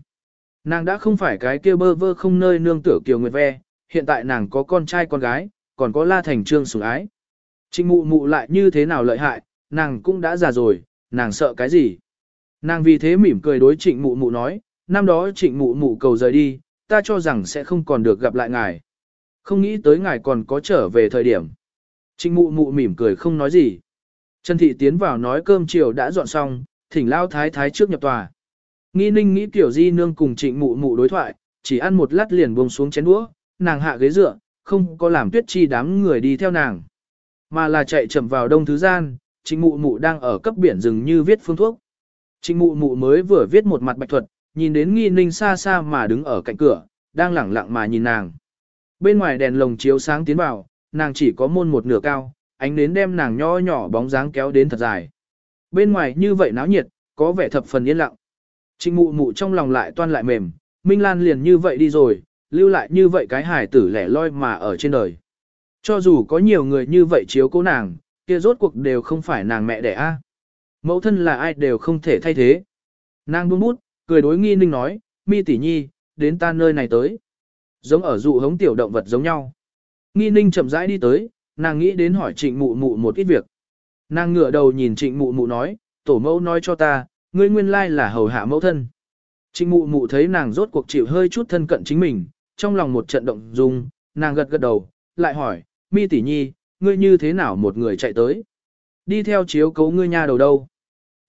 Nàng đã không phải cái kia bơ vơ không nơi nương tựa kiều nguyệt ve, hiện tại nàng có con trai con gái, còn có la thành trương sủng ái. Trịnh mụ mụ lại như thế nào lợi hại, nàng cũng đã già rồi, nàng sợ cái gì. Nàng vì thế mỉm cười đối trịnh mụ mụ nói, năm đó trịnh mụ mụ cầu rời đi, ta cho rằng sẽ không còn được gặp lại ngài. Không nghĩ tới ngài còn có trở về thời điểm. Trịnh mụ mụ mỉm cười không nói gì. Trần thị tiến vào nói cơm chiều đã dọn xong, thỉnh lao thái thái trước nhập tòa. Nghi ninh nghĩ tiểu di nương cùng trịnh mụ mụ đối thoại, chỉ ăn một lát liền buông xuống chén đũa, nàng hạ ghế dựa, không có làm tuyết chi đám người đi theo nàng. Mà là chạy chậm vào đông thứ gian, trịnh mụ mụ đang ở cấp biển rừng như viết phương thuốc. Trịnh mụ mụ mới vừa viết một mặt bạch thuật, nhìn đến nghi ninh xa xa mà đứng ở cạnh cửa, đang lẳng lặng mà nhìn nàng. Bên ngoài đèn lồng chiếu sáng tiến vào, nàng chỉ có môn một nửa cao, ánh đến đem nàng nho nhỏ bóng dáng kéo đến thật dài. Bên ngoài như vậy náo nhiệt, có vẻ thập phần yên lặng. Trịnh mụ mụ trong lòng lại toan lại mềm, Minh Lan liền như vậy đi rồi, lưu lại như vậy cái hài tử lẻ loi mà ở trên đời. Cho dù có nhiều người như vậy chiếu cố nàng, kia rốt cuộc đều không phải nàng mẹ đẻ a. Mẫu thân là ai đều không thể thay thế. Nàng buông bút, cười đối nghi ninh nói, mi tỷ nhi, đến ta nơi này tới. Giống ở dụ hống tiểu động vật giống nhau. Nghi ninh chậm rãi đi tới, nàng nghĩ đến hỏi trịnh mụ mụ một ít việc. Nàng ngửa đầu nhìn trịnh mụ mụ nói, tổ mẫu nói cho ta, ngươi nguyên lai là hầu hạ mẫu thân. Trịnh mụ mụ thấy nàng rốt cuộc chịu hơi chút thân cận chính mình, trong lòng một trận động dung, nàng gật gật đầu, lại hỏi, mi tỷ nhi, ngươi như thế nào một người chạy tới? Đi theo chiếu cấu ngươi nhà đầu đâu?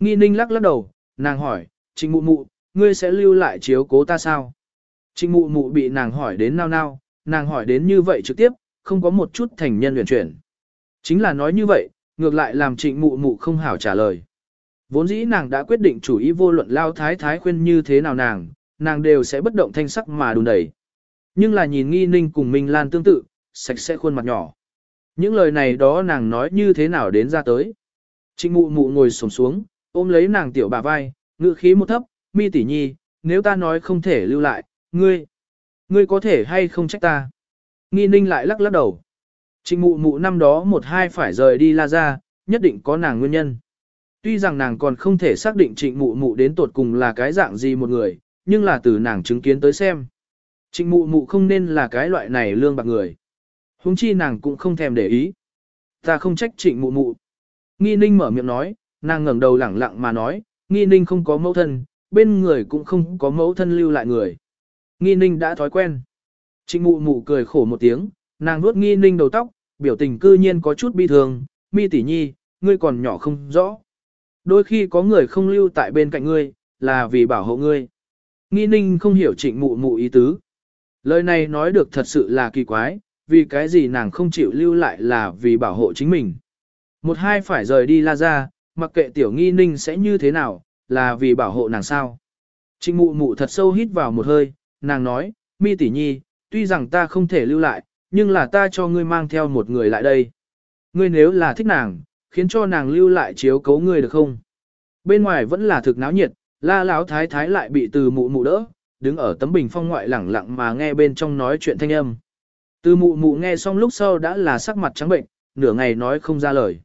Nghi ninh lắc lắc đầu, nàng hỏi, trịnh mụ mụ, ngươi sẽ lưu lại chiếu cố ta sao? Trịnh mụ mụ bị nàng hỏi đến nao nao, nàng hỏi đến như vậy trực tiếp, không có một chút thành nhân luyện chuyển. Chính là nói như vậy, ngược lại làm trịnh mụ mụ không hảo trả lời. Vốn dĩ nàng đã quyết định chủ ý vô luận lao thái thái khuyên như thế nào nàng, nàng đều sẽ bất động thanh sắc mà đùn đẩy. Nhưng là nhìn nghi ninh cùng Minh Lan tương tự, sạch sẽ khuôn mặt nhỏ. Những lời này đó nàng nói như thế nào đến ra tới. Trịnh mụ mụ ngồi sổng xuống, ôm lấy nàng tiểu bà vai, ngự khí một thấp, mi tỷ nhi, nếu ta nói không thể lưu lại, ngươi, ngươi có thể hay không trách ta. Nghi ninh lại lắc lắc đầu. Trịnh mụ mụ năm đó một hai phải rời đi la ra, nhất định có nàng nguyên nhân. Tuy rằng nàng còn không thể xác định trịnh mụ mụ đến tột cùng là cái dạng gì một người, nhưng là từ nàng chứng kiến tới xem. Trịnh mụ mụ không nên là cái loại này lương bạc người. Huống chi nàng cũng không thèm để ý. Ta không trách trịnh mụ mụ. Nghi ninh mở miệng nói, nàng ngẩng đầu lẳng lặng mà nói, nghi ninh không có mẫu thân, bên người cũng không có mẫu thân lưu lại người. Nghi ninh đã thói quen. Trịnh mụ mụ cười khổ một tiếng, nàng nuốt nghi ninh đầu tóc, biểu tình cư nhiên có chút bi thường, mi tỷ nhi, ngươi còn nhỏ không rõ. Đôi khi có người không lưu tại bên cạnh ngươi, là vì bảo hộ ngươi. Nghi ninh không hiểu trịnh mụ mụ ý tứ. Lời này nói được thật sự là kỳ quái, vì cái gì nàng không chịu lưu lại là vì bảo hộ chính mình. Một hai phải rời đi la ra, mặc kệ tiểu nghi ninh sẽ như thế nào, là vì bảo hộ nàng sao. Trịnh mụ mụ thật sâu hít vào một hơi, nàng nói, mi tỷ nhi, tuy rằng ta không thể lưu lại, nhưng là ta cho ngươi mang theo một người lại đây. Ngươi nếu là thích nàng, khiến cho nàng lưu lại chiếu cấu ngươi được không? Bên ngoài vẫn là thực náo nhiệt, la lão thái thái lại bị từ mụ mụ đỡ, đứng ở tấm bình phong ngoại lẳng lặng mà nghe bên trong nói chuyện thanh âm. Từ mụ mụ nghe xong lúc sau đã là sắc mặt trắng bệnh, nửa ngày nói không ra lời.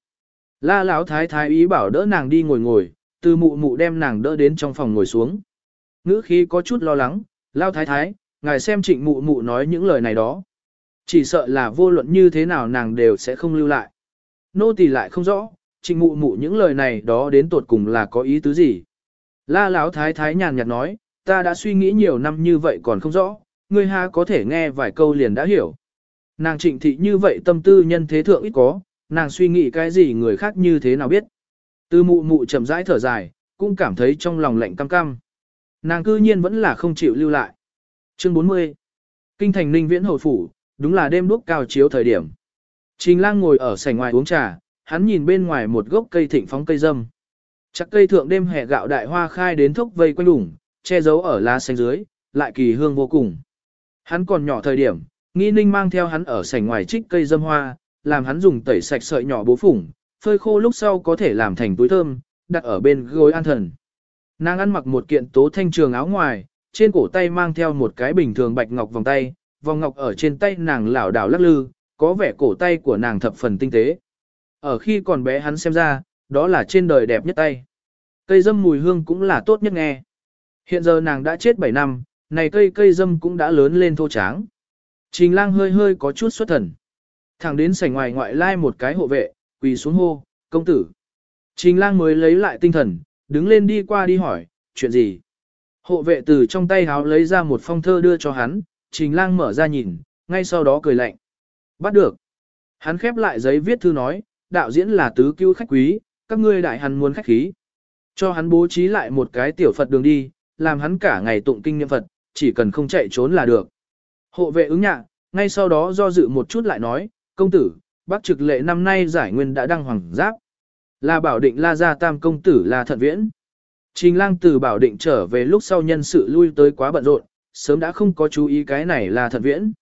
La lão thái thái ý bảo đỡ nàng đi ngồi ngồi, từ mụ mụ đem nàng đỡ đến trong phòng ngồi xuống. Ngữ khí có chút lo lắng, lao thái thái, ngài xem trịnh mụ mụ nói những lời này đó. Chỉ sợ là vô luận như thế nào nàng đều sẽ không lưu lại. Nô tỳ lại không rõ, trịnh mụ mụ những lời này đó đến tột cùng là có ý tứ gì. La lão thái thái nhàn nhạt nói, ta đã suy nghĩ nhiều năm như vậy còn không rõ, ngươi ha có thể nghe vài câu liền đã hiểu. Nàng trịnh thị như vậy tâm tư nhân thế thượng ít có, nàng suy nghĩ cái gì người khác như thế nào biết. Từ mụ mụ chậm rãi thở dài, cũng cảm thấy trong lòng lạnh cam cam. Nàng cư nhiên vẫn là không chịu lưu lại. Chương 40 Kinh thành ninh viễn hồi phủ, đúng là đêm đuốc cao chiếu thời điểm. Trình lang ngồi ở sảnh ngoài uống trà, hắn nhìn bên ngoài một gốc cây thịnh phóng cây dâm. Chắc cây thượng đêm hè gạo đại hoa khai đến thốc vây quanh đủng, che giấu ở lá xanh dưới, lại kỳ hương vô cùng. Hắn còn nhỏ thời điểm, nghi ninh mang theo hắn ở sảnh ngoài trích cây dâm hoa, làm hắn dùng tẩy sạch sợi nhỏ bố phủng, phơi khô lúc sau có thể làm thành túi thơm, đặt ở bên gối an thần. Nàng ăn mặc một kiện tố thanh trường áo ngoài, trên cổ tay mang theo một cái bình thường bạch ngọc vòng tay, vòng ngọc ở trên tay nàng lảo đảo lắc lư, có vẻ cổ tay của nàng thập phần tinh tế. Ở khi còn bé hắn xem ra, đó là trên đời đẹp nhất tay. Cây dâm mùi hương cũng là tốt nhất nghe. Hiện giờ nàng đã chết 7 năm, này cây cây dâm cũng đã lớn lên thô tráng. Trình lang hơi hơi có chút xuất thần. Thẳng đến sảnh ngoài ngoại lai một cái hộ vệ, quỳ xuống hô, công tử. Trình lang mới lấy lại tinh thần, đứng lên đi qua đi hỏi, chuyện gì? Hộ vệ từ trong tay háo lấy ra một phong thơ đưa cho hắn, trình lang mở ra nhìn, ngay sau đó cười lạnh. Bắt được. Hắn khép lại giấy viết thư nói, đạo diễn là tứ cứu khách quý, các ngươi đại hắn muốn khách khí. Cho hắn bố trí lại một cái tiểu Phật đường đi, làm hắn cả ngày tụng kinh niệm Phật, chỉ cần không chạy trốn là được. Hộ vệ ứng nhạc, ngay sau đó do dự một chút lại nói, công tử, bác trực lệ năm nay giải nguyên đã đăng hoàng giáp. Là bảo định la gia tam công tử là thận viễn. Trình lang từ bảo định trở về lúc sau nhân sự lui tới quá bận rộn, sớm đã không có chú ý cái này là thận viễn.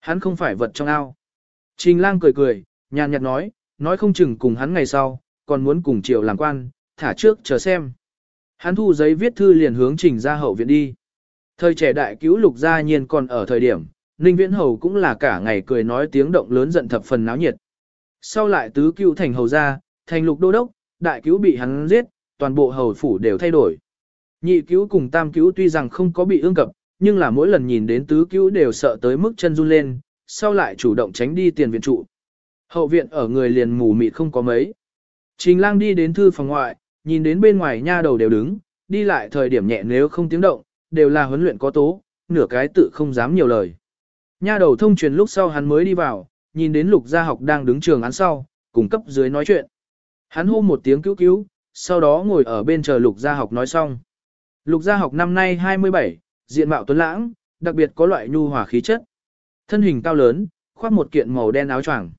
Hắn không phải vật trong ao. Trình lang cười cười, nhàn nhạt nói, nói không chừng cùng hắn ngày sau, còn muốn cùng triều làm quan, thả trước chờ xem. Hắn thu giấy viết thư liền hướng trình ra hậu viện đi. Thời trẻ đại cứu lục gia nhiên còn ở thời điểm, Ninh Viễn Hầu cũng là cả ngày cười nói tiếng động lớn giận thập phần náo nhiệt. Sau lại tứ cứu thành hầu ra, thành lục đô đốc, đại cứu bị hắn giết, toàn bộ hầu phủ đều thay đổi. Nhị cứu cùng tam cứu tuy rằng không có bị ương cập, nhưng là mỗi lần nhìn đến tứ cứu đều sợ tới mức chân run lên, sau lại chủ động tránh đi tiền viện trụ. Hậu viện ở người liền mù mịt không có mấy. Trình lang đi đến thư phòng ngoại, nhìn đến bên ngoài nha đầu đều đứng, đi lại thời điểm nhẹ nếu không tiếng động, đều là huấn luyện có tố, nửa cái tự không dám nhiều lời. Nha đầu thông truyền lúc sau hắn mới đi vào, nhìn đến lục gia học đang đứng trường án sau, cùng cấp dưới nói chuyện. Hắn hô một tiếng cứu cứu, sau đó ngồi ở bên chờ lục gia học nói xong. Lục gia học năm nay 27, diện mạo tuấn lãng, đặc biệt có loại nhu hòa khí chất. Thân hình cao lớn, khoác một kiện màu đen áo choàng.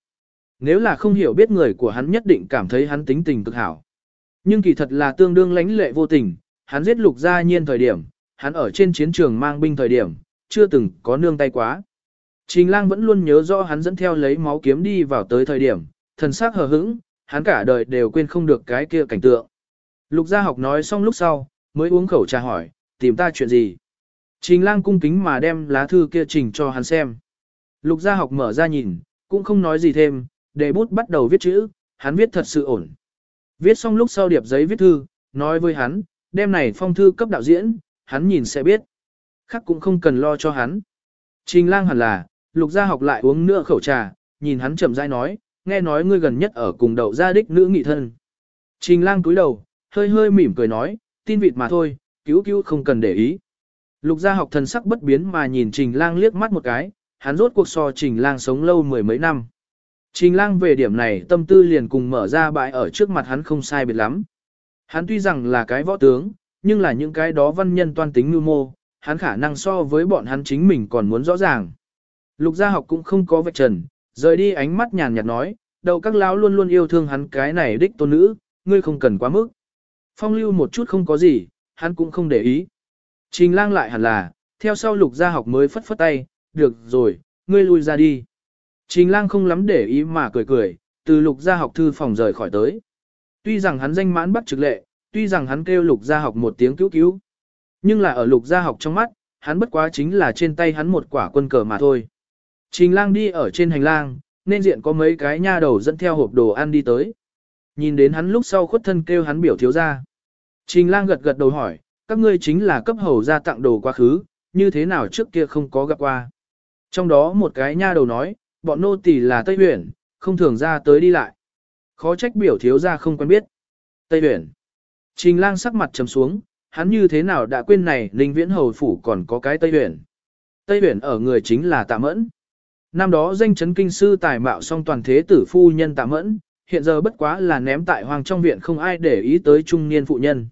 Nếu là không hiểu biết người của hắn nhất định cảm thấy hắn tính tình cực hảo. Nhưng kỳ thật là tương đương lãnh lệ vô tình, hắn giết lục gia nhiên thời điểm, hắn ở trên chiến trường mang binh thời điểm, chưa từng có nương tay quá. Trình lang vẫn luôn nhớ rõ hắn dẫn theo lấy máu kiếm đi vào tới thời điểm, thần sắc hờ hững, hắn cả đời đều quên không được cái kia cảnh tượng. Lục gia học nói xong lúc sau, mới uống khẩu trà hỏi, tìm ta chuyện gì. Trình lang cung kính mà đem lá thư kia trình cho hắn xem. Lục gia học mở ra nhìn, cũng không nói gì thêm, để bút bắt đầu viết chữ, hắn viết thật sự ổn. Viết xong lúc sau điệp giấy viết thư, nói với hắn, đêm này phong thư cấp đạo diễn, hắn nhìn sẽ biết. Khác cũng không cần lo cho hắn. Trình lang hẳn là, lục gia học lại uống nửa khẩu trà, nhìn hắn chậm rãi nói, nghe nói ngươi gần nhất ở cùng đậu gia đích nữ nghị thân. Trình lang túi đầu, hơi hơi mỉm cười nói, tin vịt mà thôi, cứu cứu không cần để ý. Lục gia học thần sắc bất biến mà nhìn trình lang liếc mắt một cái, hắn rốt cuộc so trình lang sống lâu mười mấy năm. Trình lang về điểm này tâm tư liền cùng mở ra bãi ở trước mặt hắn không sai biệt lắm. Hắn tuy rằng là cái võ tướng, nhưng là những cái đó văn nhân toan tính mưu mô, hắn khả năng so với bọn hắn chính mình còn muốn rõ ràng. Lục gia học cũng không có vạch trần, rời đi ánh mắt nhàn nhạt nói, đầu các lão luôn luôn yêu thương hắn cái này đích tôn nữ, ngươi không cần quá mức. Phong lưu một chút không có gì, hắn cũng không để ý. Trình lang lại hẳn là, theo sau lục gia học mới phất phất tay, được rồi, ngươi lui ra đi. Trình lang không lắm để ý mà cười cười, từ lục gia học thư phòng rời khỏi tới. Tuy rằng hắn danh mãn bắt trực lệ, tuy rằng hắn kêu lục gia học một tiếng cứu cứu. Nhưng là ở lục gia học trong mắt, hắn bất quá chính là trên tay hắn một quả quân cờ mà thôi. Trình lang đi ở trên hành lang, nên diện có mấy cái nha đầu dẫn theo hộp đồ ăn đi tới. Nhìn đến hắn lúc sau khuất thân kêu hắn biểu thiếu ra. Trình lang gật gật đầu hỏi, các ngươi chính là cấp hầu ra tặng đồ quá khứ, như thế nào trước kia không có gặp qua. Trong đó một cái nha đầu nói, bọn nô tỳ là Tây Huyền, không thường ra tới đi lại. Khó trách biểu thiếu ra không quen biết. Tây Huyền. Trình lang sắc mặt trầm xuống, hắn như thế nào đã quên này linh viễn hầu phủ còn có cái Tây Huyền. Tây Huyền ở người chính là tạ mẫn. Năm đó danh chấn kinh sư tài mạo song toàn thế tử phu nhân tạ mẫn, hiện giờ bất quá là ném tại hoàng trong viện không ai để ý tới trung niên phụ nhân.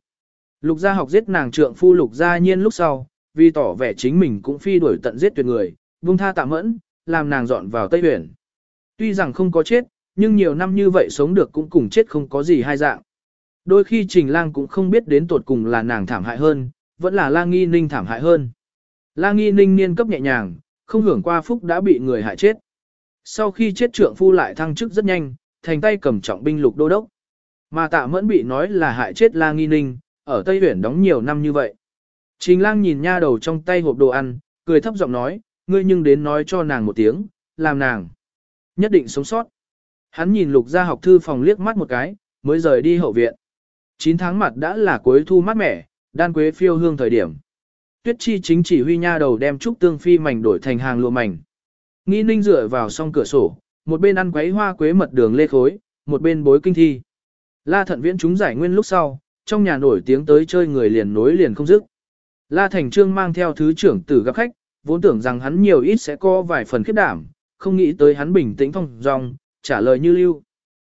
Lục gia học giết nàng trượng phu lục gia nhiên lúc sau, vì tỏ vẻ chính mình cũng phi đuổi tận giết tuyệt người, vung tha tạ mẫn, làm nàng dọn vào Tây Huyền. Tuy rằng không có chết, nhưng nhiều năm như vậy sống được cũng cùng chết không có gì hai dạng. Đôi khi Trình Lang cũng không biết đến tột cùng là nàng thảm hại hơn, vẫn là Lang Nghi Ninh thảm hại hơn. Lang Nghi Ninh niên cấp nhẹ nhàng, không hưởng qua phúc đã bị người hại chết. Sau khi chết trượng phu lại thăng chức rất nhanh, thành tay cầm trọng binh lục đô đốc. Mà tạ mẫn bị nói là hại chết Lang Nghi Ninh, ở Tây Huyển đóng nhiều năm như vậy. Trình lang nhìn nha đầu trong tay hộp đồ ăn, cười thấp giọng nói, ngươi nhưng đến nói cho nàng một tiếng, làm nàng. Nhất định sống sót. Hắn nhìn lục gia học thư phòng liếc mắt một cái, mới rời đi hậu viện. 9 tháng mặt đã là cuối thu mát mẻ, đan quế phiêu hương thời điểm. Tuyết chi chính chỉ huy nha đầu đem trúc tương phi mảnh đổi thành hàng lụa mảnh. Nghi ninh dựa vào song cửa sổ, một bên ăn quấy hoa quế mật đường lê khối, một bên bối kinh thi. La thận viễn chúng giải nguyên lúc sau, trong nhà nổi tiếng tới chơi người liền nối liền không dứt. La Thành Trương mang theo thứ trưởng tử gặp khách, vốn tưởng rằng hắn nhiều ít sẽ có vài phần khiếp đảm, không nghĩ tới hắn bình tĩnh phong dong, trả lời như lưu.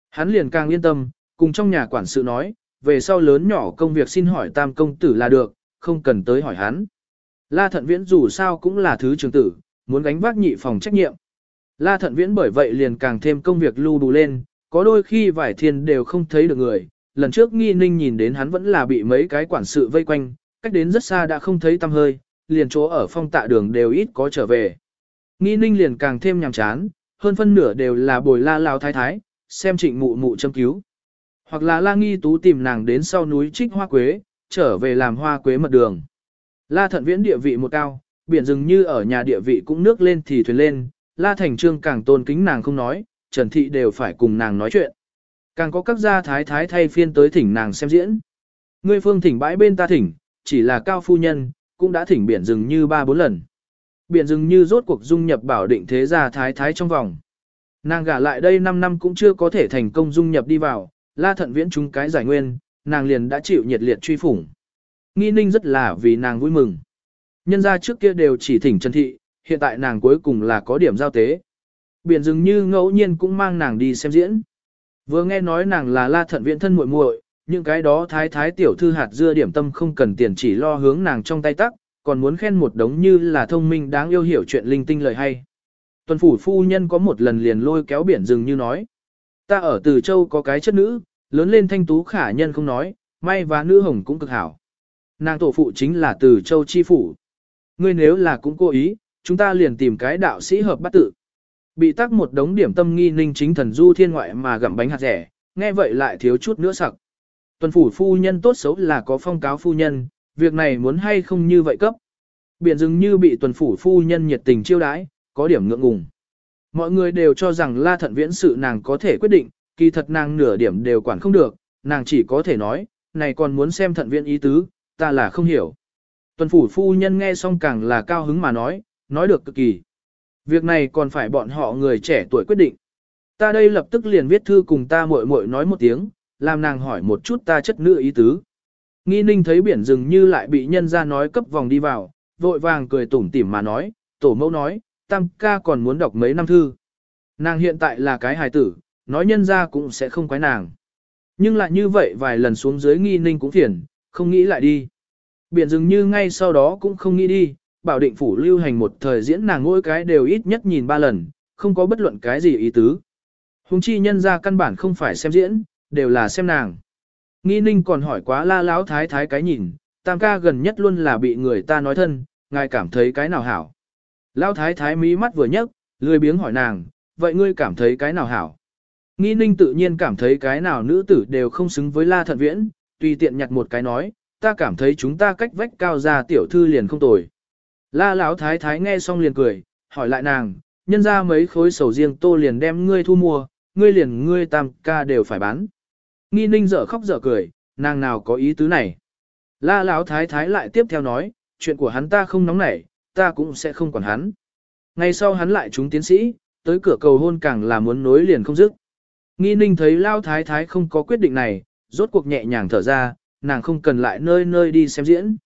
Hắn liền càng yên tâm, cùng trong nhà quản sự nói, về sau lớn nhỏ công việc xin hỏi tam công tử là được, không cần tới hỏi hắn. La Thận Viễn dù sao cũng là thứ trưởng tử, muốn gánh vác nhị phòng trách nhiệm. La Thận Viễn bởi vậy liền càng thêm công việc lưu đủ lên, có đôi khi vải thiên đều không thấy được người, lần trước nghi ninh nhìn đến hắn vẫn là bị mấy cái quản sự vây quanh, cách đến rất xa đã không thấy tăm hơi, liền chỗ ở phong tạ đường đều ít có trở về. Nghi ninh liền càng thêm nhàm chán, hơn phân nửa đều là bồi la lao thái thái, xem trịnh mụ mụ châm cứu. Hoặc là la nghi tú tìm nàng đến sau núi trích hoa quế, trở về làm hoa quế mật đường. La thận viễn địa vị một cao, biển rừng như ở nhà địa vị cũng nước lên thì thuyền lên, la thành trương càng tôn kính nàng không nói, trần thị đều phải cùng nàng nói chuyện. Càng có các gia thái thái thay phiên tới thỉnh nàng xem diễn. Ngươi phương thỉnh bãi bên ta thỉnh, chỉ là cao phu nhân, cũng đã thỉnh biển rừng như ba bốn lần. Biển rừng như rốt cuộc dung nhập bảo định thế gia thái thái trong vòng. Nàng gả lại đây 5 năm cũng chưa có thể thành công dung nhập đi vào, la thận viễn chúng cái giải nguyên, nàng liền đã chịu nhiệt liệt truy phủng. Nghi ninh rất là vì nàng vui mừng. Nhân ra trước kia đều chỉ thỉnh Trần Thị, hiện tại nàng cuối cùng là có điểm giao tế. Biển rừng như ngẫu nhiên cũng mang nàng đi xem diễn. Vừa nghe nói nàng là la thận viễn thân muội muội, những cái đó thái thái tiểu thư hạt dưa điểm tâm không cần tiền chỉ lo hướng nàng trong tay tắc, còn muốn khen một đống như là thông minh đáng yêu hiểu chuyện linh tinh lời hay. Tuần phủ phu nhân có một lần liền lôi kéo biển rừng như nói. Ta ở Từ Châu có cái chất nữ, lớn lên thanh tú khả nhân không nói, may và nữ hồng cũng cực hảo. Nàng tổ phụ chính là Từ Châu chi phủ. Ngươi nếu là cũng cố ý, chúng ta liền tìm cái đạo sĩ hợp bắt tự. Bị tắc một đống điểm tâm nghi ninh chính thần du thiên ngoại mà gặm bánh hạt rẻ, nghe vậy lại thiếu chút nữa sặc. Tuần phủ phu nhân tốt xấu là có phong cáo phu nhân, việc này muốn hay không như vậy cấp. Biển dừng như bị tuần phủ phu nhân nhiệt tình chiêu đãi, có điểm ngượng ngùng. Mọi người đều cho rằng la thận viễn sự nàng có thể quyết định, kỳ thật nàng nửa điểm đều quản không được, nàng chỉ có thể nói, này còn muốn xem thận viễn ý tứ, ta là không hiểu. Tuần phủ phu nhân nghe xong càng là cao hứng mà nói, nói được cực kỳ. Việc này còn phải bọn họ người trẻ tuổi quyết định. Ta đây lập tức liền viết thư cùng ta muội muội nói một tiếng, làm nàng hỏi một chút ta chất nữ ý tứ. Nghi ninh thấy biển rừng như lại bị nhân ra nói cấp vòng đi vào, vội vàng cười tủm tỉm mà nói, tổ mẫu nói, tam ca còn muốn đọc mấy năm thư. Nàng hiện tại là cái hài tử, nói nhân ra cũng sẽ không quái nàng. Nhưng lại như vậy vài lần xuống dưới nghi ninh cũng phiền, không nghĩ lại đi. Biển rừng như ngay sau đó cũng không nghĩ đi, bảo định phủ lưu hành một thời diễn nàng mỗi cái đều ít nhất nhìn ba lần, không có bất luận cái gì ý tứ. Hùng chi nhân ra căn bản không phải xem diễn, đều là xem nàng. Nghi ninh còn hỏi quá la láo thái thái cái nhìn, tam ca gần nhất luôn là bị người ta nói thân, ngài cảm thấy cái nào hảo. Lão thái thái mí mắt vừa nhấc, lười biếng hỏi nàng, vậy ngươi cảm thấy cái nào hảo? Nghi ninh tự nhiên cảm thấy cái nào nữ tử đều không xứng với la thận viễn, tùy tiện nhặt một cái nói, ta cảm thấy chúng ta cách vách cao ra tiểu thư liền không tồi. La lão thái thái nghe xong liền cười, hỏi lại nàng, nhân ra mấy khối sầu riêng tô liền đem ngươi thu mua, ngươi liền ngươi tam ca đều phải bán. Nghi ninh dở khóc dở cười, nàng nào có ý tứ này. La lão thái thái lại tiếp theo nói, chuyện của hắn ta không nóng nảy, ta cũng sẽ không quản hắn. Ngày sau hắn lại chúng tiến sĩ, tới cửa cầu hôn càng là muốn nối liền không dứt. Nghi ninh thấy lao thái thái không có quyết định này, rốt cuộc nhẹ nhàng thở ra, nàng không cần lại nơi nơi đi xem diễn.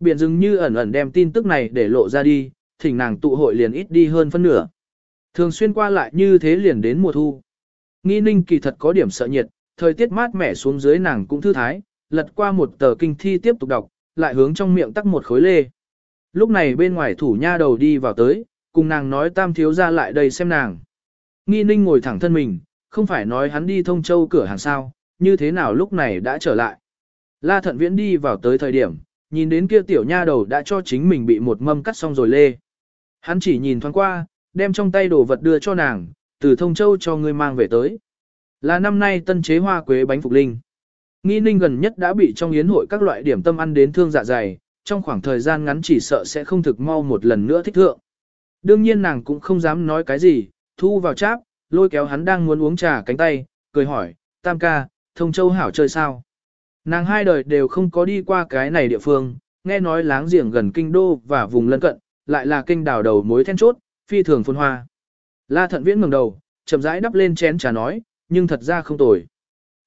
Biển dừng như ẩn ẩn đem tin tức này để lộ ra đi, thỉnh nàng tụ hội liền ít đi hơn phân nửa. Thường xuyên qua lại như thế liền đến mùa thu. Nghi ninh kỳ thật có điểm sợ nhiệt, thời tiết mát mẻ xuống dưới nàng cũng thư thái, lật qua một tờ kinh thi tiếp tục đọc, lại hướng trong miệng tắc một khối lê. Lúc này bên ngoài thủ nha đầu đi vào tới, cùng nàng nói tam thiếu ra lại đây xem nàng. Nghi ninh ngồi thẳng thân mình, không phải nói hắn đi thông châu cửa hàng sao, như thế nào lúc này đã trở lại. La thận viễn đi vào tới thời điểm, nhìn đến kia tiểu nha đầu đã cho chính mình bị một mâm cắt xong rồi lê. Hắn chỉ nhìn thoáng qua, đem trong tay đồ vật đưa cho nàng, từ thông châu cho ngươi mang về tới. Là năm nay tân chế hoa quế bánh phục linh. Nghi ninh gần nhất đã bị trong yến hội các loại điểm tâm ăn đến thương dạ dày, trong khoảng thời gian ngắn chỉ sợ sẽ không thực mau một lần nữa thích thượng. Đương nhiên nàng cũng không dám nói cái gì, thu vào cháp, lôi kéo hắn đang muốn uống trà cánh tay, cười hỏi, tam ca, thông châu hảo chơi sao? Nàng hai đời đều không có đi qua cái này địa phương, nghe nói láng giềng gần kinh đô và vùng lân cận, lại là kinh đảo đầu mối then chốt, phi thường phồn hoa. La thận viễn ngẩng đầu, chậm rãi đắp lên chén trà nói, nhưng thật ra không tồi.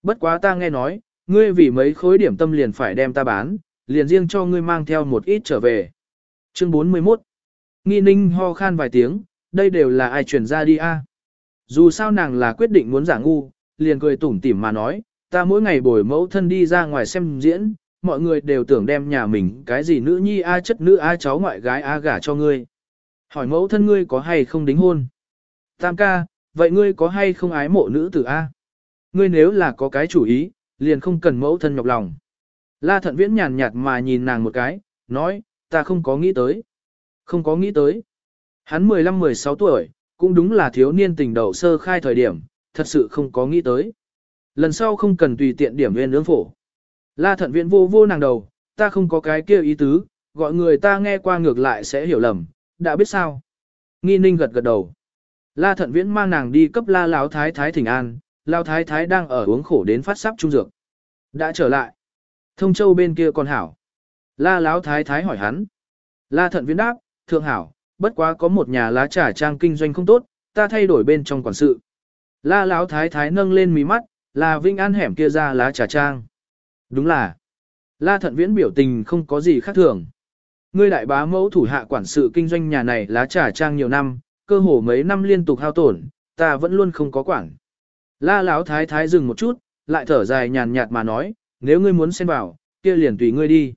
Bất quá ta nghe nói, ngươi vì mấy khối điểm tâm liền phải đem ta bán, liền riêng cho ngươi mang theo một ít trở về. Chương 41 Nghi ninh ho khan vài tiếng, đây đều là ai truyền ra đi a? Dù sao nàng là quyết định muốn giả ngu, liền cười tủm tỉm mà nói, ta mỗi ngày bồi mẫu thân đi ra ngoài xem diễn, mọi người đều tưởng đem nhà mình cái gì nữ nhi a chất nữ a cháu ngoại gái a gả cho ngươi. Hỏi mẫu thân ngươi có hay không đính hôn? Tam ca, vậy ngươi có hay không ái mộ nữ tử a? Ngươi nếu là có cái chủ ý, liền không cần mẫu thân nhọc lòng. La thận viễn nhàn nhạt mà nhìn nàng một cái, nói, ta không có nghĩ tới. Không có nghĩ tới. Hắn 15-16 tuổi, cũng đúng là thiếu niên tình đầu sơ khai thời điểm, thật sự không có nghĩ tới. Lần sau không cần tùy tiện điểm viên ương phổ. La thận viễn vô vô nàng đầu, ta không có cái kia ý tứ, gọi người ta nghe qua ngược lại sẽ hiểu lầm, đã biết sao. Nghi ninh gật gật đầu. La thận viễn mang nàng đi cấp la lão thái thái thỉnh an, lão thái thái đang ở uống khổ đến phát sắp trung dược. Đã trở lại. Thông châu bên kia còn hảo. La lão thái thái hỏi hắn, La thận viễn đáp, thượng hảo, bất quá có một nhà lá trà trang kinh doanh không tốt, ta thay đổi bên trong quản sự. La Lão thái thái nâng lên mí mắt, là Vinh An hẻm kia ra lá trà trang. Đúng là. La thận viễn biểu tình không có gì khác thường. Ngươi đại bá mẫu thủ hạ quản sự kinh doanh nhà này lá trà trang nhiều năm, cơ hồ mấy năm liên tục hao tổn, ta vẫn luôn không có quản. La Lão thái thái dừng một chút, lại thở dài nhàn nhạt mà nói, nếu ngươi muốn xen vào, kia liền tùy ngươi đi.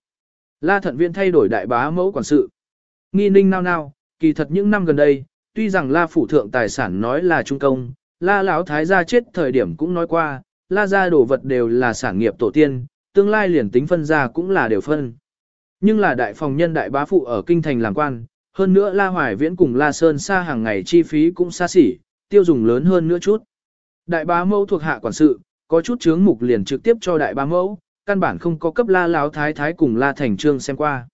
La thận viễn thay đổi đại bá mẫu quản sự. Nghi ninh nao nao, kỳ thật những năm gần đây, tuy rằng La phủ thượng tài sản nói là trung công, La lão thái gia chết thời điểm cũng nói qua, La gia đồ vật đều là sản nghiệp tổ tiên, tương lai liền tính phân ra cũng là đều phân. Nhưng là đại phòng nhân đại bá phụ ở kinh thành làm quan, hơn nữa La Hoài Viễn cùng La Sơn xa hàng ngày chi phí cũng xa xỉ, tiêu dùng lớn hơn nữa chút. Đại bá mẫu thuộc hạ quản sự, có chút chướng mục liền trực tiếp cho đại bá mẫu, căn bản không có cấp La lão thái thái cùng La Thành Trương xem qua.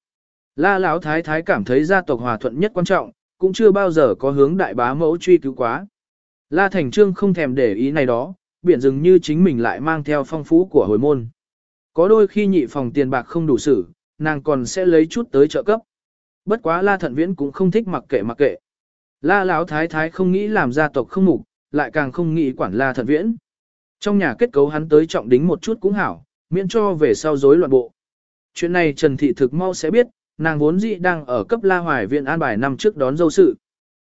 La lão thái thái cảm thấy gia tộc hòa thuận nhất quan trọng, cũng chưa bao giờ có hướng đại bá mẫu truy cứu quá. La Thành Trương không thèm để ý này đó, biển dừng như chính mình lại mang theo phong phú của hồi môn. Có đôi khi nhị phòng tiền bạc không đủ sử, nàng còn sẽ lấy chút tới trợ cấp. Bất quá La Thận Viễn cũng không thích mặc kệ mặc kệ. La Lão Thái Thái không nghĩ làm gia tộc không mục, lại càng không nghĩ quản La Thận Viễn. Trong nhà kết cấu hắn tới trọng đính một chút cũng hảo, miễn cho về sau rối loạn bộ. Chuyện này Trần Thị thực mau sẽ biết, nàng vốn dĩ đang ở cấp La Hoài Viện an bài năm trước đón dâu sự.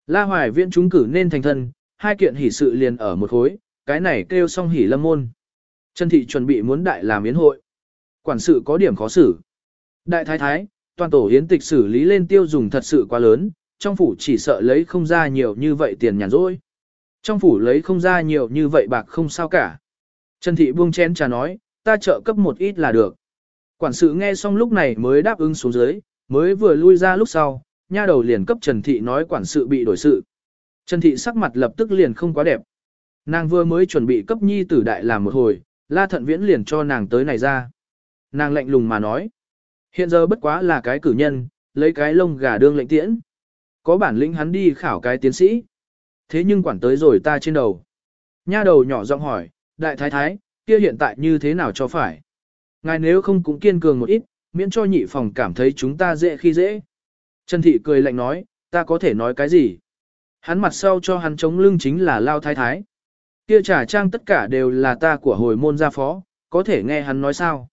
La Hoài Viện trúng cử nên thành thân, hai kiện hỷ sự liền ở một khối, cái này kêu xong hỷ lâm môn. Trần Thị chuẩn bị muốn đại làm yến hội. Quản sự có điểm khó xử. Đại thái thái, toàn tổ hiến tịch xử lý lên tiêu dùng thật sự quá lớn, trong phủ chỉ sợ lấy không ra nhiều như vậy tiền nhàn rỗi. Trong phủ lấy không ra nhiều như vậy bạc không sao cả. Trần Thị buông chén trà nói, ta trợ cấp một ít là được. Quản sự nghe xong lúc này mới đáp ứng xuống dưới, mới vừa lui ra lúc sau, nha đầu liền cấp Trần Thị nói quản sự bị đổi sự. Trần Thị sắc mặt lập tức liền không quá đẹp. Nàng vừa mới chuẩn bị cấp nhi tử đại làm một hồi, la thận viễn liền cho nàng tới này ra. Nàng lạnh lùng mà nói. Hiện giờ bất quá là cái cử nhân, lấy cái lông gà đương lệnh tiễn. Có bản lĩnh hắn đi khảo cái tiến sĩ. Thế nhưng quản tới rồi ta trên đầu. Nha đầu nhỏ giọng hỏi, đại thái thái, kia hiện tại như thế nào cho phải? Ngài nếu không cũng kiên cường một ít, miễn cho nhị phòng cảm thấy chúng ta dễ khi dễ. Trần Thị cười lạnh nói, ta có thể nói cái gì? Hắn mặt sau cho hắn chống lưng chính là Lao Thái Thái. Kia trả trang tất cả đều là ta của hồi môn gia phó, có thể nghe hắn nói sao?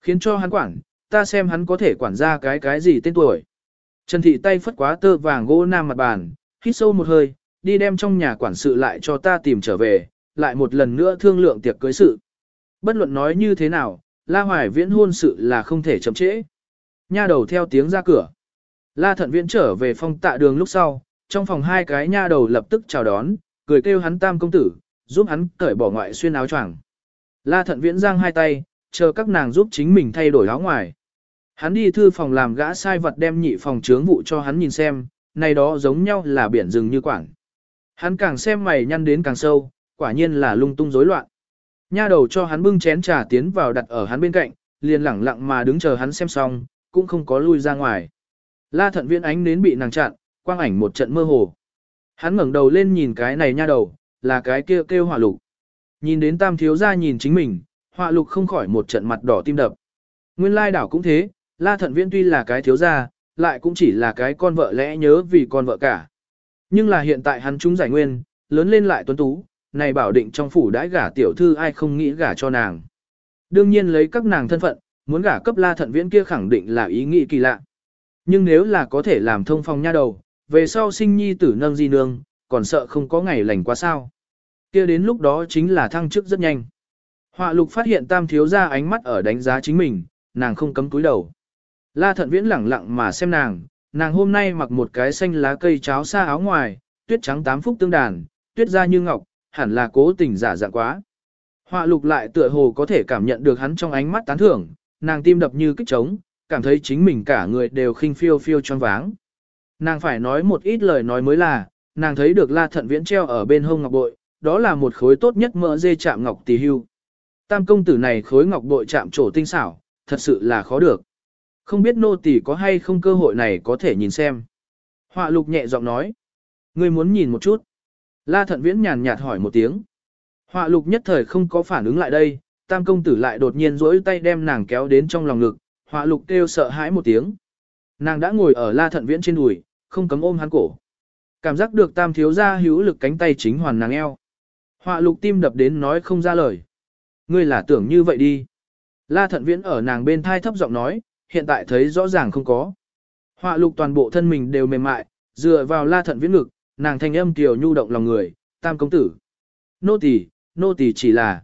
Khiến cho hắn quản, ta xem hắn có thể quản ra cái cái gì tên tuổi. Trần Thị tay phất quá tơ vàng gỗ nam mặt bàn, hít sâu một hơi, đi đem trong nhà quản sự lại cho ta tìm trở về, lại một lần nữa thương lượng tiệc cưới sự. Bất luận nói như thế nào, La Hoài Viễn hôn sự là không thể chậm trễ. Nha đầu theo tiếng ra cửa. La Thận Viễn trở về phong tạ đường lúc sau, trong phòng hai cái nha đầu lập tức chào đón, cười kêu hắn tam công tử, giúp hắn cởi bỏ ngoại xuyên áo choàng. La Thận Viễn giang hai tay, chờ các nàng giúp chính mình thay đổi áo ngoài. Hắn đi thư phòng làm gã sai vật đem nhị phòng trướng vụ cho hắn nhìn xem, này đó giống nhau là biển rừng như quảng. Hắn càng xem mày nhăn đến càng sâu, quả nhiên là lung tung rối loạn. Nha đầu cho hắn bưng chén trà tiến vào đặt ở hắn bên cạnh, liền lẳng lặng mà đứng chờ hắn xem xong, cũng không có lui ra ngoài. La thận viên ánh đến bị nàng chặn, quang ảnh một trận mơ hồ. Hắn ngẩng đầu lên nhìn cái này nha đầu, là cái kia kêu, kêu hỏa lục. Nhìn đến tam thiếu ra nhìn chính mình, hỏa lục không khỏi một trận mặt đỏ tim đập. Nguyên lai đảo cũng thế, la thận Viễn tuy là cái thiếu gia, lại cũng chỉ là cái con vợ lẽ nhớ vì con vợ cả. Nhưng là hiện tại hắn chúng giải nguyên, lớn lên lại tuấn tú, này bảo định trong phủ đãi gả tiểu thư ai không nghĩ gả cho nàng. Đương nhiên lấy các nàng thân phận, muốn gả cấp la thận viễn kia khẳng định là ý nghĩ kỳ lạ. Nhưng nếu là có thể làm thông phong nha đầu, về sau sinh nhi tử nâng di nương, còn sợ không có ngày lành quá sao. kia đến lúc đó chính là thăng chức rất nhanh. Họa lục phát hiện tam thiếu ra ánh mắt ở đánh giá chính mình, nàng không cấm túi đầu. La thận viễn lẳng lặng mà xem nàng, nàng hôm nay mặc một cái xanh lá cây cháo xa áo ngoài, tuyết trắng tám phúc tương đàn, tuyết da như ngọc, hẳn là cố tình giả dạng quá. Họa lục lại tựa hồ có thể cảm nhận được hắn trong ánh mắt tán thưởng, nàng tim đập như kích trống, cảm thấy chính mình cả người đều khinh phiêu phiêu choáng váng. Nàng phải nói một ít lời nói mới là, nàng thấy được la thận viễn treo ở bên hông ngọc bội, đó là một khối tốt nhất mỡ dê chạm ngọc tỳ hưu. Tam công tử này khối ngọc bội chạm trổ tinh xảo, thật sự là khó được. Không biết nô tỳ có hay không cơ hội này có thể nhìn xem. Họa lục nhẹ giọng nói. Ngươi muốn nhìn một chút. La thận viễn nhàn nhạt hỏi một tiếng. Họa lục nhất thời không có phản ứng lại đây, tam công tử lại đột nhiên rỗi tay đem nàng kéo đến trong lòng ngực, họa lục kêu sợ hãi một tiếng. Nàng đã ngồi ở la thận viễn trên đùi, không cấm ôm hắn cổ. Cảm giác được tam thiếu gia hữu lực cánh tay chính hoàn nàng eo. Họa lục tim đập đến nói không ra lời. Ngươi là tưởng như vậy đi. La thận viễn ở nàng bên thai thấp giọng nói, hiện tại thấy rõ ràng không có. Họa lục toàn bộ thân mình đều mềm mại, dựa vào la thận viễn ngực, nàng thanh âm kiều nhu động lòng người, tam công tử. Nô tỳ, nô tỳ chỉ là.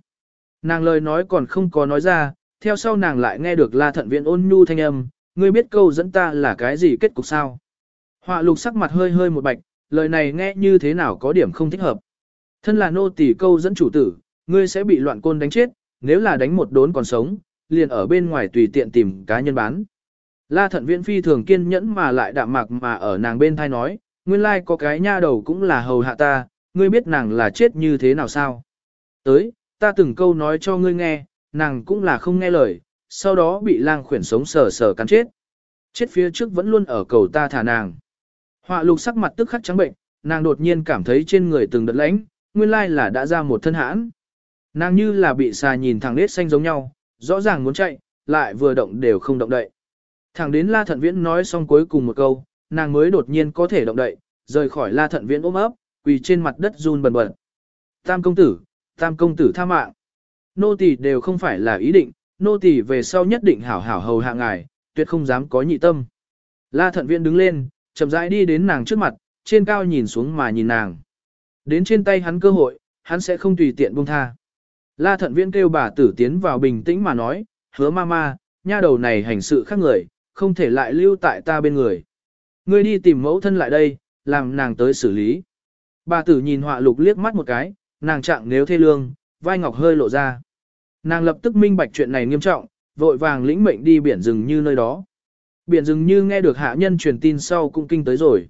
Nàng lời nói còn không có nói ra, theo sau nàng lại nghe được la thận viễn ôn nhu thanh âm, ngươi biết câu dẫn ta là cái gì kết cục sao. Họa lục sắc mặt hơi hơi một bạch, lời này nghe như thế nào có điểm không thích hợp. Thân là nô tỳ câu dẫn chủ tử, ngươi sẽ bị loạn côn đánh chết, nếu là đánh một đốn còn sống, liền ở bên ngoài tùy tiện tìm cá nhân bán. La thận viễn phi thường kiên nhẫn mà lại đạm mạc mà ở nàng bên thai nói, nguyên lai có cái nha đầu cũng là hầu hạ ta, ngươi biết nàng là chết như thế nào sao? Tới, ta từng câu nói cho ngươi nghe, nàng cũng là không nghe lời, sau đó bị lang khuyển sống sờ sờ cắn chết. Chết phía trước vẫn luôn ở cầu ta thả nàng. Họa lục sắc mặt tức khắc trắng bệnh, nàng đột nhiên cảm thấy trên người từng đợt lãnh, nguyên lai là đã ra một thân hãn. Nàng như là bị xà nhìn thẳng nết xanh giống nhau, rõ ràng muốn chạy, lại vừa động đều không động đậy. Thẳng đến La Thận Viễn nói xong cuối cùng một câu, nàng mới đột nhiên có thể động đậy, rời khỏi La Thận Viễn ôm ấp, quỳ trên mặt đất run bần bật. Tam công tử, tam công tử tha mạng. Nô tỳ đều không phải là ý định, nô tỳ về sau nhất định hảo hảo hầu hạ ngài, tuyệt không dám có nhị tâm. La Thận Viễn đứng lên, chậm rãi đi đến nàng trước mặt, trên cao nhìn xuống mà nhìn nàng. Đến trên tay hắn cơ hội, hắn sẽ không tùy tiện buông tha. La Thận Viễn kêu bà tử tiến vào bình tĩnh mà nói, hứa ma ma, nha đầu này hành sự khác người, không thể lại lưu tại ta bên người. Ngươi đi tìm mẫu thân lại đây, làm nàng tới xử lý. Bà tử nhìn họa lục liếc mắt một cái, nàng trạng nếu thê lương, vai ngọc hơi lộ ra. Nàng lập tức minh bạch chuyện này nghiêm trọng, vội vàng lĩnh mệnh đi biển rừng như nơi đó. Biển rừng như nghe được hạ nhân truyền tin sau cũng kinh tới rồi.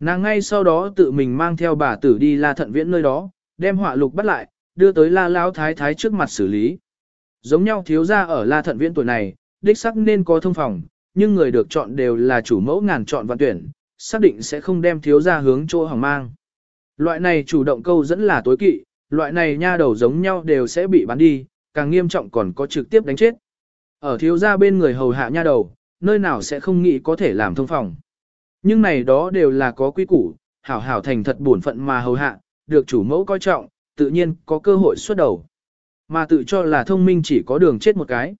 Nàng ngay sau đó tự mình mang theo bà tử đi la thận viễn nơi đó, đem họa lục bắt lại, đưa tới la lão thái thái trước mặt xử lý. Giống nhau thiếu ra ở la thận viễn tuổi này, đích sắc nên có thông phòng, nhưng người được chọn đều là chủ mẫu ngàn chọn và tuyển, xác định sẽ không đem thiếu ra hướng chỗ hỏng mang. Loại này chủ động câu dẫn là tối kỵ, loại này nha đầu giống nhau đều sẽ bị bán đi, càng nghiêm trọng còn có trực tiếp đánh chết. Ở thiếu gia bên người hầu hạ nha đầu, nơi nào sẽ không nghĩ có thể làm thông phòng. Nhưng này đó đều là có quy củ, hảo hảo thành thật bổn phận mà hầu hạ, được chủ mẫu coi trọng, tự nhiên có cơ hội xuất đầu. Mà tự cho là thông minh chỉ có đường chết một cái.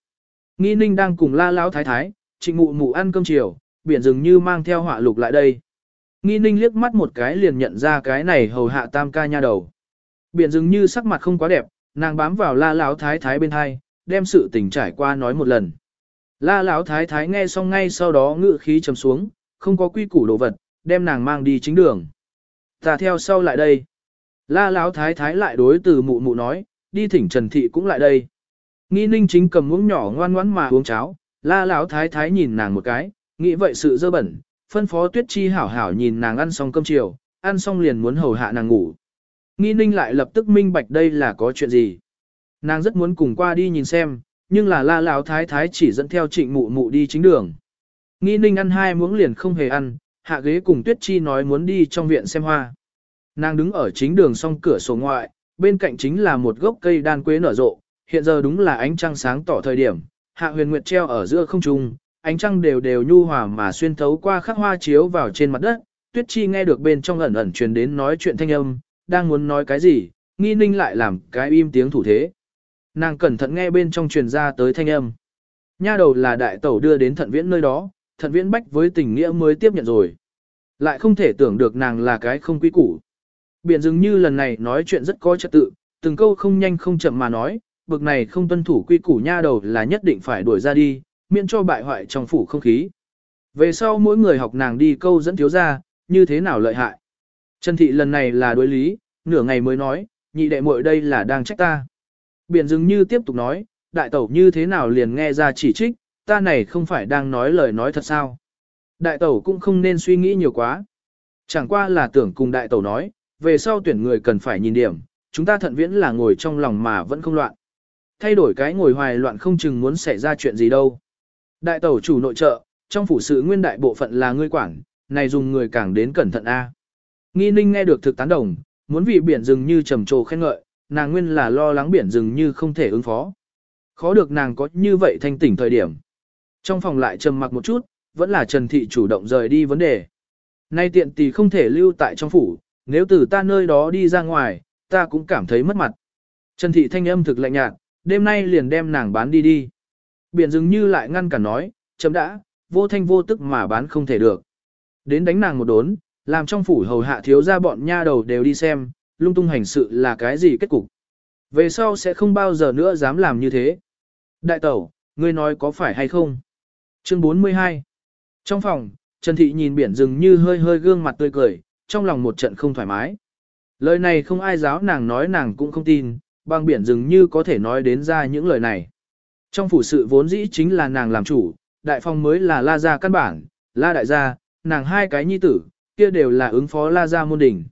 Nghi ninh đang cùng la lão thái thái, trịnh mụ mụ ăn cơm chiều, biển dường như mang theo họa lục lại đây. Nghi ninh liếc mắt một cái liền nhận ra cái này hầu hạ tam ca nha đầu. Biển dường như sắc mặt không quá đẹp, nàng bám vào la lão thái thái bên hai, đem sự tình trải qua nói một lần. La lão thái thái nghe xong ngay sau đó ngự khí trầm xuống, không có quy củ đồ vật, đem nàng mang đi chính đường. Ta theo sau lại đây. La lão thái thái lại đối từ mụ mụ nói, đi thỉnh Trần Thị cũng lại đây. Nghi ninh chính cầm muỗng nhỏ ngoan ngoãn mà uống cháo, la lão thái thái nhìn nàng một cái, nghĩ vậy sự dơ bẩn, phân phó tuyết chi hảo hảo nhìn nàng ăn xong cơm chiều, ăn xong liền muốn hầu hạ nàng ngủ. Nghi ninh lại lập tức minh bạch đây là có chuyện gì. Nàng rất muốn cùng qua đi nhìn xem, nhưng là la lão thái thái chỉ dẫn theo trịnh mụ mụ đi chính đường. Nghi ninh ăn hai muỗng liền không hề ăn, hạ ghế cùng tuyết chi nói muốn đi trong viện xem hoa. Nàng đứng ở chính đường song cửa sổ ngoại, bên cạnh chính là một gốc cây đan quế nở rộ, hiện giờ đúng là ánh trăng sáng tỏ thời điểm, hạ huyền nguyệt treo ở giữa không trung, ánh trăng đều đều nhu hòa mà xuyên thấu qua khắc hoa chiếu vào trên mặt đất, tuyết chi nghe được bên trong ẩn ẩn truyền đến nói chuyện thanh âm, đang muốn nói cái gì, nghi ninh lại làm cái im tiếng thủ thế. Nàng cẩn thận nghe bên trong truyền ra tới thanh âm. Nha đầu là đại tẩu đưa đến thận viễn nơi đó, thận viễn bách với tình nghĩa mới tiếp nhận rồi. Lại không thể tưởng được nàng là cái không quý củ. Biển dường như lần này nói chuyện rất có trật tự, từng câu không nhanh không chậm mà nói, bực này không tuân thủ quy củ nha đầu là nhất định phải đuổi ra đi, miễn cho bại hoại trong phủ không khí. Về sau mỗi người học nàng đi câu dẫn thiếu ra, như thế nào lợi hại. Trần thị lần này là đối lý, nửa ngày mới nói, nhị đệ muội đây là đang trách ta. Biển dường như tiếp tục nói, đại tẩu như thế nào liền nghe ra chỉ trích, ta này không phải đang nói lời nói thật sao. Đại tẩu cũng không nên suy nghĩ nhiều quá. Chẳng qua là tưởng cùng đại tẩu nói, về sau tuyển người cần phải nhìn điểm, chúng ta thận viễn là ngồi trong lòng mà vẫn không loạn. Thay đổi cái ngồi hoài loạn không chừng muốn xảy ra chuyện gì đâu. Đại tẩu chủ nội trợ, trong phủ sự nguyên đại bộ phận là ngươi quản, này dùng người càng đến cẩn thận A. Nghi ninh nghe được thực tán đồng, muốn vì biển rừng như trầm trồ khen ngợi, nàng nguyên là lo lắng biển rừng như không thể ứng phó. Khó được nàng có như vậy thanh tỉnh thời điểm. Trong phòng lại trầm mặc một chút, vẫn là Trần Thị chủ động rời đi vấn đề. Nay tiện tỳ không thể lưu tại trong phủ, nếu từ ta nơi đó đi ra ngoài, ta cũng cảm thấy mất mặt. Trần Thị thanh âm thực lạnh nhạt, đêm nay liền đem nàng bán đi đi. Biển dường như lại ngăn cả nói, chấm đã, vô thanh vô tức mà bán không thể được. Đến đánh nàng một đốn, làm trong phủ hầu hạ thiếu ra bọn nha đầu đều đi xem, lung tung hành sự là cái gì kết cục. Về sau sẽ không bao giờ nữa dám làm như thế. Đại tẩu, ngươi nói có phải hay không? Chương 42 Trong phòng, Trần Thị nhìn biển rừng như hơi hơi gương mặt tươi cười, trong lòng một trận không thoải mái. Lời này không ai giáo nàng nói nàng cũng không tin, bằng biển dường như có thể nói đến ra những lời này. Trong phủ sự vốn dĩ chính là nàng làm chủ, đại phong mới là la gia căn bản, la đại gia, nàng hai cái nhi tử, kia đều là ứng phó la gia môn đỉnh.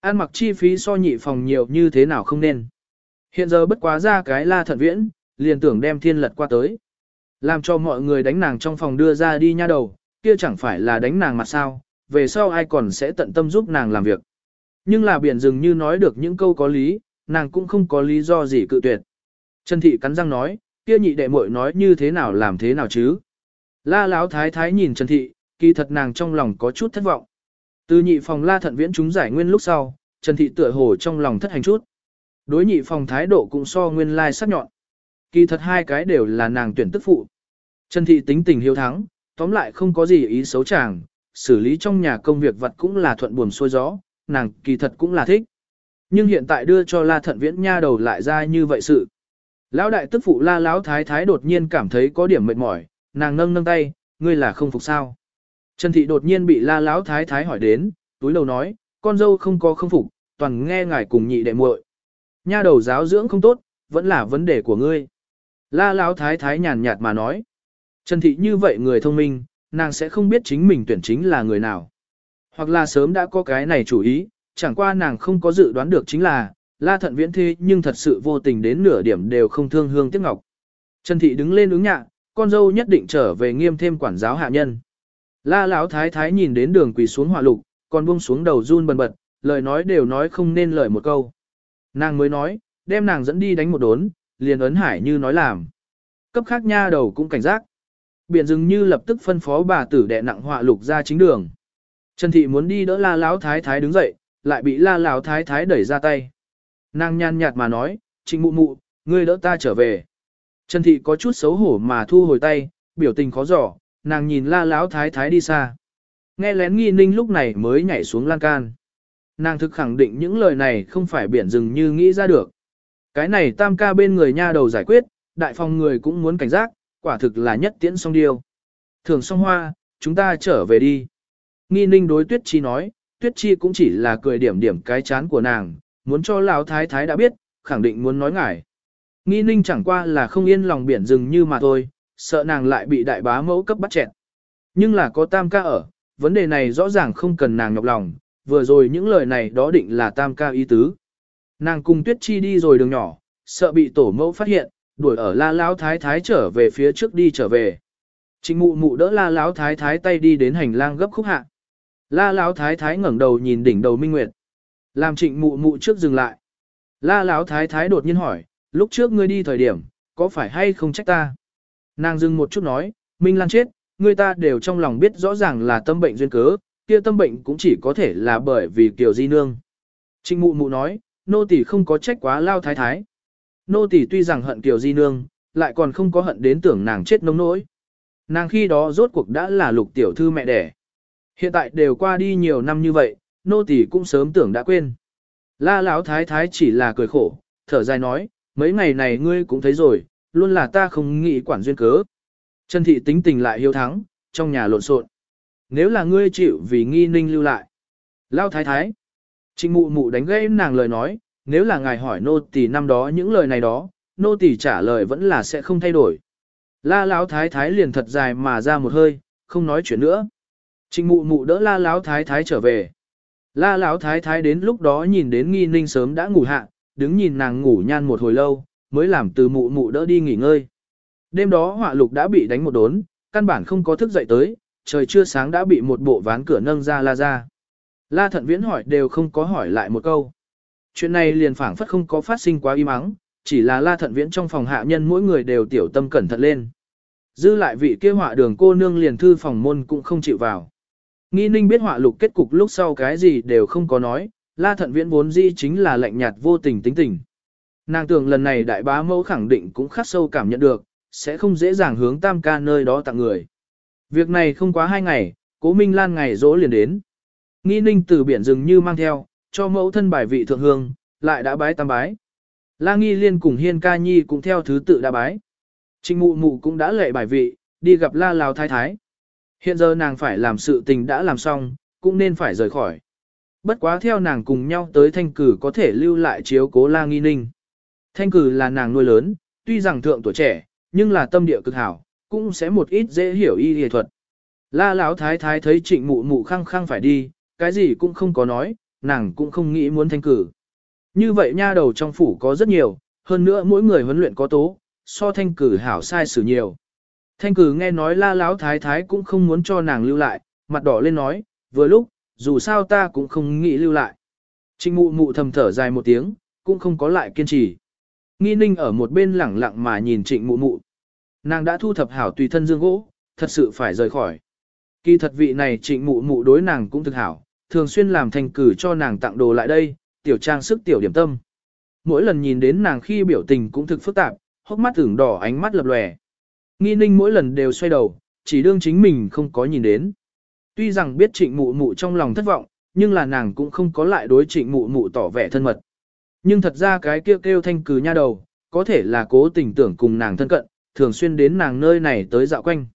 Ăn mặc chi phí so nhị phòng nhiều như thế nào không nên. Hiện giờ bất quá ra cái la thận viễn, liền tưởng đem thiên lật qua tới. Làm cho mọi người đánh nàng trong phòng đưa ra đi nha đầu, kia chẳng phải là đánh nàng mặt sao, về sau ai còn sẽ tận tâm giúp nàng làm việc. Nhưng là biển rừng như nói được những câu có lý, nàng cũng không có lý do gì cự tuyệt. Trần Thị cắn răng nói, kia nhị đệ muội nói như thế nào làm thế nào chứ. La Láo thái thái nhìn Trần Thị, kỳ thật nàng trong lòng có chút thất vọng. Từ nhị phòng la thận viễn chúng giải nguyên lúc sau, Trần Thị tựa hồ trong lòng thất hành chút. Đối nhị phòng thái độ cũng so nguyên lai sắc nhọn. Kỳ thật hai cái đều là nàng tuyển tức phụ. Trần Thị tính tình hiếu thắng, tóm lại không có gì ý xấu chàng, xử lý trong nhà công việc vật cũng là thuận buồm xuôi gió, nàng kỳ thật cũng là thích. Nhưng hiện tại đưa cho La Thận Viễn nha đầu lại ra như vậy sự. Lão đại tức phụ La lão thái thái đột nhiên cảm thấy có điểm mệt mỏi, nàng nâng nâng tay, ngươi là không phục sao? Trần Thị đột nhiên bị La lão thái thái hỏi đến, túi đầu nói, con dâu không có không phục, toàn nghe ngài cùng nhị đệ muội. Nha đầu giáo dưỡng không tốt, vẫn là vấn đề của ngươi. La lão thái thái nhàn nhạt mà nói. Trần Thị như vậy người thông minh, nàng sẽ không biết chính mình tuyển chính là người nào. Hoặc là sớm đã có cái này chủ ý, chẳng qua nàng không có dự đoán được chính là, la thận viễn thế nhưng thật sự vô tình đến nửa điểm đều không thương hương tiếc ngọc. Trần Thị đứng lên ứng nhạ, con dâu nhất định trở về nghiêm thêm quản giáo hạ nhân. La lão thái thái nhìn đến đường quỳ xuống hỏa lục, còn buông xuống đầu run bần bật, lời nói đều nói không nên lời một câu. Nàng mới nói, đem nàng dẫn đi đánh một đốn, liền ấn hải như nói làm. Cấp khác nha đầu cũng cảnh giác. Biển dừng như lập tức phân phó bà tử đệ nặng họa lục ra chính đường. Trần thị muốn đi đỡ la lão thái thái đứng dậy, lại bị la lão thái thái đẩy ra tay. Nàng nhàn nhạt mà nói, trịnh mụ mụ, ngươi đỡ ta trở về. Trần thị có chút xấu hổ mà thu hồi tay, biểu tình khó giỏ, nàng nhìn la lão thái thái đi xa. Nghe lén nghi ninh lúc này mới nhảy xuống lan can. Nàng thực khẳng định những lời này không phải biển rừng như nghĩ ra được. Cái này tam ca bên người nha đầu giải quyết, đại phòng người cũng muốn cảnh giác, quả thực là nhất tiễn song điêu. Thường song hoa, chúng ta trở về đi. Nghi ninh đối tuyết chi nói, tuyết chi cũng chỉ là cười điểm điểm cái chán của nàng, muốn cho lão thái thái đã biết, khẳng định muốn nói ngải. Nghi ninh chẳng qua là không yên lòng biển rừng như mà thôi, sợ nàng lại bị đại bá mẫu cấp bắt chẹn. Nhưng là có tam ca ở, vấn đề này rõ ràng không cần nàng nhọc lòng, vừa rồi những lời này đó định là tam ca ý tứ. Nàng cùng tuyết chi đi rồi đường nhỏ, sợ bị tổ mẫu phát hiện, đuổi ở la lão thái thái trở về phía trước đi trở về. Trịnh mụ mụ đỡ la lão thái thái tay đi đến hành lang gấp khúc hạ. La lão thái thái ngẩng đầu nhìn đỉnh đầu minh nguyệt. Làm trịnh mụ mụ trước dừng lại. La lão thái thái đột nhiên hỏi, lúc trước ngươi đi thời điểm, có phải hay không trách ta? Nàng dừng một chút nói, Minh Lan chết, người ta đều trong lòng biết rõ ràng là tâm bệnh duyên cớ, kia tâm bệnh cũng chỉ có thể là bởi vì Kiều Di Nương. Trịnh mụ mụ nói, nô tỳ không có trách quá lao thái thái. Nô tỳ tuy rằng hận Kiều Di Nương, lại còn không có hận đến tưởng nàng chết nông nỗi. Nàng khi đó rốt cuộc đã là lục tiểu thư mẹ đẻ. Hiện tại đều qua đi nhiều năm như vậy, nô tỳ cũng sớm tưởng đã quên. La lão thái thái chỉ là cười khổ, thở dài nói, mấy ngày này ngươi cũng thấy rồi, luôn là ta không nghĩ quản duyên cớ. Trần thị tính tình lại hiếu thắng, trong nhà lộn xộn. Nếu là ngươi chịu vì nghi ninh lưu lại. Lao thái thái. Trịnh mụ mụ đánh gây nàng lời nói, nếu là ngài hỏi nô tỳ năm đó những lời này đó, nô tỳ trả lời vẫn là sẽ không thay đổi. La Lão thái thái liền thật dài mà ra một hơi, không nói chuyện nữa. Trình mụ mụ đỡ la Lão thái thái trở về. La Lão thái thái đến lúc đó nhìn đến nghi ninh sớm đã ngủ hạ, đứng nhìn nàng ngủ nhan một hồi lâu, mới làm từ mụ mụ đỡ đi nghỉ ngơi. Đêm đó họa lục đã bị đánh một đốn, căn bản không có thức dậy tới, trời chưa sáng đã bị một bộ ván cửa nâng ra la ra. La thận viễn hỏi đều không có hỏi lại một câu. Chuyện này liền phảng phất không có phát sinh quá im ắng, chỉ là la thận viễn trong phòng hạ nhân mỗi người đều tiểu tâm cẩn thận lên. Dư lại vị kia họa đường cô nương liền thư phòng môn cũng không chịu vào. Nghi ninh biết họa lục kết cục lúc sau cái gì đều không có nói, la thận viễn vốn di chính là lạnh nhạt vô tình tính tình. Nàng tưởng lần này đại bá mẫu khẳng định cũng khắc sâu cảm nhận được, sẽ không dễ dàng hướng tam ca nơi đó tặng người. Việc này không quá hai ngày, cố Minh Lan ngày dỗ liền đến. Nghi ninh từ biển rừng như mang theo, cho mẫu thân bài vị thượng hương, lại đã bái tam bái. La Nghi Liên cùng Hiên Ca Nhi cũng theo thứ tự đã bái. Trịnh mụ mụ cũng đã lệ bài vị, đi gặp La Lào Thái Thái. Hiện giờ nàng phải làm sự tình đã làm xong, cũng nên phải rời khỏi. Bất quá theo nàng cùng nhau tới thanh cử có thể lưu lại chiếu cố La Nghi Ninh. Thanh cử là nàng nuôi lớn, tuy rằng thượng tuổi trẻ, nhưng là tâm địa cực hảo, cũng sẽ một ít dễ hiểu y y thuật. La Lão Thái Thái thấy trịnh mụ mụ khăng khăng phải đi, cái gì cũng không có nói, nàng cũng không nghĩ muốn thanh cử. Như vậy nha đầu trong phủ có rất nhiều, hơn nữa mỗi người huấn luyện có tố, so thanh cử hảo sai xử nhiều. Thanh cử nghe nói la láo thái thái cũng không muốn cho nàng lưu lại, mặt đỏ lên nói, vừa lúc, dù sao ta cũng không nghĩ lưu lại. Trịnh mụ mụ thầm thở dài một tiếng, cũng không có lại kiên trì. Nghi ninh ở một bên lẳng lặng mà nhìn trịnh mụ mụ. Nàng đã thu thập hảo tùy thân dương gỗ, thật sự phải rời khỏi. Kỳ thật vị này trịnh mụ mụ đối nàng cũng thực hảo, thường xuyên làm thành cử cho nàng tặng đồ lại đây, tiểu trang sức tiểu điểm tâm. Mỗi lần nhìn đến nàng khi biểu tình cũng thực phức tạp, hốc mắt ửng đỏ ánh mắt lập lòe. Nghi ninh mỗi lần đều xoay đầu, chỉ đương chính mình không có nhìn đến. Tuy rằng biết trịnh mụ mụ trong lòng thất vọng, nhưng là nàng cũng không có lại đối trịnh mụ mụ tỏ vẻ thân mật. Nhưng thật ra cái kêu kêu thanh cử nha đầu, có thể là cố tình tưởng cùng nàng thân cận, thường xuyên đến nàng nơi này tới dạo quanh.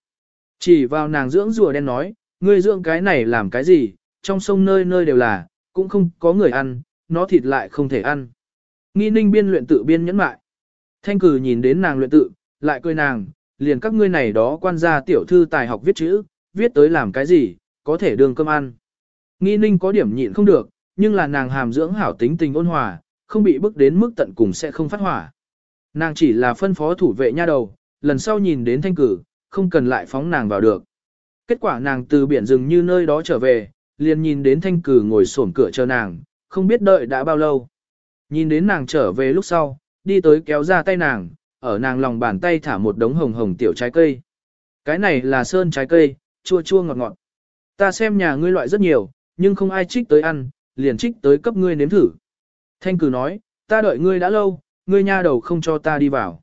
Chỉ vào nàng dưỡng rùa đen nói, ngươi dưỡng cái này làm cái gì, trong sông nơi nơi đều là, cũng không có người ăn, nó thịt lại không thể ăn. Nghi ninh biên luyện tự biên nhẫn mại. Thanh cử nhìn đến nàng luyện tự, lại cười nàng, liền các ngươi này đó quan gia tiểu thư tài học viết chữ, viết tới làm cái gì, có thể đường cơm ăn. Nghi ninh có điểm nhịn không được, nhưng là nàng hàm dưỡng hảo tính tình ôn hòa, không bị bức đến mức tận cùng sẽ không phát hỏa. Nàng chỉ là phân phó thủ vệ nha đầu, lần sau nhìn đến thanh cử, không cần lại phóng nàng vào được. Kết quả nàng từ biển rừng như nơi đó trở về, liền nhìn đến thanh cử ngồi xổm cửa chờ nàng, không biết đợi đã bao lâu. Nhìn đến nàng trở về lúc sau, đi tới kéo ra tay nàng, ở nàng lòng bàn tay thả một đống hồng hồng tiểu trái cây. Cái này là sơn trái cây, chua chua ngọt ngọt. Ta xem nhà ngươi loại rất nhiều, nhưng không ai trích tới ăn, liền trích tới cấp ngươi nếm thử. Thanh cử nói, ta đợi ngươi đã lâu, ngươi nha đầu không cho ta đi vào.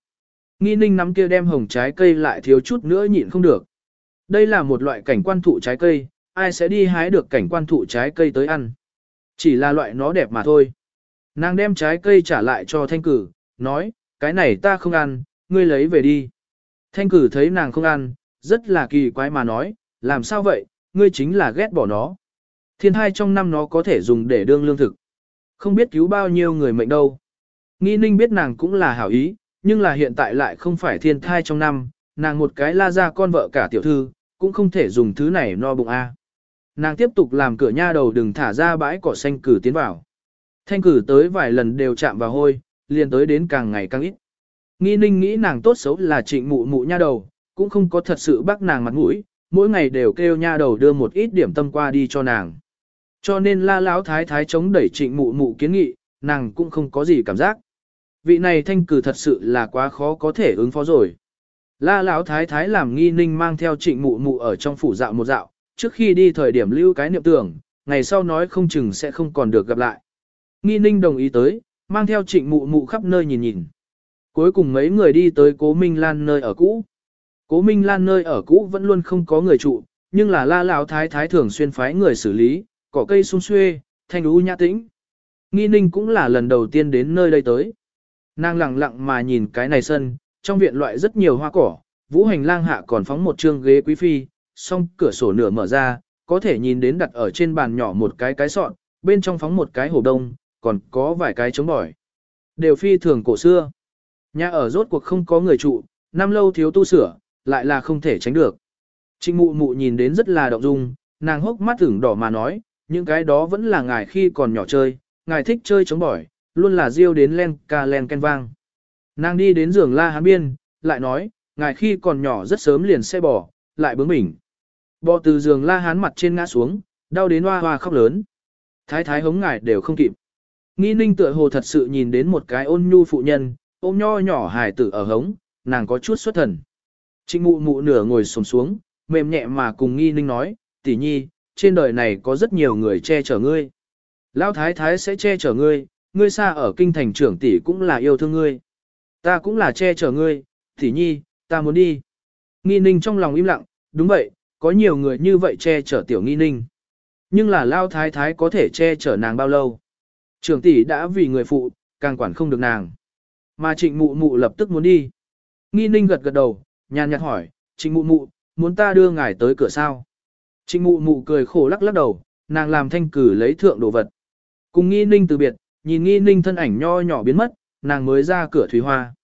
Nghi ninh nắm kia đem hồng trái cây lại thiếu chút nữa nhịn không được. Đây là một loại cảnh quan thụ trái cây, ai sẽ đi hái được cảnh quan thụ trái cây tới ăn. Chỉ là loại nó đẹp mà thôi. Nàng đem trái cây trả lại cho thanh cử, nói, cái này ta không ăn, ngươi lấy về đi. Thanh cử thấy nàng không ăn, rất là kỳ quái mà nói, làm sao vậy, ngươi chính là ghét bỏ nó. Thiên thai trong năm nó có thể dùng để đương lương thực. Không biết cứu bao nhiêu người mệnh đâu. Nghi ninh biết nàng cũng là hảo ý, nhưng là hiện tại lại không phải thiên thai trong năm, nàng một cái la ra con vợ cả tiểu thư, cũng không thể dùng thứ này no bụng a. Nàng tiếp tục làm cửa nha đầu đừng thả ra bãi cỏ xanh cử tiến vào. Thanh cử tới vài lần đều chạm vào hôi, liền tới đến càng ngày càng ít. Nghi ninh nghĩ nàng tốt xấu là trịnh mụ mụ nha đầu, cũng không có thật sự bắt nàng mặt mũi, mỗi ngày đều kêu nha đầu đưa một ít điểm tâm qua đi cho nàng. Cho nên la lão thái thái chống đẩy trịnh mụ mụ kiến nghị, nàng cũng không có gì cảm giác. Vị này thanh cử thật sự là quá khó có thể ứng phó rồi. La lão thái thái làm nghi ninh mang theo trịnh mụ mụ ở trong phủ dạo một dạo, trước khi đi thời điểm lưu cái niệm tưởng, ngày sau nói không chừng sẽ không còn được gặp lại. Nghi ninh đồng ý tới, mang theo trịnh mụ mụ khắp nơi nhìn nhìn. Cuối cùng mấy người đi tới cố Minh Lan nơi ở cũ. Cố Minh Lan nơi ở cũ vẫn luôn không có người trụ, nhưng là la lão thái thái thường xuyên phái người xử lý, cỏ cây sung xuê, thanh ú nhã tĩnh. Nghi ninh cũng là lần đầu tiên đến nơi đây tới. Nàng lặng lặng mà nhìn cái này sân, trong viện loại rất nhiều hoa cỏ, vũ hành lang hạ còn phóng một trương ghế quý phi, song cửa sổ nửa mở ra, có thể nhìn đến đặt ở trên bàn nhỏ một cái cái sọn, bên trong phóng một cái hồ đông, còn có vài cái chống bỏi. Đều phi thường cổ xưa. Nhà ở rốt cuộc không có người trụ, năm lâu thiếu tu sửa, lại là không thể tránh được. Trịnh mụ mụ nhìn đến rất là động dung, nàng hốc mắt ửng đỏ mà nói, những cái đó vẫn là ngài khi còn nhỏ chơi, ngài thích chơi chống bỏi, luôn là riêu đến len ca len ken vang. Nàng đi đến giường la hán biên, lại nói, ngài khi còn nhỏ rất sớm liền xe bỏ, lại bướng bỉnh. Bò từ giường la hán mặt trên ngã xuống, đau đến hoa hoa khóc lớn. Thái thái hống ngải đều không kịp. Nghi ninh tựa hồ thật sự nhìn đến một cái ôn nhu phụ nhân, ôm nho nhỏ hài tử ở hống, nàng có chút xuất thần. Trịnh mụ mụ nửa ngồi xổm xuống, mềm nhẹ mà cùng nghi ninh nói, tỷ nhi, trên đời này có rất nhiều người che chở ngươi. Lão thái thái sẽ che chở ngươi, ngươi xa ở kinh thành trưởng tỷ cũng là yêu thương ngươi. Ta cũng là che chở ngươi, tỷ nhi, ta muốn đi. Nghi ninh trong lòng im lặng, đúng vậy, có nhiều người như vậy che chở tiểu nghi ninh. Nhưng là lao thái thái có thể che chở nàng bao lâu. Trưởng tỷ đã vì người phụ, càng quản không được nàng. Mà trịnh mụ mụ lập tức muốn đi. Nghi ninh gật gật đầu, nhàn nhạt hỏi, trịnh mụ mụ, muốn ta đưa ngài tới cửa sao? Trịnh mụ mụ cười khổ lắc lắc đầu, nàng làm thanh cử lấy thượng đồ vật. Cùng nghi ninh từ biệt, nhìn nghi ninh thân ảnh nho nhỏ biến mất, nàng mới ra cửa thủy hoa.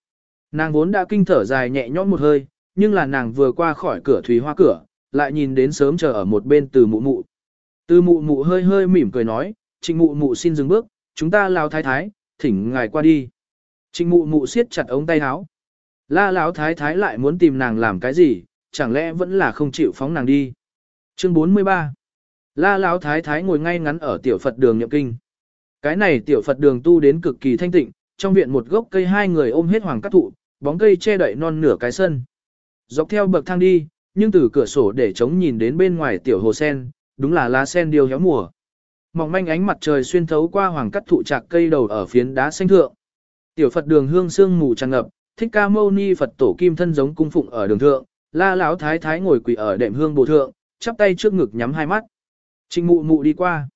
Nàng vốn đã kinh thở dài nhẹ nhõm một hơi, nhưng là nàng vừa qua khỏi cửa thủy hoa cửa, lại nhìn đến sớm chờ ở một bên từ mụ mụ. Từ mụ mụ hơi hơi mỉm cười nói, trịnh mụ mụ xin dừng bước, chúng ta lao thái thái, thỉnh ngài qua đi. Trịnh mụ mụ siết chặt ống tay áo. La lão thái thái lại muốn tìm nàng làm cái gì, chẳng lẽ vẫn là không chịu phóng nàng đi. Chương 43 La lão thái thái ngồi ngay ngắn ở tiểu Phật đường nhậm kinh. Cái này tiểu Phật đường tu đến cực kỳ thanh tịnh, trong viện một gốc cây hai người ôm hết hoàng cát thụ, bóng cây che đậy non nửa cái sân. Dọc theo bậc thang đi, nhưng từ cửa sổ để trống nhìn đến bên ngoài tiểu hồ sen, đúng là lá sen điều héo mùa. Mỏng manh ánh mặt trời xuyên thấu qua hoàng cắt thụ trạc cây đầu ở phiến đá xanh thượng. Tiểu Phật đường hương sương mù tràn ngập, thích ca mâu ni Phật tổ kim thân giống cung phụng ở đường thượng, la lão thái thái ngồi quỳ ở đệm hương bồ thượng, chắp tay trước ngực nhắm hai mắt. Trịnh mụ mụ đi qua.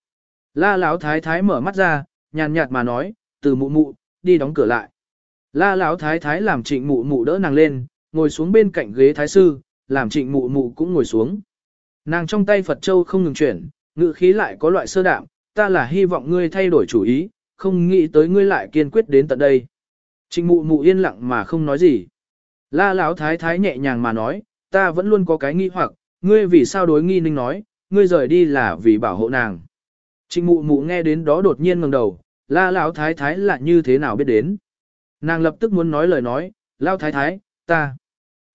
La lão thái thái mở mắt ra, nhàn nhạt mà nói, từ mụ mụ, đi đóng cửa lại. La lão thái thái làm trịnh mụ mụ đỡ nàng lên, ngồi xuống bên cạnh ghế thái sư, làm trịnh mụ mụ cũng ngồi xuống. Nàng trong tay Phật Châu không ngừng chuyển, ngự khí lại có loại sơ đạm, ta là hy vọng ngươi thay đổi chủ ý, không nghĩ tới ngươi lại kiên quyết đến tận đây. Trịnh mụ mụ yên lặng mà không nói gì. La lão thái thái nhẹ nhàng mà nói, ta vẫn luôn có cái nghi hoặc, ngươi vì sao đối nghi ninh nói, ngươi rời đi là vì bảo hộ nàng. Trịnh mụ mụ nghe đến đó đột nhiên ngẩng đầu, la lão thái thái là như thế nào biết đến. Nàng lập tức muốn nói lời nói, lão thái thái, ta.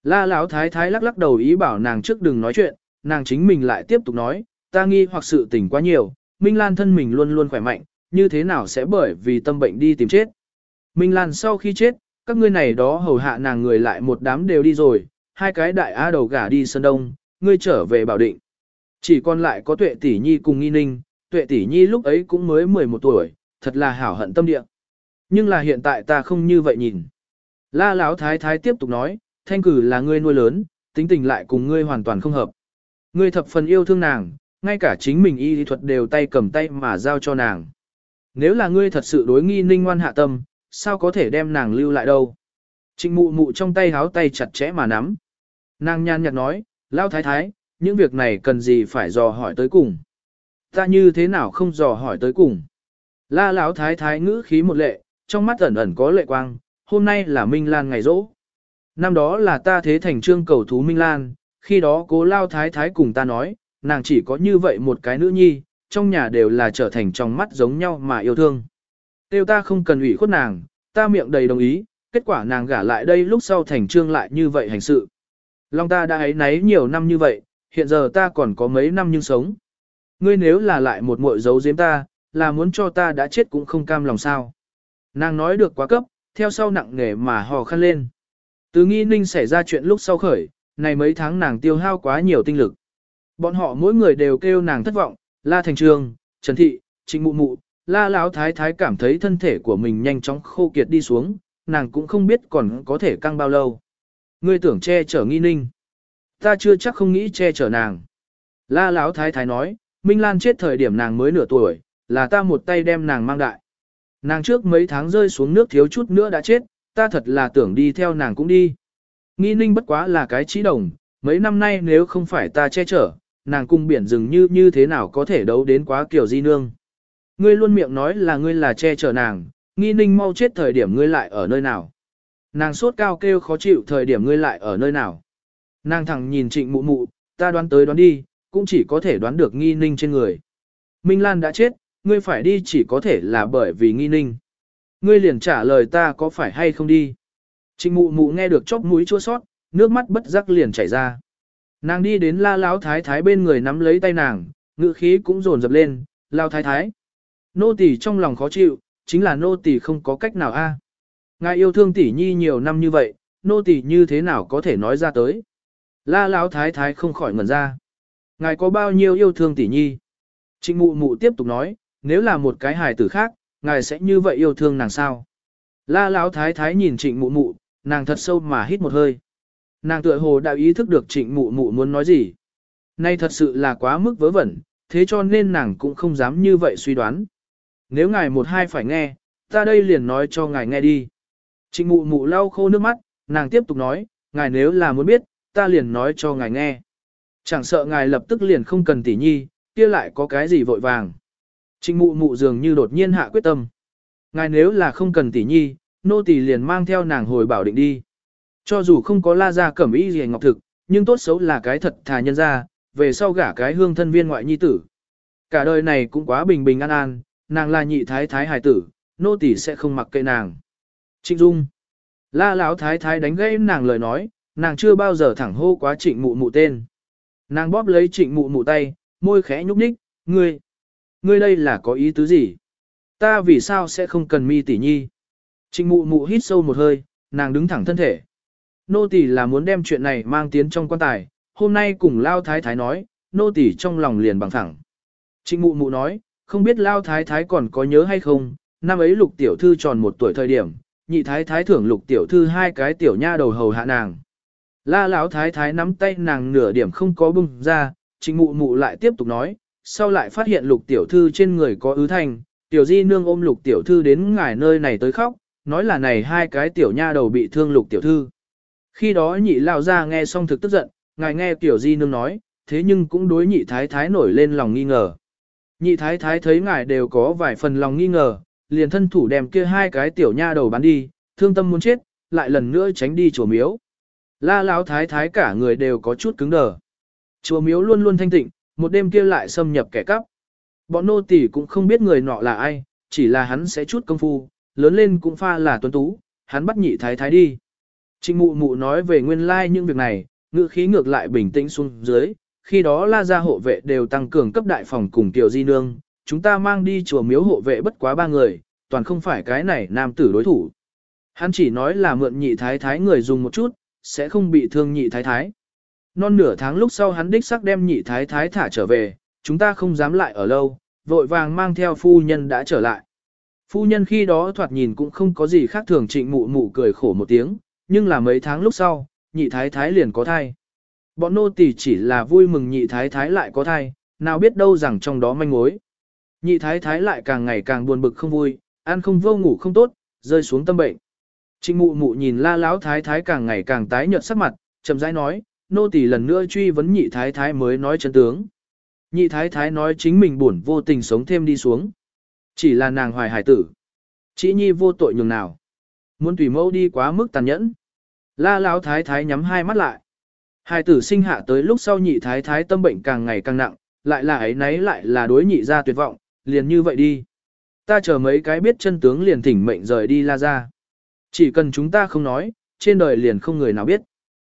La lão thái thái lắc lắc đầu ý bảo nàng trước đừng nói chuyện, nàng chính mình lại tiếp tục nói, ta nghi hoặc sự tình quá nhiều, Minh Lan thân mình luôn luôn khỏe mạnh, như thế nào sẽ bởi vì tâm bệnh đi tìm chết. Minh Lan sau khi chết, các ngươi này đó hầu hạ nàng người lại một đám đều đi rồi, hai cái đại á đầu gả đi Sơn Đông, ngươi trở về bảo định. Chỉ còn lại có tuệ tỷ nhi cùng nghi ninh, tuệ tỷ nhi lúc ấy cũng mới 11 tuổi, thật là hảo hận tâm địa. Nhưng là hiện tại ta không như vậy nhìn. La Lão thái thái tiếp tục nói, thanh cử là ngươi nuôi lớn, tính tình lại cùng ngươi hoàn toàn không hợp. Ngươi thập phần yêu thương nàng, ngay cả chính mình y lý thuật đều tay cầm tay mà giao cho nàng. Nếu là ngươi thật sự đối nghi ninh ngoan hạ tâm, sao có thể đem nàng lưu lại đâu? Trịnh mụ mụ trong tay háo tay chặt chẽ mà nắm. Nàng nhan nhạt nói, lao thái thái, những việc này cần gì phải dò hỏi tới cùng. Ta như thế nào không dò hỏi tới cùng. La lão thái thái ngữ khí một lệ, trong mắt ẩn ẩn có lệ quang, hôm nay là Minh Lan ngày rỗ. Năm đó là ta thế thành trương cầu thú Minh Lan, khi đó cố lao thái thái cùng ta nói, nàng chỉ có như vậy một cái nữ nhi, trong nhà đều là trở thành trong mắt giống nhau mà yêu thương. Tiêu ta không cần ủy khuất nàng, ta miệng đầy đồng ý, kết quả nàng gả lại đây lúc sau thành trương lại như vậy hành sự. Long ta đã ấy nấy nhiều năm như vậy, hiện giờ ta còn có mấy năm nhưng sống. Ngươi nếu là lại một muội giấu giếm ta, là muốn cho ta đã chết cũng không cam lòng sao. Nàng nói được quá cấp, theo sau nặng nề mà hò khăn lên. Từ nghi ninh xảy ra chuyện lúc sau khởi, này mấy tháng nàng tiêu hao quá nhiều tinh lực. Bọn họ mỗi người đều kêu nàng thất vọng, La Thành Trường, Trần Thị, Trịnh Mụ Mụ, La Lão Thái Thái cảm thấy thân thể của mình nhanh chóng khô kiệt đi xuống, nàng cũng không biết còn có thể căng bao lâu. Ngươi tưởng che chở nghi ninh. Ta chưa chắc không nghĩ che chở nàng. La Lão Thái Thái nói, Minh Lan chết thời điểm nàng mới nửa tuổi, là ta một tay đem nàng mang đại. Nàng trước mấy tháng rơi xuống nước thiếu chút nữa đã chết, ta thật là tưởng đi theo nàng cũng đi. Nghi ninh bất quá là cái trí đồng, mấy năm nay nếu không phải ta che chở, nàng cung biển rừng như như thế nào có thể đấu đến quá kiểu di nương. Ngươi luôn miệng nói là ngươi là che chở nàng, nghi ninh mau chết thời điểm ngươi lại ở nơi nào. Nàng sốt cao kêu khó chịu thời điểm ngươi lại ở nơi nào. Nàng thẳng nhìn trịnh mụ mụ, ta đoán tới đoán đi, cũng chỉ có thể đoán được nghi ninh trên người. Minh Lan đã chết, ngươi phải đi chỉ có thể là bởi vì nghi ninh. Ngươi liền trả lời ta có phải hay không đi. Trịnh mụ mụ nghe được chóp mũi chua sót, nước mắt bất giác liền chảy ra. Nàng đi đến la lão thái thái bên người nắm lấy tay nàng, ngữ khí cũng dồn dập lên, lao thái thái. Nô tỳ trong lòng khó chịu, chính là nô tỳ không có cách nào a. Ngài yêu thương tỷ nhi nhiều năm như vậy, nô tỳ như thế nào có thể nói ra tới. La Lão thái thái không khỏi ngẩn ra. Ngài có bao nhiêu yêu thương tỷ nhi? Trịnh mụ mụ tiếp tục nói, nếu là một cái hài tử khác, ngài sẽ như vậy yêu thương nàng sao? La Lão thái thái nhìn trịnh mụ mụ, nàng thật sâu mà hít một hơi. Nàng tựa hồ đã ý thức được trịnh mụ mụ muốn nói gì. Nay thật sự là quá mức vớ vẩn, thế cho nên nàng cũng không dám như vậy suy đoán. Nếu ngài một hai phải nghe, ta đây liền nói cho ngài nghe đi. Trịnh mụ mụ lau khô nước mắt, nàng tiếp tục nói, ngài nếu là muốn biết, ta liền nói cho ngài nghe. Chẳng sợ ngài lập tức liền không cần tỉ nhi, kia lại có cái gì vội vàng. Trịnh mụ mụ dường như đột nhiên hạ quyết tâm. Ngài nếu là không cần tỷ nhi, nô tỳ liền mang theo nàng hồi bảo định đi. Cho dù không có la ra cẩm y gì ngọc thực, nhưng tốt xấu là cái thật thà nhân ra, về sau gả cái hương thân viên ngoại nhi tử. Cả đời này cũng quá bình bình an an, nàng là nhị thái thái hài tử, nô tỳ sẽ không mặc kệ nàng. Trịnh Dung. La lão thái thái đánh gãy nàng lời nói, nàng chưa bao giờ thẳng hô quá trịnh mụ mụ tên. Nàng bóp lấy trịnh mụ mụ tay, môi khẽ nhúc nhích, ngươi, ngươi đây là có ý tứ gì? Ta vì sao sẽ không cần mi tỷ nhi? Trịnh mụ mụ hít sâu một hơi, nàng đứng thẳng thân thể. Nô tỷ là muốn đem chuyện này mang tiến trong quan tài, hôm nay cùng Lao Thái Thái nói, nô tỷ trong lòng liền bằng thẳng. Trịnh mụ mụ nói, không biết Lao Thái Thái còn có nhớ hay không, năm ấy lục tiểu thư tròn một tuổi thời điểm, nhị thái thái thưởng lục tiểu thư hai cái tiểu nha đầu hầu hạ nàng. La lão thái thái nắm tay nàng nửa điểm không có bung ra, trịnh mụ mụ lại tiếp tục nói, sau lại phát hiện lục tiểu thư trên người có ứ thanh tiểu di nương ôm lục tiểu thư đến ngài nơi này tới khóc, nói là này hai cái tiểu nha đầu bị thương lục tiểu thư. Khi đó nhị lao ra nghe xong thực tức giận, ngài nghe tiểu di nương nói, thế nhưng cũng đối nhị thái thái nổi lên lòng nghi ngờ. Nhị thái thái thấy ngài đều có vài phần lòng nghi ngờ, liền thân thủ đem kia hai cái tiểu nha đầu bán đi, thương tâm muốn chết, lại lần nữa tránh đi chùa miếu. La Lão thái thái cả người đều có chút cứng đờ. Chùa miếu luôn luôn thanh tịnh, một đêm kia lại xâm nhập kẻ cắp. Bọn nô tỳ cũng không biết người nọ là ai, chỉ là hắn sẽ chút công phu, lớn lên cũng pha là tuấn tú, hắn bắt nhị thái thái đi. Trịnh mụ mụ nói về nguyên lai like những việc này, ngữ khí ngược lại bình tĩnh xuống dưới, khi đó la gia hộ vệ đều tăng cường cấp đại phòng cùng tiểu di nương, chúng ta mang đi chùa miếu hộ vệ bất quá ba người, toàn không phải cái này nam tử đối thủ. Hắn chỉ nói là mượn nhị thái thái người dùng một chút, sẽ không bị thương nhị thái thái. Non nửa tháng lúc sau hắn đích sắc đem nhị thái thái thả trở về, chúng ta không dám lại ở lâu, vội vàng mang theo phu nhân đã trở lại. Phu nhân khi đó thoạt nhìn cũng không có gì khác thường trịnh mụ mụ cười khổ một tiếng, nhưng là mấy tháng lúc sau, nhị thái thái liền có thai. Bọn nô tỳ chỉ là vui mừng nhị thái thái lại có thai, nào biết đâu rằng trong đó manh mối. Nhị thái thái lại càng ngày càng buồn bực không vui, ăn không vô ngủ không tốt, rơi xuống tâm bệnh. Trịnh mụ mụ nhìn la lão thái thái càng ngày càng tái nhợt sắc mặt, chậm rãi nói, nô tỳ lần nữa truy vấn nhị thái thái mới nói chân tướng. Nhị thái thái nói chính mình buồn vô tình sống thêm đi xuống. Chỉ là nàng hoài hải tử. Chỉ nhi vô tội nhường nào. Muốn tùy mẫu đi quá mức tàn nhẫn. La lão thái thái nhắm hai mắt lại. Hải tử sinh hạ tới lúc sau nhị thái thái tâm bệnh càng ngày càng nặng, lại là ấy nấy lại là đối nhị ra tuyệt vọng, liền như vậy đi. Ta chờ mấy cái biết chân tướng liền thỉnh mệnh rời đi la ra. Chỉ cần chúng ta không nói, trên đời liền không người nào biết.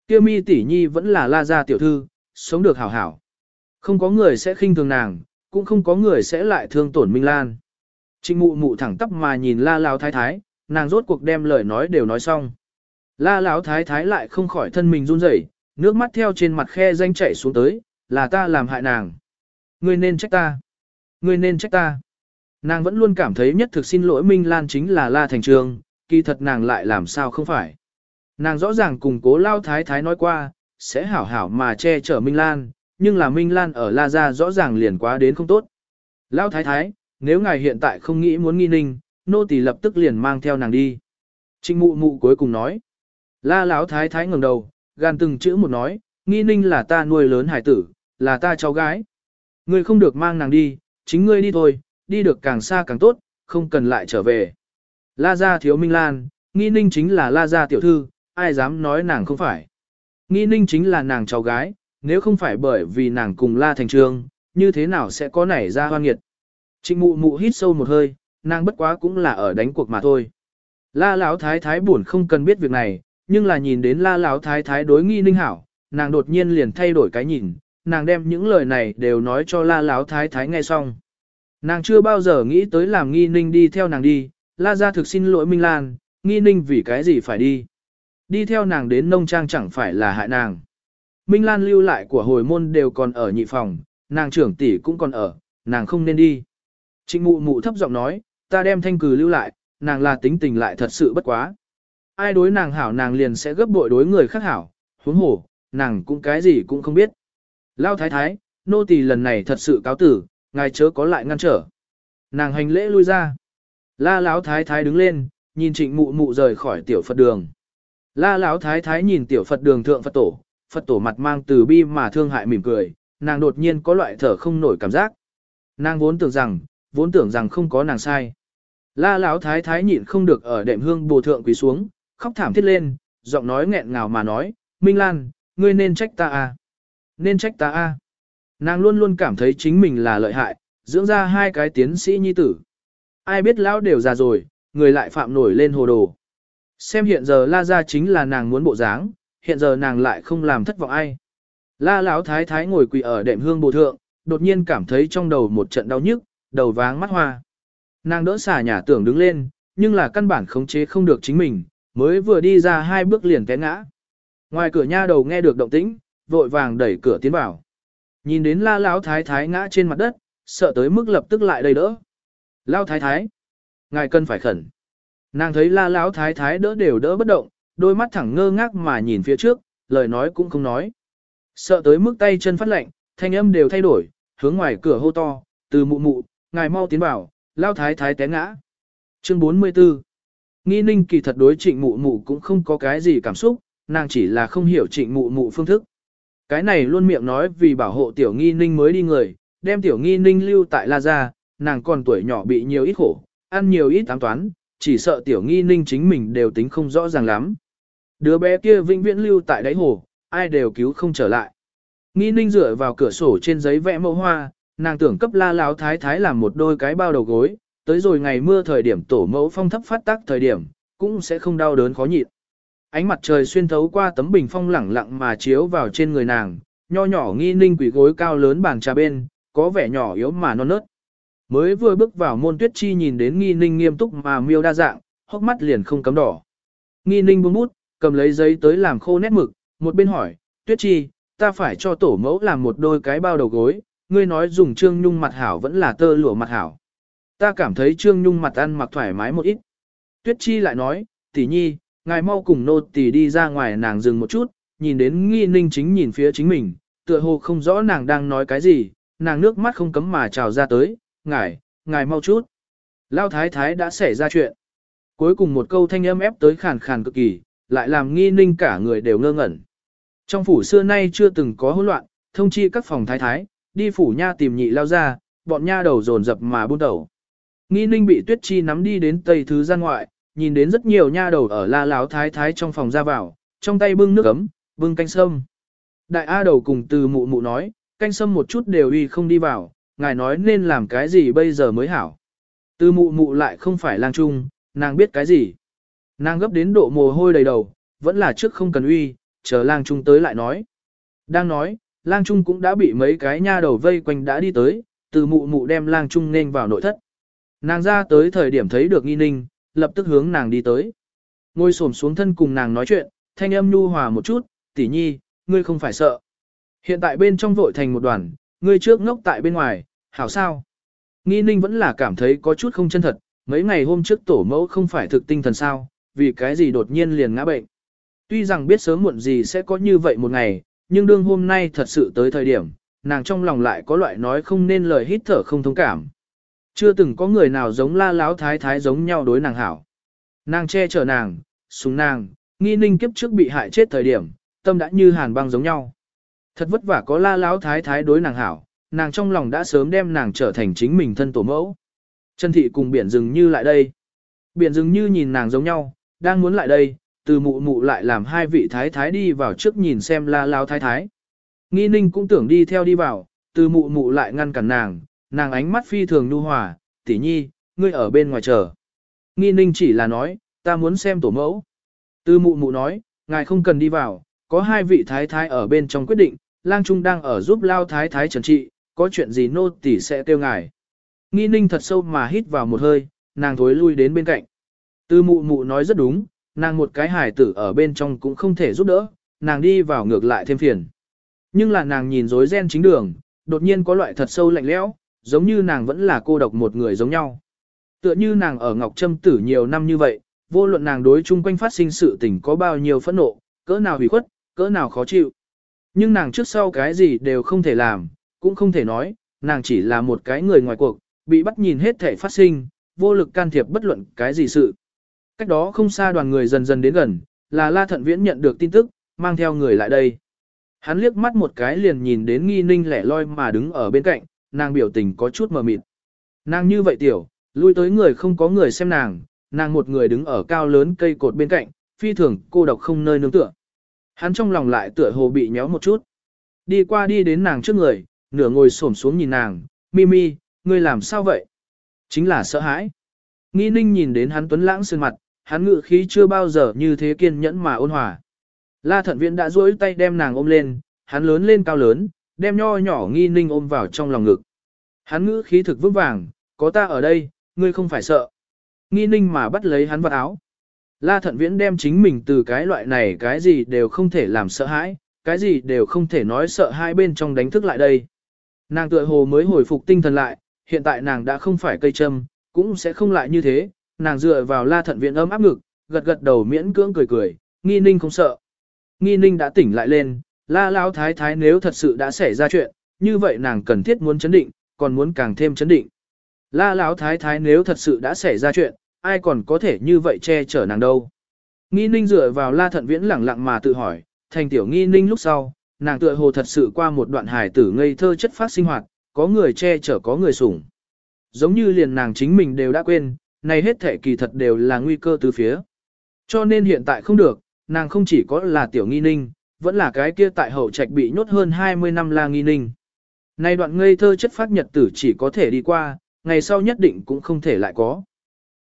Kia mi tỷ nhi vẫn là la gia tiểu thư, sống được hảo hảo. Không có người sẽ khinh thường nàng, cũng không có người sẽ lại thương tổn Minh Lan. Trịnh mụ mụ thẳng tắp mà nhìn la lão thái thái, nàng rốt cuộc đem lời nói đều nói xong. La lão thái thái lại không khỏi thân mình run rẩy, nước mắt theo trên mặt khe danh chảy xuống tới, là ta làm hại nàng. Ngươi nên trách ta. Ngươi nên trách ta. Nàng vẫn luôn cảm thấy nhất thực xin lỗi Minh Lan chính là La Thành Trường, kỳ thật nàng lại làm sao không phải. Nàng rõ ràng cùng cố lao thái thái nói qua, sẽ hảo hảo mà che chở Minh Lan, nhưng là Minh Lan ở La Gia rõ ràng liền quá đến không tốt. Lao thái thái, nếu ngài hiện tại không nghĩ muốn nghi ninh, nô tỳ lập tức liền mang theo nàng đi. Trịnh mụ mụ cuối cùng nói. La Lão thái thái ngẩng đầu, gan từng chữ một nói, nghi ninh là ta nuôi lớn hải tử, là ta cháu gái. Ngươi không được mang nàng đi, chính ngươi đi thôi, đi được càng xa càng tốt, không cần lại trở về. La gia thiếu Minh Lan, nghi ninh chính là La gia tiểu thư, ai dám nói nàng không phải. Nghi ninh chính là nàng cháu gái, nếu không phải bởi vì nàng cùng La Thành Trương, như thế nào sẽ có nảy ra hoan nghiệt. Trịnh mụ mụ hít sâu một hơi, nàng bất quá cũng là ở đánh cuộc mà thôi. La Lão thái thái buồn không cần biết việc này, nhưng là nhìn đến La Lão thái thái đối nghi ninh hảo, nàng đột nhiên liền thay đổi cái nhìn, nàng đem những lời này đều nói cho La Lão thái thái nghe xong. Nàng chưa bao giờ nghĩ tới làm nghi ninh đi theo nàng đi, la ra thực xin lỗi Minh Lan, nghi ninh vì cái gì phải đi. Đi theo nàng đến nông trang chẳng phải là hại nàng. Minh Lan lưu lại của hồi môn đều còn ở nhị phòng, nàng trưởng tỷ cũng còn ở, nàng không nên đi. Trịnh mụ mụ thấp giọng nói, ta đem thanh cử lưu lại, nàng là tính tình lại thật sự bất quá. Ai đối nàng hảo nàng liền sẽ gấp bội đối người khác hảo, huống hồ, nàng cũng cái gì cũng không biết. Lao thái thái, nô tỳ lần này thật sự cáo tử, ngài chớ có lại ngăn trở. Nàng hành lễ lui ra. La Lão thái thái đứng lên, nhìn trịnh mụ mụ rời khỏi tiểu Phật đường. La Lão thái thái nhìn tiểu Phật đường thượng Phật tổ, Phật tổ mặt mang từ bi mà thương hại mỉm cười, nàng đột nhiên có loại thở không nổi cảm giác. Nàng vốn tưởng rằng, vốn tưởng rằng không có nàng sai. La Lão thái thái nhịn không được ở đệm hương bồ thượng quỳ xuống, khóc thảm thiết lên, giọng nói nghẹn ngào mà nói, Minh Lan, ngươi nên trách ta à? Nên trách ta à? Nàng luôn luôn cảm thấy chính mình là lợi hại, dưỡng ra hai cái tiến sĩ nhi tử. Ai biết lão đều già rồi, người lại phạm nổi lên hồ đồ. Xem hiện giờ la ra chính là nàng muốn bộ dáng, hiện giờ nàng lại không làm thất vọng ai. La lão thái thái ngồi quỳ ở đệm hương bồ thượng, đột nhiên cảm thấy trong đầu một trận đau nhức, đầu váng mắt hoa. Nàng đỡ xả nhà tưởng đứng lên, nhưng là căn bản khống chế không được chính mình, mới vừa đi ra hai bước liền té ngã. Ngoài cửa nha đầu nghe được động tĩnh, vội vàng đẩy cửa tiến vào. Nhìn đến la lão thái thái ngã trên mặt đất, sợ tới mức lập tức lại đầy đỡ. Lão thái thái, ngài cần phải khẩn. Nàng thấy la lão thái thái đỡ đều đỡ bất động, đôi mắt thẳng ngơ ngác mà nhìn phía trước, lời nói cũng không nói. Sợ tới mức tay chân phát lạnh, thanh âm đều thay đổi, hướng ngoài cửa hô to, từ mụ mụ, ngài mau tiến vào, lao thái thái té ngã. Chương 44 Nghi ninh kỳ thật đối trịnh mụ mụ cũng không có cái gì cảm xúc, nàng chỉ là không hiểu trịnh mụ mụ phương thức. Cái này luôn miệng nói vì bảo hộ tiểu nghi ninh mới đi người, đem tiểu nghi ninh lưu tại La Gia, nàng còn tuổi nhỏ bị nhiều ít khổ, ăn nhiều ít tám toán, chỉ sợ tiểu nghi ninh chính mình đều tính không rõ ràng lắm. Đứa bé kia vĩnh viễn lưu tại đáy hồ, ai đều cứu không trở lại. Nghi ninh dựa vào cửa sổ trên giấy vẽ mẫu hoa, nàng tưởng cấp la láo thái thái làm một đôi cái bao đầu gối, tới rồi ngày mưa thời điểm tổ mẫu phong thấp phát tác thời điểm, cũng sẽ không đau đớn khó nhịn. Ánh mặt trời xuyên thấu qua tấm bình phong lẳng lặng mà chiếu vào trên người nàng, nho nhỏ nghi ninh quỷ gối cao lớn bàn trà bên, có vẻ nhỏ yếu mà non nớt. Mới vừa bước vào môn tuyết chi nhìn đến nghi ninh nghiêm túc mà miêu đa dạng, hốc mắt liền không cấm đỏ. Nghi ninh buông bút, cầm lấy giấy tới làm khô nét mực, một bên hỏi, tuyết chi, ta phải cho tổ mẫu làm một đôi cái bao đầu gối, ngươi nói dùng trương nhung mặt hảo vẫn là tơ lụa mặt hảo. Ta cảm thấy trương nhung mặt ăn mặc thoải mái một ít. Tuyết chi lại nói, tỷ nhi, ngài mau cùng nô tỷ đi ra ngoài nàng dừng một chút, nhìn đến nghi ninh chính nhìn phía chính mình, tựa hồ không rõ nàng đang nói cái gì, nàng nước mắt không cấm mà trào ra tới, ngài, ngài mau chút. Lao thái thái đã xảy ra chuyện. Cuối cùng một câu thanh âm ép tới khàn khàn cực kỳ, lại làm nghi ninh cả người đều ngơ ngẩn. Trong phủ xưa nay chưa từng có hỗn loạn, thông chi các phòng thái thái, đi phủ nha tìm nhị lao ra, bọn nha đầu dồn dập mà buôn đầu. Nghi ninh bị tuyết chi nắm đi đến tây thứ gian ngoại, nhìn đến rất nhiều nha đầu ở la láo thái thái trong phòng ra vào, trong tay bưng nước ấm, bưng canh sâm. Đại A đầu cùng từ mụ mụ nói, canh sâm một chút đều uy không đi vào, ngài nói nên làm cái gì bây giờ mới hảo. Tư mụ mụ lại không phải lang trung, nàng biết cái gì. Nàng gấp đến độ mồ hôi đầy đầu, vẫn là trước không cần uy, chờ lang trung tới lại nói. Đang nói, lang trung cũng đã bị mấy cái nha đầu vây quanh đã đi tới, từ mụ mụ đem lang trung nên vào nội thất. Nàng ra tới thời điểm thấy được nghi ninh, lập tức hướng nàng đi tới. Ngồi xổm xuống thân cùng nàng nói chuyện, thanh âm nhu hòa một chút, tỷ nhi, ngươi không phải sợ. Hiện tại bên trong vội thành một đoàn, ngươi trước ngốc tại bên ngoài, hảo sao? Nghi ninh vẫn là cảm thấy có chút không chân thật, mấy ngày hôm trước tổ mẫu không phải thực tinh thần sao, vì cái gì đột nhiên liền ngã bệnh. Tuy rằng biết sớm muộn gì sẽ có như vậy một ngày, nhưng đương hôm nay thật sự tới thời điểm, nàng trong lòng lại có loại nói không nên lời hít thở không thông cảm. Chưa từng có người nào giống la láo thái thái giống nhau đối nàng hảo. Nàng che chở nàng, súng nàng, nghi ninh kiếp trước bị hại chết thời điểm, tâm đã như hàn băng giống nhau. Thật vất vả có la láo thái thái đối nàng hảo, nàng trong lòng đã sớm đem nàng trở thành chính mình thân tổ mẫu. Trần thị cùng biển rừng như lại đây. Biển rừng như nhìn nàng giống nhau, đang muốn lại đây, từ mụ mụ lại làm hai vị thái thái đi vào trước nhìn xem la lao thái thái. Nghi ninh cũng tưởng đi theo đi vào, từ mụ mụ lại ngăn cản nàng, nàng ánh mắt phi thường nhu hòa, tỷ nhi, ngươi ở bên ngoài chờ. Nghi ninh chỉ là nói, ta muốn xem tổ mẫu. Từ mụ mụ nói, ngài không cần đi vào, có hai vị thái thái ở bên trong quyết định, lang trung đang ở giúp lao thái thái trần trị, có chuyện gì nô tỷ sẽ kêu ngài. Nghi ninh thật sâu mà hít vào một hơi, nàng thối lui đến bên cạnh. Tư mụ mụ nói rất đúng, nàng một cái Hải tử ở bên trong cũng không thể giúp đỡ, nàng đi vào ngược lại thêm phiền. Nhưng là nàng nhìn rối ren chính đường, đột nhiên có loại thật sâu lạnh lẽo, giống như nàng vẫn là cô độc một người giống nhau. Tựa như nàng ở Ngọc Trâm tử nhiều năm như vậy, vô luận nàng đối chung quanh phát sinh sự tình có bao nhiêu phẫn nộ, cỡ nào hủy khuất, cỡ nào khó chịu. Nhưng nàng trước sau cái gì đều không thể làm, cũng không thể nói, nàng chỉ là một cái người ngoài cuộc, bị bắt nhìn hết thể phát sinh, vô lực can thiệp bất luận cái gì sự. Cách đó không xa đoàn người dần dần đến gần, là La Thận Viễn nhận được tin tức, mang theo người lại đây. Hắn liếc mắt một cái liền nhìn đến nghi ninh lẻ loi mà đứng ở bên cạnh, nàng biểu tình có chút mờ mịt. Nàng như vậy tiểu, lui tới người không có người xem nàng, nàng một người đứng ở cao lớn cây cột bên cạnh, phi thường cô độc không nơi nương tựa. Hắn trong lòng lại tựa hồ bị nhéo một chút. Đi qua đi đến nàng trước người, nửa ngồi xổm xuống nhìn nàng, Mimi, ngươi làm sao vậy? Chính là sợ hãi. Nghi ninh nhìn đến hắn tuấn lãng sơn mặt, hắn ngự khí chưa bao giờ như thế kiên nhẫn mà ôn hòa. La thận viện đã duỗi tay đem nàng ôm lên, hắn lớn lên cao lớn, đem nho nhỏ nghi ninh ôm vào trong lòng ngực. Hắn ngữ khí thực vững vàng, có ta ở đây, ngươi không phải sợ. Nghi ninh mà bắt lấy hắn vật áo. La thận viễn đem chính mình từ cái loại này cái gì đều không thể làm sợ hãi, cái gì đều không thể nói sợ hai bên trong đánh thức lại đây. Nàng tựa hồ mới hồi phục tinh thần lại, hiện tại nàng đã không phải cây châm, cũng sẽ không lại như thế, nàng dựa vào la thận viện ấm áp ngực, gật gật đầu miễn cưỡng cười cười, nghi ninh không sợ. Nghi ninh đã tỉnh lại lên, la lão thái thái nếu thật sự đã xảy ra chuyện, như vậy nàng cần thiết muốn chấn định, còn muốn càng thêm chấn định. La lão thái thái nếu thật sự đã xảy ra chuyện, ai còn có thể như vậy che chở nàng đâu. Nghi ninh dựa vào la thận viễn lẳng lặng mà tự hỏi, thành tiểu nghi ninh lúc sau, nàng tựa hồ thật sự qua một đoạn hài tử ngây thơ chất phát sinh hoạt, có người che chở có người sủng. Giống như liền nàng chính mình đều đã quên, này hết thể kỳ thật đều là nguy cơ từ phía. Cho nên hiện tại không được, nàng không chỉ có là tiểu nghi ninh, vẫn là cái kia tại hậu trạch bị nhốt hơn 20 năm la nghi ninh. Này đoạn ngây thơ chất phát nhật tử chỉ có thể đi qua, ngày sau nhất định cũng không thể lại có.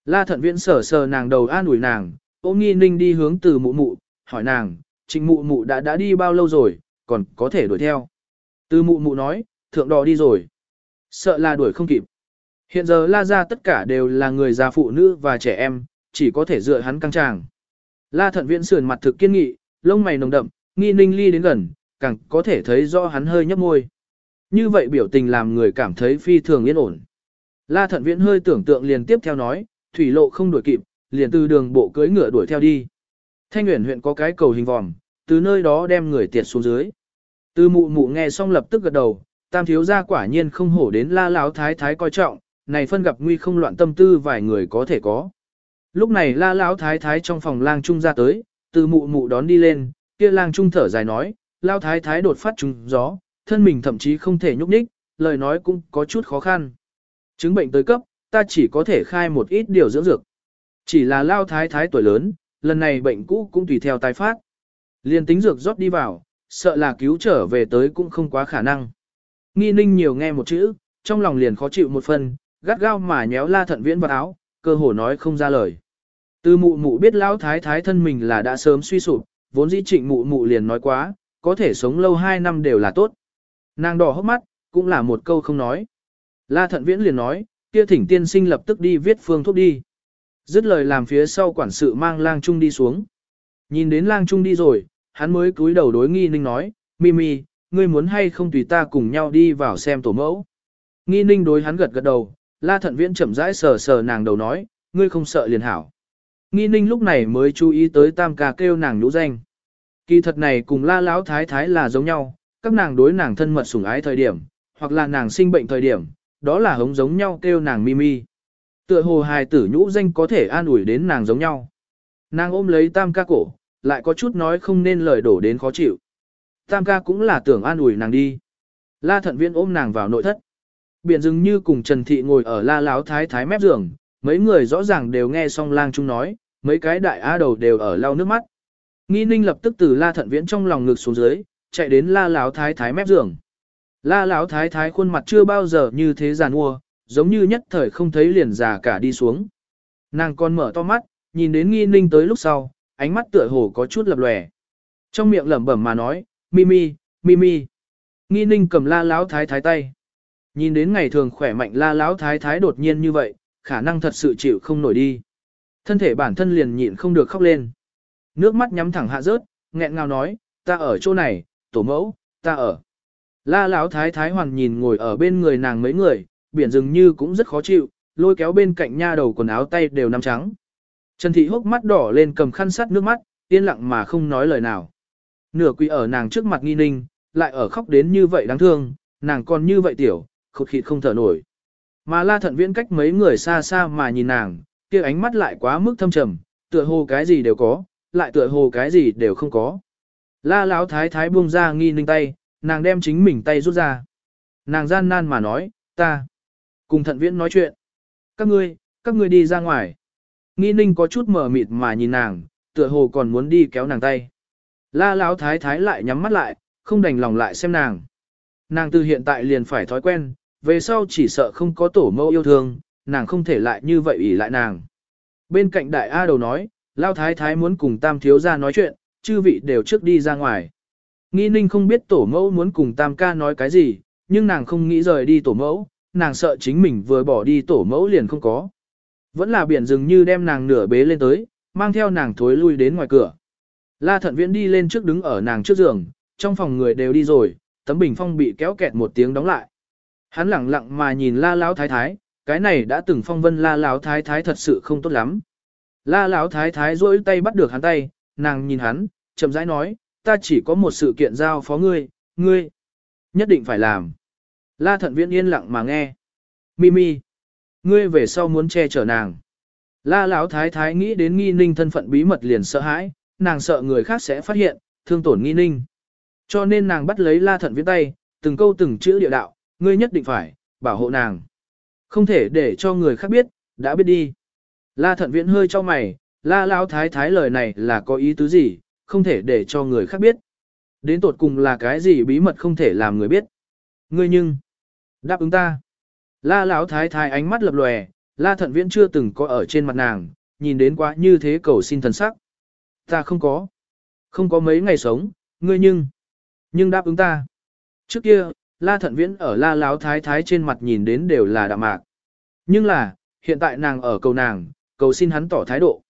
La thận viễn sờ sờ nàng đầu an ủi nàng, ôm nghi ninh đi hướng từ mụ mụ, hỏi nàng, trịnh mụ mụ đã đã đi bao lâu rồi, còn có thể đuổi theo. Từ mụ mụ nói, thượng đò đi rồi. Sợ là đuổi không kịp. Hiện giờ la ra tất cả đều là người già phụ nữ và trẻ em, chỉ có thể dựa hắn căng tràng. La thận viễn sườn mặt thực kiên nghị, lông mày nồng đậm, nghi ninh ly đến gần, càng có thể thấy rõ hắn hơi nhấp môi. Như vậy biểu tình làm người cảm thấy phi thường yên ổn. La thận viễn hơi tưởng tượng liền tiếp theo nói, thủy lộ không đuổi kịp, liền từ đường bộ cưới ngựa đuổi theo đi. Thanh Nguyễn huyện có cái cầu hình vòm, từ nơi đó đem người tiệt xuống dưới. Tư mụ mụ nghe xong lập tức gật đầu, tam thiếu gia quả nhiên không hổ đến la lão thái thái coi trọng, này phân gặp nguy không loạn tâm tư vài người có thể có. Lúc này la lão thái thái trong phòng lang trung ra tới, tư mụ mụ đón đi lên, kia lang trung thở dài nói, lao thái thái đột phát trúng gió, thân mình thậm chí không thể nhúc nhích, lời nói cũng có chút khó khăn. Chứng bệnh tới cấp, ta chỉ có thể khai một ít điều dưỡng dược. Chỉ là lao thái thái tuổi lớn, lần này bệnh cũ cũng tùy theo tái phát. Liên tính dược rót đi vào, sợ là cứu trở về tới cũng không quá khả năng. Nghi ninh nhiều nghe một chữ, trong lòng liền khó chịu một phần, gắt gao mà nhéo la thận viễn vào áo, cơ hồ nói không ra lời. Từ mụ mụ biết lão thái thái thân mình là đã sớm suy sụp, vốn dĩ trịnh mụ mụ liền nói quá, có thể sống lâu hai năm đều là tốt. Nàng đỏ hốc mắt, cũng là một câu không nói. La thận viễn liền nói, kia thỉnh tiên sinh lập tức đi viết phương thuốc đi. Dứt lời làm phía sau quản sự mang lang trung đi xuống. Nhìn đến lang trung đi rồi, hắn mới cúi đầu đối nghi ninh nói, Mimi, ngươi muốn hay không tùy ta cùng nhau đi vào xem tổ mẫu. Nghi ninh đối hắn gật gật đầu, la thận viễn chậm rãi sờ sờ nàng đầu nói, ngươi không sợ liền hảo. Nghi ninh lúc này mới chú ý tới tam ca kêu nàng nhũ danh. Kỳ thật này cùng la lão thái thái là giống nhau, các nàng đối nàng thân mật sủng ái thời điểm, hoặc là nàng sinh bệnh thời điểm, đó là hống giống nhau kêu nàng Mimi. Tựa hồ hài tử nhũ danh có thể an ủi đến nàng giống nhau. Nàng ôm lấy tam ca cổ, lại có chút nói không nên lời đổ đến khó chịu. Tam ca cũng là tưởng an ủi nàng đi. La thận viên ôm nàng vào nội thất. Biển dừng như cùng Trần Thị ngồi ở la láo thái thái mép giường, mấy người rõ ràng đều nghe song lang chung nói, mấy cái đại á đầu đều ở lau nước mắt. Nghi ninh lập tức từ la thận viễn trong lòng ngực xuống dưới, chạy đến la láo thái thái mép giường. La lão thái thái khuôn mặt chưa bao giờ như thế giàn mua, giống như nhất thời không thấy liền già cả đi xuống. Nàng còn mở to mắt, nhìn đến nghi ninh tới lúc sau, ánh mắt tựa hồ có chút lập lòe. Trong miệng lẩm bẩm mà nói, Mimi, Mimi. Nghi ninh cầm la lão thái thái tay. Nhìn đến ngày thường khỏe mạnh la lão thái thái đột nhiên như vậy, khả năng thật sự chịu không nổi đi. Thân thể bản thân liền nhịn không được khóc lên. Nước mắt nhắm thẳng hạ rớt, nghẹn ngào nói, ta ở chỗ này, tổ mẫu, ta ở. La lão thái thái hoàn nhìn ngồi ở bên người nàng mấy người, biển dường như cũng rất khó chịu, lôi kéo bên cạnh nha đầu quần áo tay đều nắm trắng. Trần thị hốc mắt đỏ lên cầm khăn sắt nước mắt, yên lặng mà không nói lời nào. Nửa quỳ ở nàng trước mặt nghi ninh, lại ở khóc đến như vậy đáng thương, nàng còn như vậy tiểu, khụt khịt không thở nổi. Mà la thận viễn cách mấy người xa xa mà nhìn nàng, kia ánh mắt lại quá mức thâm trầm, tựa hồ cái gì đều có, lại tựa hồ cái gì đều không có. La lão thái thái buông ra nghi ninh tay, nàng đem chính mình tay rút ra. Nàng gian nan mà nói, ta, cùng thận viễn nói chuyện. Các ngươi, các ngươi đi ra ngoài. Nghi ninh có chút mở mịt mà nhìn nàng, tựa hồ còn muốn đi kéo nàng tay. La lão thái thái lại nhắm mắt lại, không đành lòng lại xem nàng. Nàng từ hiện tại liền phải thói quen, về sau chỉ sợ không có tổ mẫu yêu thương, nàng không thể lại như vậy ủy lại nàng. Bên cạnh đại A đầu nói, Lao Thái Thái muốn cùng Tam Thiếu ra nói chuyện, chư vị đều trước đi ra ngoài. Nghĩ ninh không biết tổ mẫu muốn cùng Tam ca nói cái gì, nhưng nàng không nghĩ rời đi tổ mẫu, nàng sợ chính mình vừa bỏ đi tổ mẫu liền không có. Vẫn là biển rừng như đem nàng nửa bế lên tới, mang theo nàng thối lui đến ngoài cửa. La thận viễn đi lên trước đứng ở nàng trước giường, trong phòng người đều đi rồi, tấm bình phong bị kéo kẹt một tiếng đóng lại. Hắn lặng lặng mà nhìn la lão thái thái, cái này đã từng phong vân la lão thái thái thật sự không tốt lắm. La lão thái thái duỗi tay bắt được hắn tay, nàng nhìn hắn, chậm rãi nói, ta chỉ có một sự kiện giao phó ngươi, ngươi nhất định phải làm. La thận viễn yên lặng mà nghe. Mimi, ngươi về sau muốn che chở nàng. La lão thái thái nghĩ đến nghi ninh thân phận bí mật liền sợ hãi, nàng sợ người khác sẽ phát hiện, thương tổn nghi ninh. Cho nên nàng bắt lấy la thận viễn tay, từng câu từng chữ địa đạo, ngươi nhất định phải, bảo hộ nàng. Không thể để cho người khác biết, đã biết đi. La thận viễn hơi cho mày, la lão thái thái lời này là có ý tứ gì, không thể để cho người khác biết. Đến tột cùng là cái gì bí mật không thể làm người biết. Ngươi nhưng, đáp ứng ta. La lão thái thái ánh mắt lập lòe, la thận viễn chưa từng có ở trên mặt nàng, nhìn đến quá như thế cầu xin thần sắc. Ta không có. Không có mấy ngày sống, ngươi nhưng, nhưng đáp ứng ta. Trước kia, la thận viễn ở la lão thái thái trên mặt nhìn đến đều là đạm mạc. Nhưng là, hiện tại nàng ở cầu nàng, cầu xin hắn tỏ thái độ.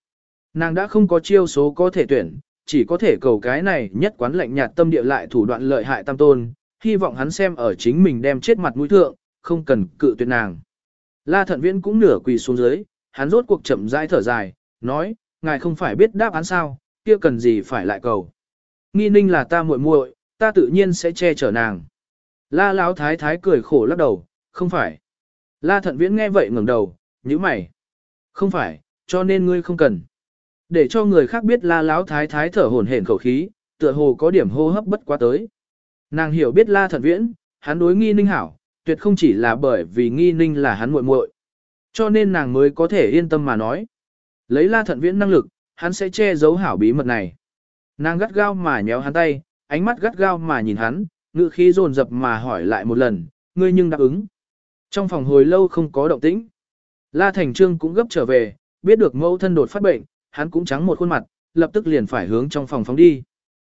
Nàng đã không có chiêu số có thể tuyển, chỉ có thể cầu cái này nhất quán lạnh nhạt tâm địa lại thủ đoạn lợi hại tam tôn, hy vọng hắn xem ở chính mình đem chết mặt mũi thượng, không cần cự tuyệt nàng. La thận viễn cũng nửa quỳ xuống dưới, hắn rốt cuộc chậm rãi thở dài, nói, ngài không phải biết đáp án sao, kia cần gì phải lại cầu. Nghi ninh là ta muội muội, ta tự nhiên sẽ che chở nàng. La Lão thái thái cười khổ lắc đầu, không phải. La thận viễn nghe vậy ngẩng đầu, nhíu mày. Không phải, cho nên ngươi không cần. Để cho người khác biết la Lão thái thái thở hổn hển khẩu khí, tựa hồ có điểm hô hấp bất quá tới. Nàng hiểu biết la thận viễn, hắn đối nghi ninh hảo, tuyệt không chỉ là bởi vì nghi ninh là hắn muội muội, Cho nên nàng mới có thể yên tâm mà nói. Lấy la thận viễn năng lực, hắn sẽ che giấu hảo bí mật này. Nàng gắt gao mà nhéo hắn tay, ánh mắt gắt gao mà nhìn hắn, ngữ khí dồn dập mà hỏi lại một lần, ngươi nhưng đáp ứng. Trong phòng hồi lâu không có động tĩnh. La Thành Trương cũng gấp trở về, biết được mẫu thân đột phát bệnh, hắn cũng trắng một khuôn mặt, lập tức liền phải hướng trong phòng phóng đi.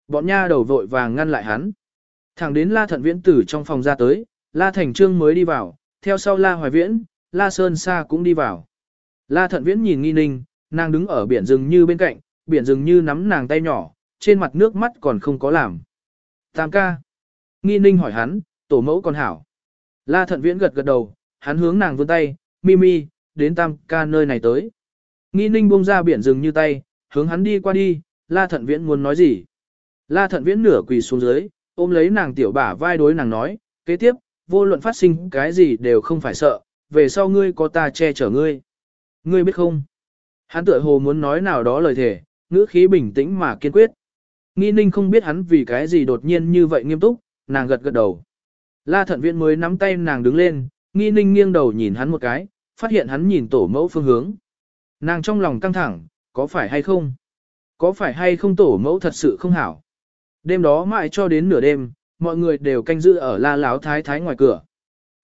Bọn nha đầu vội vàng ngăn lại hắn. Thẳng đến La Thận Viễn tử trong phòng ra tới, La Thành Trương mới đi vào, theo sau La Hoài Viễn, La Sơn Sa cũng đi vào. La Thận Viễn nhìn nghi ninh, nàng đứng ở biển rừng như bên cạnh, biển rừng như nắm nàng tay nhỏ, trên mặt nước mắt còn không có làm. Tam ca. Nghi ninh hỏi hắn, tổ mẫu còn hảo. La Thận Viễn gật gật đầu, hắn hướng nàng vươn tay, Mimi, đến tam ca nơi này tới. Nghi ninh buông ra biển rừng như tay, hướng hắn đi qua đi, La Thận Viễn muốn nói gì. La Thận Viễn nửa quỳ xuống dưới, ôm lấy nàng tiểu bả vai đối nàng nói, kế tiếp, vô luận phát sinh cái gì đều không phải sợ, về sau ngươi có ta che chở ngươi. Ngươi biết không? Hắn tựa hồ muốn nói nào đó lời thề, ngữ khí bình tĩnh mà kiên quyết. Nghi ninh không biết hắn vì cái gì đột nhiên như vậy nghiêm túc, nàng gật gật đầu. La thận Viễn mới nắm tay nàng đứng lên, nghi ninh nghiêng đầu nhìn hắn một cái, phát hiện hắn nhìn tổ mẫu phương hướng. Nàng trong lòng căng thẳng, có phải hay không? Có phải hay không tổ mẫu thật sự không hảo? Đêm đó mãi cho đến nửa đêm, mọi người đều canh giữ ở la láo thái thái ngoài cửa.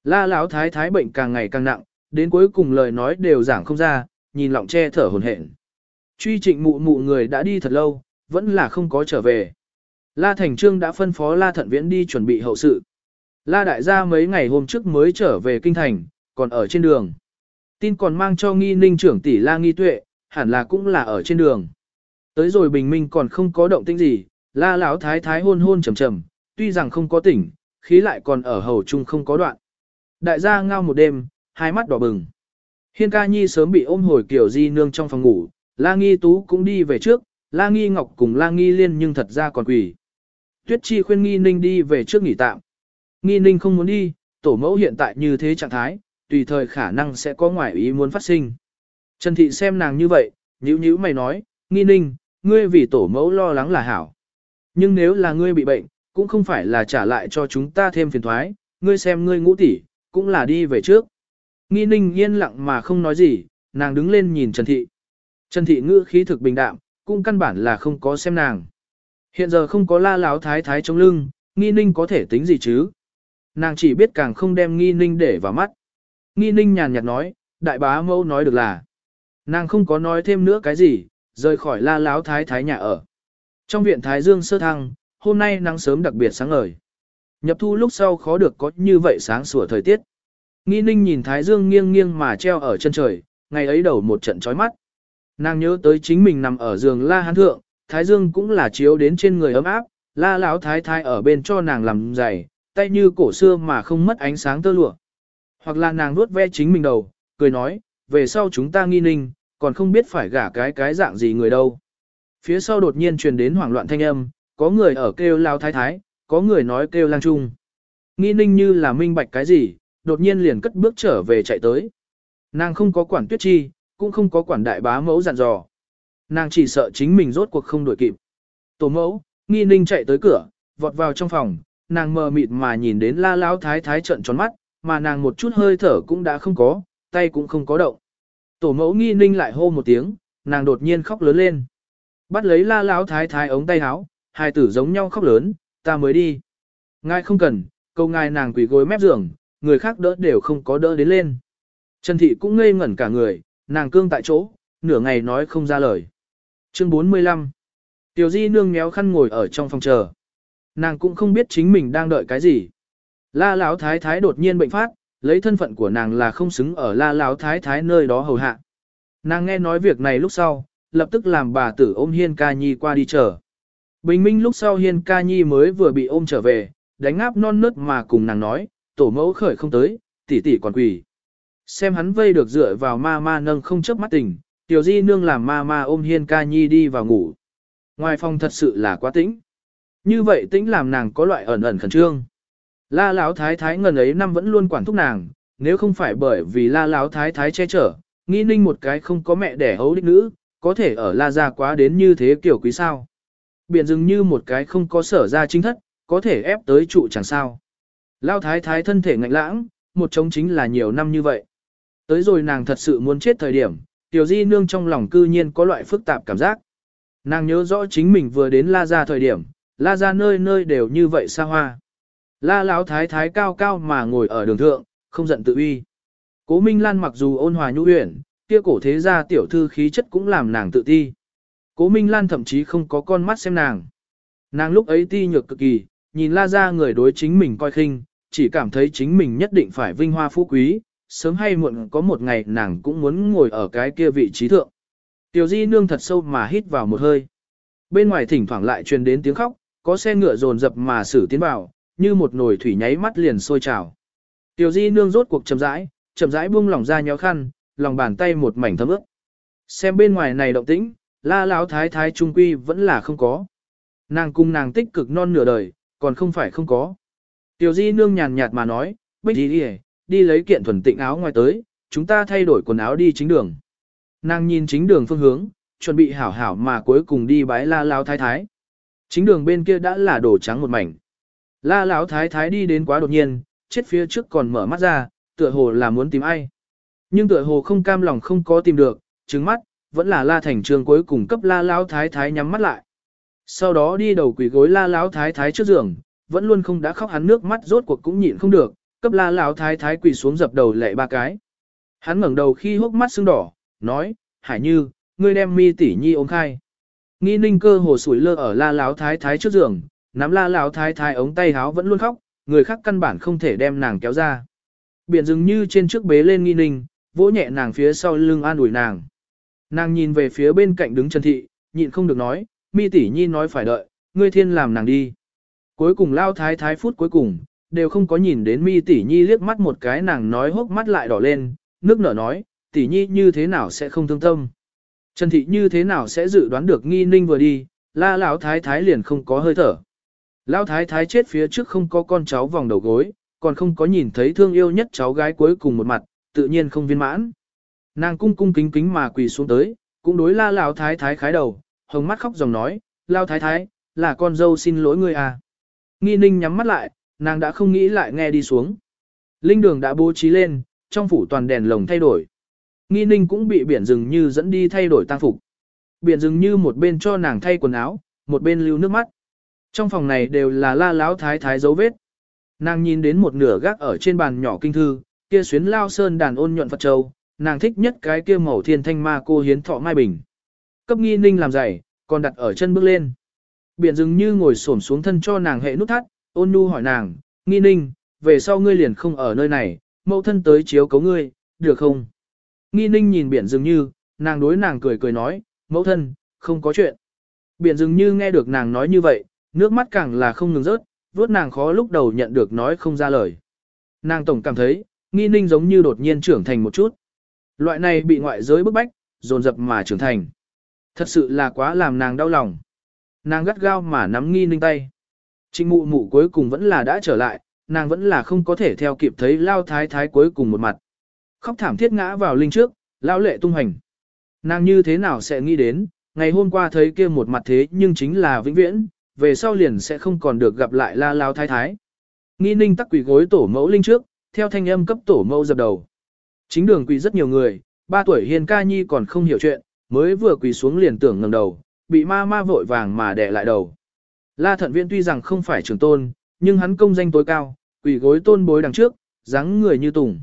La láo thái thái bệnh càng ngày càng nặng, đến cuối cùng lời nói đều giảng không ra, nhìn lọng che thở hồn hển. Truy trịnh mụ mụ người đã đi thật lâu, vẫn là không có trở về. La Thành Trương đã phân phó La Thận Viễn đi chuẩn bị hậu sự. La Đại gia mấy ngày hôm trước mới trở về Kinh Thành, còn ở trên đường. Tin còn mang cho nghi ninh trưởng tỷ La Nghi Tuệ, hẳn là cũng là ở trên đường. Tới rồi bình minh còn không có động tĩnh gì, La Lão Thái Thái hôn hôn trầm trầm, tuy rằng không có tỉnh, khí lại còn ở hầu chung không có đoạn. Đại gia ngao một đêm, hai mắt đỏ bừng. Hiên ca nhi sớm bị ôm hồi kiểu di nương trong phòng ngủ, la nghi tú cũng đi về trước, la nghi ngọc cùng la nghi liên nhưng thật ra còn quỷ. Tuyết chi khuyên nghi ninh đi về trước nghỉ tạm. Nghi ninh không muốn đi, tổ mẫu hiện tại như thế trạng thái, tùy thời khả năng sẽ có ngoại ý muốn phát sinh. Trần thị xem nàng như vậy, nhíu nhíu mày nói, nghi ninh, ngươi vì tổ mẫu lo lắng là hảo. Nhưng nếu là ngươi bị bệnh, cũng không phải là trả lại cho chúng ta thêm phiền thoái, ngươi xem ngươi ngũ tỷ, cũng là đi về trước. Nghi ninh yên lặng mà không nói gì, nàng đứng lên nhìn Trần Thị. Trần Thị ngữ khí thực bình đạm, cũng căn bản là không có xem nàng. Hiện giờ không có la láo thái thái trong lưng, nghi ninh có thể tính gì chứ? Nàng chỉ biết càng không đem nghi ninh để vào mắt. Nghi ninh nhàn nhạt nói, đại bá mẫu nói được là. Nàng không có nói thêm nữa cái gì, rời khỏi la láo thái thái nhà ở. Trong viện thái dương sơ thăng, hôm nay nắng sớm đặc biệt sáng ngời. Nhập thu lúc sau khó được có như vậy sáng sủa thời tiết. Nghi ninh nhìn thái dương nghiêng nghiêng mà treo ở chân trời, ngày ấy đầu một trận chói mắt. Nàng nhớ tới chính mình nằm ở giường la hán thượng, thái dương cũng là chiếu đến trên người ấm áp, la lão thái thái ở bên cho nàng làm giày, tay như cổ xưa mà không mất ánh sáng tơ lụa. Hoặc là nàng nuốt ve chính mình đầu, cười nói, về sau chúng ta nghi ninh, còn không biết phải gả cái cái dạng gì người đâu. Phía sau đột nhiên truyền đến hoảng loạn thanh âm, có người ở kêu lao thái thái, có người nói kêu lang trung. Nghi ninh như là minh bạch cái gì, đột nhiên liền cất bước trở về chạy tới. Nàng không có quản tuyết chi, cũng không có quản đại bá mẫu dặn dò. Nàng chỉ sợ chính mình rốt cuộc không đuổi kịp. Tổ mẫu, nghi ninh chạy tới cửa, vọt vào trong phòng, nàng mờ mịt mà nhìn đến la lão thái thái trận tròn mắt, mà nàng một chút hơi thở cũng đã không có, tay cũng không có động. Tổ mẫu nghi ninh lại hô một tiếng, nàng đột nhiên khóc lớn lên. Bắt lấy la lão thái thái ống tay áo, hai tử giống nhau khóc lớn, ta mới đi. Ngài không cần, câu ngài nàng quỳ gối mép giường, người khác đỡ đều không có đỡ đến lên. Trần Thị cũng ngây ngẩn cả người, nàng cương tại chỗ, nửa ngày nói không ra lời. Chương 45 Tiểu Di nương méo khăn ngồi ở trong phòng chờ. Nàng cũng không biết chính mình đang đợi cái gì. La Lão Thái Thái đột nhiên bệnh phát, lấy thân phận của nàng là không xứng ở La Lão Thái Thái nơi đó hầu hạ. Nàng nghe nói việc này lúc sau, lập tức làm bà tử ôm Hiên Ca Nhi qua đi chờ. Bình minh lúc sau Hiên Ca Nhi mới vừa bị ôm trở về, đánh áp non nớt mà cùng nàng nói, tổ mẫu khởi không tới, tỷ tỷ còn quỳ. Xem hắn vây được dựa vào ma ma nâng không chớp mắt tỉnh, tiểu di nương làm ma ma ôm hiên ca nhi đi vào ngủ. Ngoài phòng thật sự là quá tĩnh. Như vậy tĩnh làm nàng có loại ẩn ẩn khẩn trương. La Lão thái thái ngần ấy năm vẫn luôn quản thúc nàng, nếu không phải bởi vì la Lão thái thái che chở, nghi ninh một cái không có mẹ đẻ hấu đích nữ, có thể ở la gia quá đến như thế kiểu quý sao. Biển dừng như một cái không có sở ra chính thất, có thể ép tới trụ chẳng sao. Lão thái thái thân thể ngạnh lãng, một chống chính là nhiều năm như vậy. Tới rồi nàng thật sự muốn chết thời điểm, tiểu di nương trong lòng cư nhiên có loại phức tạp cảm giác. Nàng nhớ rõ chính mình vừa đến la gia thời điểm, la gia nơi nơi đều như vậy xa hoa. La lão thái thái cao cao mà ngồi ở đường thượng, không giận tự uy. Cố Minh Lan mặc dù ôn hòa nhu uyển, kia cổ thế gia tiểu thư khí chất cũng làm nàng tự ti. Cố Minh Lan thậm chí không có con mắt xem nàng. Nàng lúc ấy ti nhược cực kỳ, nhìn la ra người đối chính mình coi khinh, chỉ cảm thấy chính mình nhất định phải vinh hoa phú quý, sớm hay muộn có một ngày nàng cũng muốn ngồi ở cái kia vị trí thượng. Tiểu di nương thật sâu mà hít vào một hơi. Bên ngoài thỉnh thoảng lại truyền đến tiếng khóc, có xe ngựa dồn dập mà xử tiến vào, như một nồi thủy nháy mắt liền sôi trào. Tiểu di nương rốt cuộc chậm rãi, chậm rãi buông lỏng ra nhéo khăn, lòng bàn tay một mảnh thấm ướt. Xem bên ngoài này động tĩnh, la lão thái thái trung quy vẫn là không có. Nàng cung nàng tích cực non nửa đời, còn không phải không có. Tiểu di nương nhàn nhạt mà nói, bích đi đi đi lấy kiện thuần tịnh áo ngoài tới, chúng ta thay đổi quần áo đi chính đường. Nàng nhìn chính đường phương hướng, chuẩn bị hảo hảo mà cuối cùng đi bái la lao thái thái. Chính đường bên kia đã là đổ trắng một mảnh. La lão thái thái đi đến quá đột nhiên, chết phía trước còn mở mắt ra, tựa hồ là muốn tìm ai. Nhưng tựa hồ không cam lòng không có tìm được, trứng mắt, vẫn là la thành trường cuối cùng cấp la lão thái thái nhắm mắt lại. Sau đó đi đầu quỷ gối la lão thái thái trước giường, vẫn luôn không đã khóc hắn nước mắt rốt cuộc cũng nhịn không được, cấp la lão thái thái quỳ xuống dập đầu lệ ba cái. Hắn ngẩng đầu khi hốc mắt sưng đỏ, nói, Hải Như, ngươi đem mi tỷ nhi ôm khai. Nghi ninh cơ hồ sủi lơ ở la lão thái thái trước giường, nắm la lão thái thái ống tay háo vẫn luôn khóc, người khác căn bản không thể đem nàng kéo ra. Biển dường như trên trước bế lên nghi ninh, vỗ nhẹ nàng phía sau lưng an ủi nàng. Nàng nhìn về phía bên cạnh đứng Trần Thị, nhịn không được nói, mi tỷ nhi nói phải đợi, ngươi thiên làm nàng đi. Cuối cùng lao thái thái phút cuối cùng, đều không có nhìn đến mi tỷ nhi liếc mắt một cái nàng nói hốc mắt lại đỏ lên, nước nở nói, tỷ nhi như thế nào sẽ không thương tâm. Trần thị như thế nào sẽ dự đoán được nghi ninh vừa đi, la lão thái thái liền không có hơi thở. Lão thái thái chết phía trước không có con cháu vòng đầu gối, còn không có nhìn thấy thương yêu nhất cháu gái cuối cùng một mặt, tự nhiên không viên mãn. Nàng cung cung kính kính mà quỳ xuống tới, cũng đối la lão thái thái khái đầu, hồng mắt khóc dòng nói, Lão thái thái, là con dâu xin lỗi ngươi à. Nghi ninh nhắm mắt lại, nàng đã không nghĩ lại nghe đi xuống. Linh đường đã bố trí lên, trong phủ toàn đèn lồng thay đổi. Nghi ninh cũng bị biển rừng như dẫn đi thay đổi tang phục. Biển rừng như một bên cho nàng thay quần áo, một bên lưu nước mắt. Trong phòng này đều là la láo thái thái dấu vết. Nàng nhìn đến một nửa gác ở trên bàn nhỏ kinh thư, kia xuyến lao sơn đàn ôn nhuận Phật Châu, nàng thích nhất cái kia màu thiên thanh ma cô hiến thọ mai bình. Cấp nghi ninh làm giày, còn đặt ở chân bước lên. Biển dừng như ngồi xổm xuống thân cho nàng hệ nút thắt, ôn nhu hỏi nàng, nghi ninh, về sau ngươi liền không ở nơi này, mẫu thân tới chiếu cấu ngươi, được không? Nghi ninh nhìn biển dừng như, nàng đối nàng cười cười nói, mẫu thân, không có chuyện. Biển dừng như nghe được nàng nói như vậy, nước mắt càng là không ngừng rớt, vuốt nàng khó lúc đầu nhận được nói không ra lời. Nàng tổng cảm thấy, nghi ninh giống như đột nhiên trưởng thành một chút. Loại này bị ngoại giới bức bách, dồn dập mà trưởng thành. Thật sự là quá làm nàng đau lòng. Nàng gắt gao mà nắm nghi ninh tay. Trịnh mụ mụ cuối cùng vẫn là đã trở lại, nàng vẫn là không có thể theo kịp thấy lao thái thái cuối cùng một mặt. Khóc thảm thiết ngã vào linh trước, lao lệ tung hành. Nàng như thế nào sẽ nghĩ đến, ngày hôm qua thấy kia một mặt thế nhưng chính là vĩnh viễn, về sau liền sẽ không còn được gặp lại la lao thái thái. Nghi ninh tắc quỷ gối tổ mẫu linh trước, theo thanh âm cấp tổ mẫu dập đầu. Chính đường quỳ rất nhiều người, ba tuổi hiền ca nhi còn không hiểu chuyện, mới vừa quỳ xuống liền tưởng ngẩng đầu, bị ma ma vội vàng mà đè lại đầu. La thận viện tuy rằng không phải trưởng tôn, nhưng hắn công danh tối cao, quỳ gối tôn bối đằng trước, dáng người như tùng.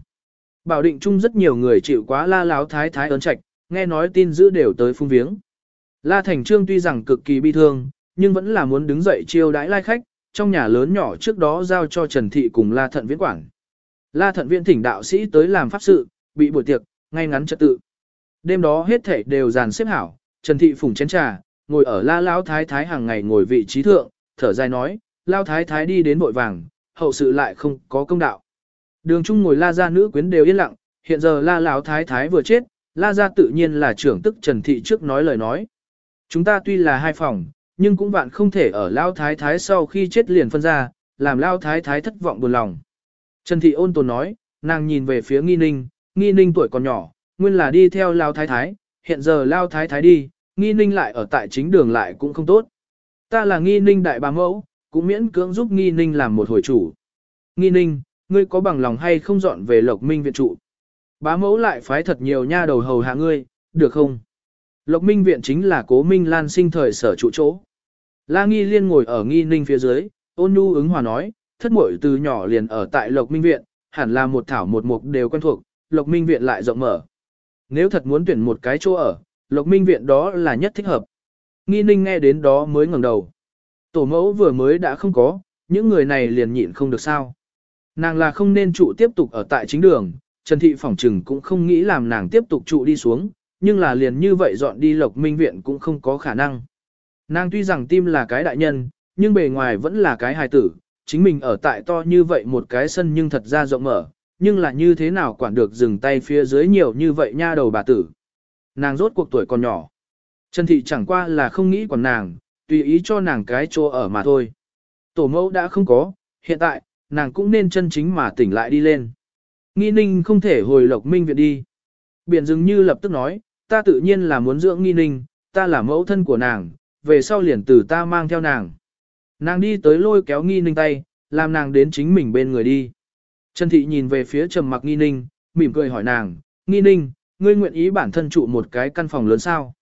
Bảo định chung rất nhiều người chịu quá la láo thái thái ấn trạch, nghe nói tin dữ đều tới phung viếng. La Thành Trương tuy rằng cực kỳ bi thương, nhưng vẫn là muốn đứng dậy chiêu đãi lai khách, trong nhà lớn nhỏ trước đó giao cho Trần Thị cùng La Thận Viễn quản. La Thận Viễn thỉnh đạo sĩ tới làm pháp sự, bị buổi tiệc, ngay ngắn trật tự. Đêm đó hết thảy đều dàn xếp hảo, Trần Thị phủng chén trà, ngồi ở La Lão Thái Thái hàng ngày ngồi vị trí thượng, thở dài nói, Lão Thái Thái đi đến vội vàng, hậu sự lại không có công đạo. Đường Trung ngồi La gia nữ quyến đều yên lặng, hiện giờ La Lão Thái Thái vừa chết, La gia tự nhiên là trưởng tức Trần Thị trước nói lời nói. Chúng ta tuy là hai phòng, nhưng cũng vạn không thể ở Lao Thái Thái sau khi chết liền phân ra, làm Lao Thái Thái thất vọng buồn lòng. Trần Thị ôn tồn nói, nàng nhìn về phía Nghi Ninh, Nghi Ninh tuổi còn nhỏ, nguyên là đi theo Lao Thái Thái, hiện giờ Lao Thái Thái đi, Nghi Ninh lại ở tại chính đường lại cũng không tốt. Ta là Nghi Ninh đại bà mẫu, cũng miễn cưỡng giúp Nghi Ninh làm một hồi chủ. Nghi Ninh, ngươi có bằng lòng hay không dọn về Lộc Minh viện trụ? Bá mẫu lại phái thật nhiều nha đầu hầu hạ ngươi, được không? Lộc Minh viện chính là cố Minh Lan sinh thời sở trụ chỗ. La Nghi Liên ngồi ở Nghi Ninh phía dưới, ôn nhu ứng hòa nói, thất muội từ nhỏ liền ở tại Lộc Minh viện, hẳn là một thảo một mục đều quen thuộc, Lộc Minh viện lại rộng mở. Nếu thật muốn tuyển một cái chỗ ở, Lộc Minh viện đó là nhất thích hợp. Nghi Ninh nghe đến đó mới ngẩng đầu. Tổ mẫu vừa mới đã không có, những người này liền nhịn không được sao. Nàng là không nên trụ tiếp tục ở tại chính đường, Trần Thị phỏng trừng cũng không nghĩ làm nàng tiếp tục trụ đi xuống, nhưng là liền như vậy dọn đi Lộc Minh viện cũng không có khả năng. Nàng tuy rằng tim là cái đại nhân, nhưng bề ngoài vẫn là cái hài tử, chính mình ở tại to như vậy một cái sân nhưng thật ra rộng mở, nhưng là như thế nào quản được dừng tay phía dưới nhiều như vậy nha đầu bà tử. Nàng rốt cuộc tuổi còn nhỏ. Trần Thị chẳng qua là không nghĩ còn nàng, tùy ý cho nàng cái chỗ ở mà thôi. Tổ mẫu đã không có, hiện tại, nàng cũng nên chân chính mà tỉnh lại đi lên. Nghi ninh không thể hồi lộc minh viện đi. Biển dường như lập tức nói, ta tự nhiên là muốn dưỡng nghi ninh, ta là mẫu thân của nàng, về sau liền từ ta mang theo nàng. Nàng đi tới lôi kéo nghi ninh tay, làm nàng đến chính mình bên người đi. Trần Thị nhìn về phía trầm mặc nghi ninh, mỉm cười hỏi nàng, nghi ninh, ngươi nguyện ý bản thân trụ một cái căn phòng lớn sao?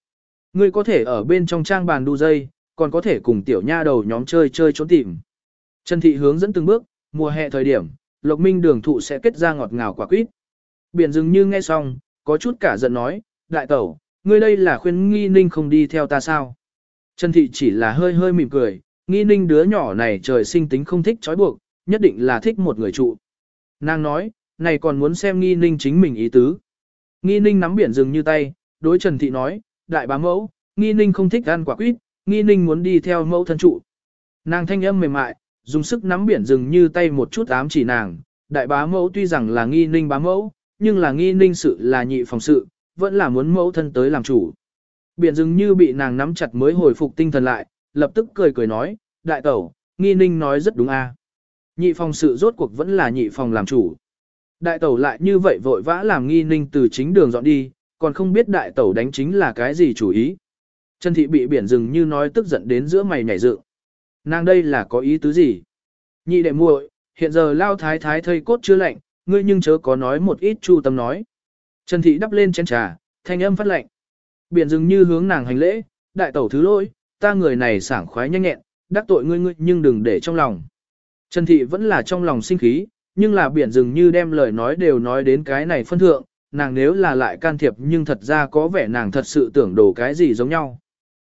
Ngươi có thể ở bên trong trang bàn đu dây, còn có thể cùng tiểu nha đầu nhóm chơi chơi trốn tìm. Trần Thị hướng dẫn từng bước, mùa hè thời điểm, Lộc Minh đường thụ sẽ kết ra ngọt ngào quả quýt. Biển dừng như nghe xong, có chút cả giận nói, đại tẩu, ngươi đây là khuyên nghi ninh không đi theo ta sao? Trần Thị chỉ là hơi hơi mỉm cười, nghi ninh đứa nhỏ này trời sinh tính không thích trói buộc, nhất định là thích một người trụ. Nàng nói, này còn muốn xem nghi ninh chính mình ý tứ. Nghi ninh nắm biển rừng như tay, đối Trần Thị nói, đại bá mẫu, nghi ninh không thích ăn quả quýt, nghi ninh muốn đi theo mẫu thân trụ. Nàng thanh âm mềm mại, Dùng sức nắm biển rừng như tay một chút ám chỉ nàng, đại bá mẫu tuy rằng là nghi ninh bá mẫu, nhưng là nghi ninh sự là nhị phòng sự, vẫn là muốn mẫu thân tới làm chủ. Biển dường như bị nàng nắm chặt mới hồi phục tinh thần lại, lập tức cười cười nói, đại tẩu, nghi ninh nói rất đúng a. Nhị phòng sự rốt cuộc vẫn là nhị phòng làm chủ. Đại tẩu lại như vậy vội vã làm nghi ninh từ chính đường dọn đi, còn không biết đại tẩu đánh chính là cái gì chủ ý. Trần thị bị biển rừng như nói tức giận đến giữa mày nhảy dựng. Nàng đây là có ý tứ gì? Nhị đệ muội, hiện giờ lao thái thái thây cốt chưa lạnh, ngươi nhưng chớ có nói một ít chu tâm nói. Trần thị đắp lên chén trà, thanh âm phát lạnh. Biển dường như hướng nàng hành lễ, đại tẩu thứ lỗi, ta người này sảng khoái nhanh nhẹn, đắc tội ngươi ngươi nhưng đừng để trong lòng. Trần thị vẫn là trong lòng sinh khí, nhưng là biển dường như đem lời nói đều nói đến cái này phân thượng, nàng nếu là lại can thiệp nhưng thật ra có vẻ nàng thật sự tưởng đổ cái gì giống nhau.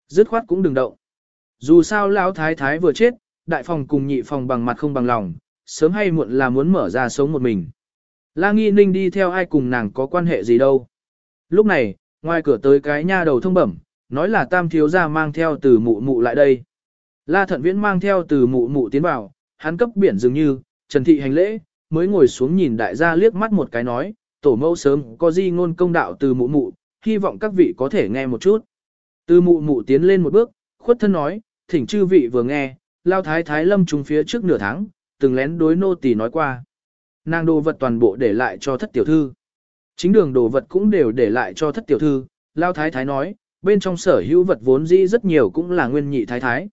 Dứt khoát cũng đừng động. Dù sao lão thái thái vừa chết, đại phòng cùng nhị phòng bằng mặt không bằng lòng, sớm hay muộn là muốn mở ra sống một mình. La Nghi Ninh đi theo ai cùng nàng có quan hệ gì đâu. Lúc này, ngoài cửa tới cái nha đầu thông bẩm, nói là tam thiếu gia mang theo từ mụ mụ lại đây. La Thận Viễn mang theo từ mụ mụ tiến vào, hắn cấp biển dường như, Trần Thị hành lễ, mới ngồi xuống nhìn đại gia liếc mắt một cái nói, tổ mẫu sớm có di ngôn công đạo từ mụ mụ, hy vọng các vị có thể nghe một chút. Từ mụ mụ tiến lên một bước, khuất thân nói, thỉnh chư vị vừa nghe, lao thái thái lâm trùng phía trước nửa tháng, từng lén đối nô tỳ nói qua. Nàng đồ vật toàn bộ để lại cho thất tiểu thư. Chính đường đồ vật cũng đều để lại cho thất tiểu thư, lao thái thái nói, bên trong sở hữu vật vốn dĩ rất nhiều cũng là nguyên nhị thái thái.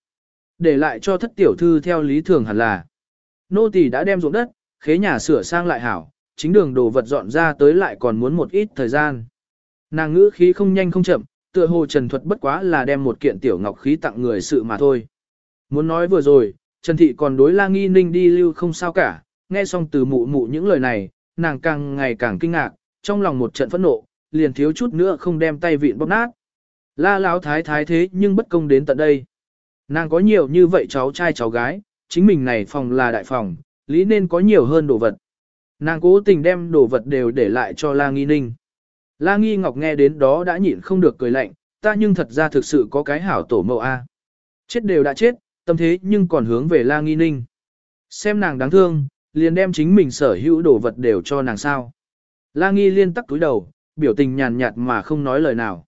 Để lại cho thất tiểu thư theo lý thường hẳn là. Nô tỳ đã đem ruộng đất, khế nhà sửa sang lại hảo, chính đường đồ vật dọn ra tới lại còn muốn một ít thời gian. Nàng ngữ khí không nhanh không chậm, tựa hồ trần thuật bất quá là đem một kiện tiểu ngọc khí tặng người sự mà thôi. Muốn nói vừa rồi, Trần Thị còn đối la nghi ninh đi lưu không sao cả, nghe xong từ mụ mụ những lời này, nàng càng ngày càng kinh ngạc, trong lòng một trận phẫn nộ, liền thiếu chút nữa không đem tay vịn bóp nát. La láo thái thái thế nhưng bất công đến tận đây. Nàng có nhiều như vậy cháu trai cháu gái, chính mình này phòng là đại phòng, lý nên có nhiều hơn đồ vật. Nàng cố tình đem đồ vật đều để lại cho La Nghi Ninh. La Nghi Ngọc nghe đến đó đã nhịn không được cười lạnh, ta nhưng thật ra thực sự có cái hảo tổ mẫu A. Chết đều đã chết, tâm thế nhưng còn hướng về La Nghi Ninh. Xem nàng đáng thương, liền đem chính mình sở hữu đồ vật đều cho nàng sao. La Nghi liên tắc túi đầu, biểu tình nhàn nhạt mà không nói lời nào.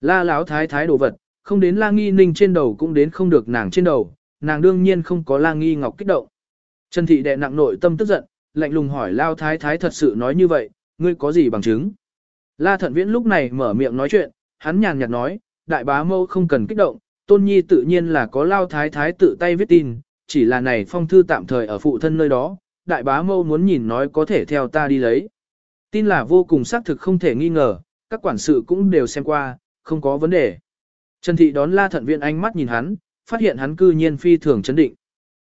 La Láo thái thái đồ vật, không đến La Nghi Ninh trên đầu cũng đến không được nàng trên đầu, nàng đương nhiên không có La Nghi Ngọc kích động. Trần Thị đệ nặng nội tâm tức giận, lạnh lùng hỏi Lao Thái Thái thật sự nói như vậy, ngươi có gì bằng chứng? La Thận Viễn lúc này mở miệng nói chuyện, hắn nhàn nhạt nói, đại bá mâu không cần kích động, tôn nhi tự nhiên là có Lao Thái Thái tự tay viết tin, chỉ là này phong thư tạm thời ở phụ thân nơi đó, đại bá mâu muốn nhìn nói có thể theo ta đi lấy. Tin là vô cùng xác thực không thể nghi ngờ, các quản sự cũng đều xem qua, không có vấn đề. Trần Thị đón La Thận Viễn ánh mắt nhìn hắn, phát hiện hắn cư nhiên phi thường chấn định.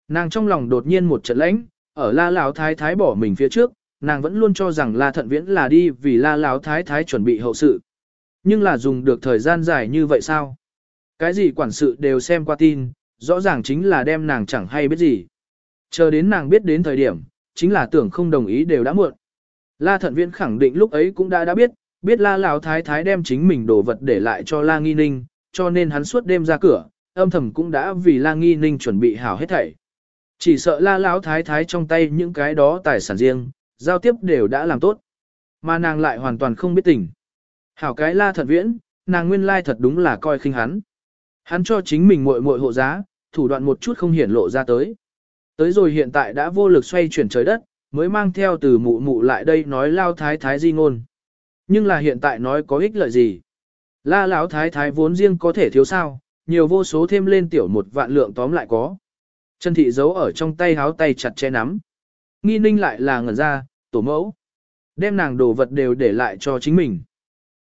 Nàng trong lòng đột nhiên một trận lãnh, ở La Lão Thái Thái bỏ mình phía trước, nàng vẫn luôn cho rằng La Thận Viễn là đi vì La Lão Thái Thái chuẩn bị hậu sự. Nhưng là dùng được thời gian dài như vậy sao? Cái gì quản sự đều xem qua tin, rõ ràng chính là đem nàng chẳng hay biết gì. Chờ đến nàng biết đến thời điểm, chính là tưởng không đồng ý đều đã muộn. La Thận Viễn khẳng định lúc ấy cũng đã đã biết, biết La Lão Thái Thái đem chính mình đồ vật để lại cho La Nghi Ninh, cho nên hắn suốt đêm ra cửa, âm thầm cũng đã vì La Nghi Ninh chuẩn bị hảo hết thảy. Chỉ sợ La Lão Thái Thái trong tay những cái đó tài sản riêng, giao tiếp đều đã làm tốt. Mà nàng lại hoàn toàn không biết tình. Hảo cái La Thận Viễn, nàng nguyên lai thật đúng là coi khinh hắn. Hắn cho chính mình muội muội hộ giá, thủ đoạn một chút không hiển lộ ra tới. Tới rồi hiện tại đã vô lực xoay chuyển trời đất, mới mang theo từ mụ mụ lại đây nói lao thái thái di ngôn. Nhưng là hiện tại nói có ích lợi gì? La lão thái thái vốn riêng có thể thiếu sao, nhiều vô số thêm lên tiểu một vạn lượng tóm lại có. Trần thị giấu ở trong tay háo tay chặt che nắm. Nghi ninh lại là ngẩn ra, tổ mẫu. Đem nàng đồ vật đều để lại cho chính mình.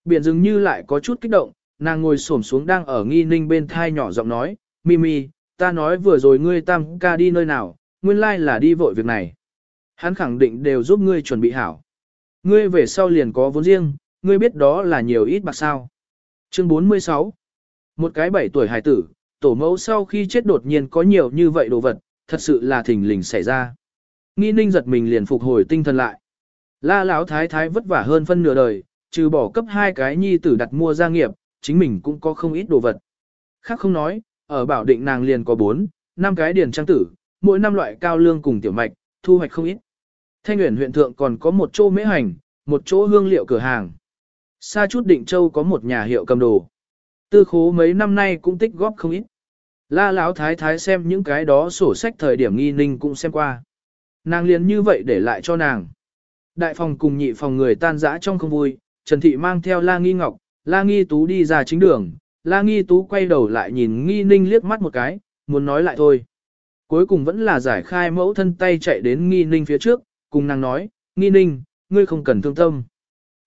Biển dường như lại có chút kích động, nàng ngồi xổm xuống đang ở nghi ninh bên thai nhỏ giọng nói, Mimi, ta nói vừa rồi ngươi tam ca đi nơi nào, nguyên lai là đi vội việc này. Hắn khẳng định đều giúp ngươi chuẩn bị hảo. Ngươi về sau liền có vốn riêng, ngươi biết đó là nhiều ít bạc sao. Chương 46 Một cái bảy tuổi hài tử, tổ mẫu sau khi chết đột nhiên có nhiều như vậy đồ vật, thật sự là thình lình xảy ra. Nghi ninh giật mình liền phục hồi tinh thần lại. La lão thái thái vất vả hơn phân nửa đời, trừ bỏ cấp hai cái nhi tử đặt mua gia nghiệp, chính mình cũng có không ít đồ vật. Khác không nói, ở bảo định nàng liền có bốn, năm cái điền trang tử, mỗi năm loại cao lương cùng tiểu mạch, thu hoạch không ít. Thanh Uyển huyện thượng còn có một chỗ mễ hành, một chỗ hương liệu cửa hàng. Xa chút Định Châu có một nhà hiệu cầm đồ. Tư khố mấy năm nay cũng tích góp không ít. La Lão thái thái xem những cái đó sổ sách thời điểm nghi ninh cũng xem qua. Nàng liền như vậy để lại cho nàng. Đại phòng cùng nhị phòng người tan rã trong không vui, Trần Thị mang theo La Nghi Ngọc, La Nghi Tú đi ra chính đường, La Nghi Tú quay đầu lại nhìn Nghi Ninh liếc mắt một cái, muốn nói lại thôi. Cuối cùng vẫn là giải khai mẫu thân tay chạy đến Nghi Ninh phía trước, cùng nàng nói, Nghi Ninh, ngươi không cần thương tâm.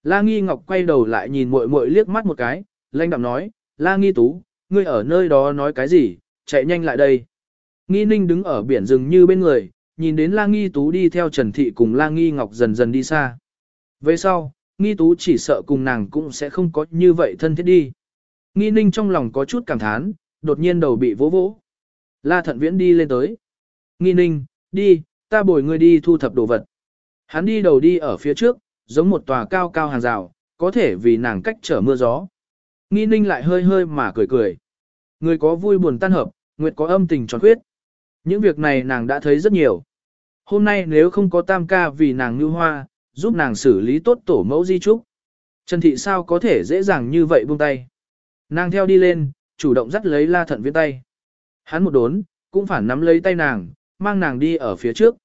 La Nghi Ngọc quay đầu lại nhìn muội muội liếc mắt một cái, lanh đạm nói, La Nghi Tú, ngươi ở nơi đó nói cái gì, chạy nhanh lại đây. Nghi Ninh đứng ở biển rừng như bên người, nhìn đến La Nghi Tú đi theo Trần Thị cùng La Nghi Ngọc dần dần đi xa. Về sau, Nghi Tú chỉ sợ cùng nàng cũng sẽ không có như vậy thân thiết đi. Nghi Ninh trong lòng có chút cảm thán, đột nhiên đầu bị vỗ vỗ. La Thận Viễn đi lên tới. Nghi Ninh, đi, ta bồi ngươi đi thu thập đồ vật. Hắn đi đầu đi ở phía trước, giống một tòa cao cao hàng rào, có thể vì nàng cách trở mưa gió. Nghi Ninh lại hơi hơi mà cười cười. Người có vui buồn tan hợp, nguyệt có âm tình tròn khuyết. Những việc này nàng đã thấy rất nhiều. Hôm nay nếu không có tam ca vì nàng như hoa, giúp nàng xử lý tốt tổ mẫu di trúc. Trần Thị sao có thể dễ dàng như vậy buông tay. Nàng theo đi lên, chủ động dắt lấy la thận viễn tay. Hắn một đốn, cũng phản nắm lấy tay nàng, mang nàng đi ở phía trước.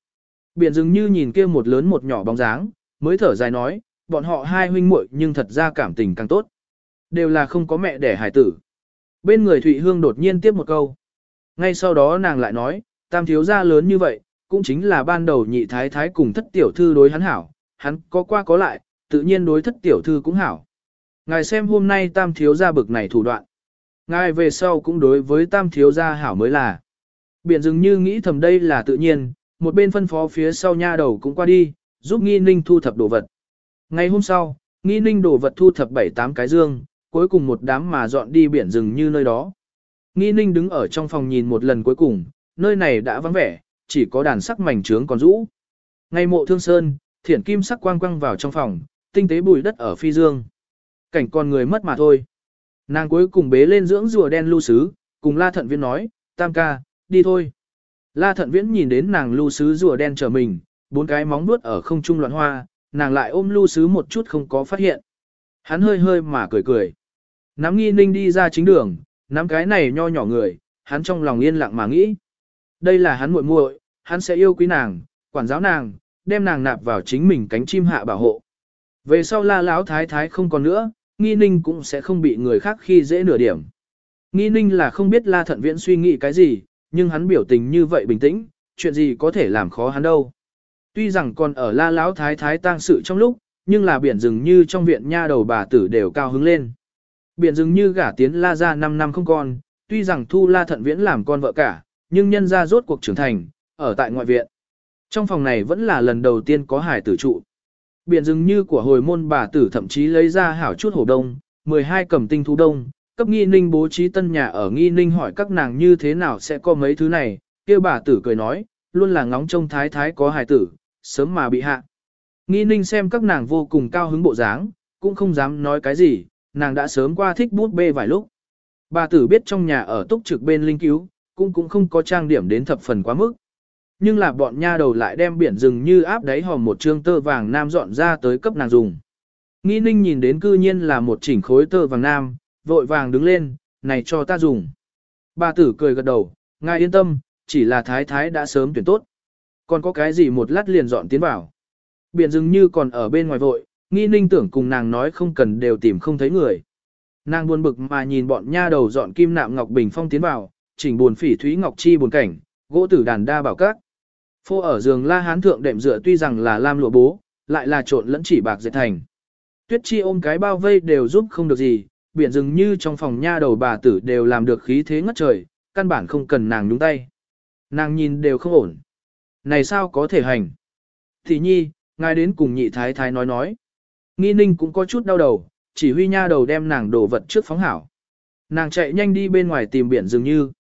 Biển dường như nhìn kia một lớn một nhỏ bóng dáng, mới thở dài nói, bọn họ hai huynh muội nhưng thật ra cảm tình càng tốt. Đều là không có mẹ đẻ hài tử. Bên người Thụy Hương đột nhiên tiếp một câu. Ngay sau đó nàng lại nói, tam thiếu gia lớn như vậy, cũng chính là ban đầu nhị thái thái cùng thất tiểu thư đối hắn hảo, hắn có qua có lại, tự nhiên đối thất tiểu thư cũng hảo. Ngài xem hôm nay tam thiếu gia bực này thủ đoạn. Ngài về sau cũng đối với tam thiếu gia hảo mới là. Biển dường như nghĩ thầm đây là tự nhiên, một bên phân phó phía sau nha đầu cũng qua đi, giúp nghi ninh thu thập đồ vật. Ngày hôm sau, nghi ninh đồ vật thu thập 7-8 cái dương, cuối cùng một đám mà dọn đi biển rừng như nơi đó. Nghi ninh đứng ở trong phòng nhìn một lần cuối cùng, nơi này đã vắng vẻ, chỉ có đàn sắc mảnh trướng còn rũ. Ngày mộ thương sơn, thiển kim sắc quang quang vào trong phòng, tinh tế bùi đất ở phi dương. Cảnh con người mất mà thôi. Nàng cuối cùng bế lên dưỡng rùa đen lưu sứ, cùng la thận viễn nói, tam ca, đi thôi. La thận viễn nhìn đến nàng lưu sứ rùa đen chờ mình, bốn cái móng vuốt ở không trung loạn hoa, nàng lại ôm lưu sứ một chút không có phát hiện. Hắn hơi hơi mà cười cười. Nắm nghi ninh đi ra chính đường, nắm cái này nho nhỏ người, hắn trong lòng yên lặng mà nghĩ. Đây là hắn muội muội, hắn sẽ yêu quý nàng, quản giáo nàng, đem nàng nạp vào chính mình cánh chim hạ bảo hộ. Về sau la lão thái thái không còn nữa, nghi ninh cũng sẽ không bị người khác khi dễ nửa điểm. Nghi ninh là không biết la thận viễn suy nghĩ cái gì, nhưng hắn biểu tình như vậy bình tĩnh, chuyện gì có thể làm khó hắn đâu. Tuy rằng còn ở la lão thái thái tang sự trong lúc, nhưng là biển rừng như trong viện nha đầu bà tử đều cao hứng lên. Biển rừng như gả tiến la ra 5 năm không con, tuy rằng thu la thận viễn làm con vợ cả, nhưng nhân ra rốt cuộc trưởng thành, ở tại ngoại viện. Trong phòng này vẫn là lần đầu tiên có hải tử trụ. Biển rừng như của hồi môn bà tử thậm chí lấy ra hảo chút hổ đông, 12 cầm tinh thú đông, cấp nghi ninh bố trí tân nhà ở nghi ninh hỏi các nàng như thế nào sẽ có mấy thứ này, kia bà tử cười nói, luôn là ngóng trông thái thái có hài tử, sớm mà bị hạ. Nghi ninh xem các nàng vô cùng cao hứng bộ dáng, cũng không dám nói cái gì, nàng đã sớm qua thích bút bê vài lúc. Bà tử biết trong nhà ở túc trực bên linh cứu, cũng cũng không có trang điểm đến thập phần quá mức. Nhưng là bọn nha đầu lại đem biển rừng như áp đáy hòm một trương tơ vàng nam dọn ra tới cấp nàng dùng. Nghi ninh nhìn đến cư nhiên là một chỉnh khối tơ vàng nam, vội vàng đứng lên, này cho ta dùng. Bà tử cười gật đầu, ngài yên tâm, chỉ là thái thái đã sớm tuyển tốt. Còn có cái gì một lát liền dọn tiến vào. Biển rừng như còn ở bên ngoài vội, nghi ninh tưởng cùng nàng nói không cần đều tìm không thấy người. Nàng buồn bực mà nhìn bọn nha đầu dọn kim nạm ngọc bình phong tiến vào, chỉnh buồn phỉ thúy ngọc chi buồn cảnh, gỗ tử đàn đa bảo các. Phô ở giường la hán thượng đệm dựa tuy rằng là lam lụa bố, lại là trộn lẫn chỉ bạc dệt thành. Tuyết chi ôm cái bao vây đều giúp không được gì, biển rừng như trong phòng nha đầu bà tử đều làm được khí thế ngất trời, căn bản không cần nàng nhúng tay. Nàng nhìn đều không ổn. Này sao có thể hành? Thì nhi, ngài đến cùng nhị thái thái nói nói. Nghi ninh cũng có chút đau đầu, chỉ huy nha đầu đem nàng đổ vật trước phóng hảo. Nàng chạy nhanh đi bên ngoài tìm biển rừng như.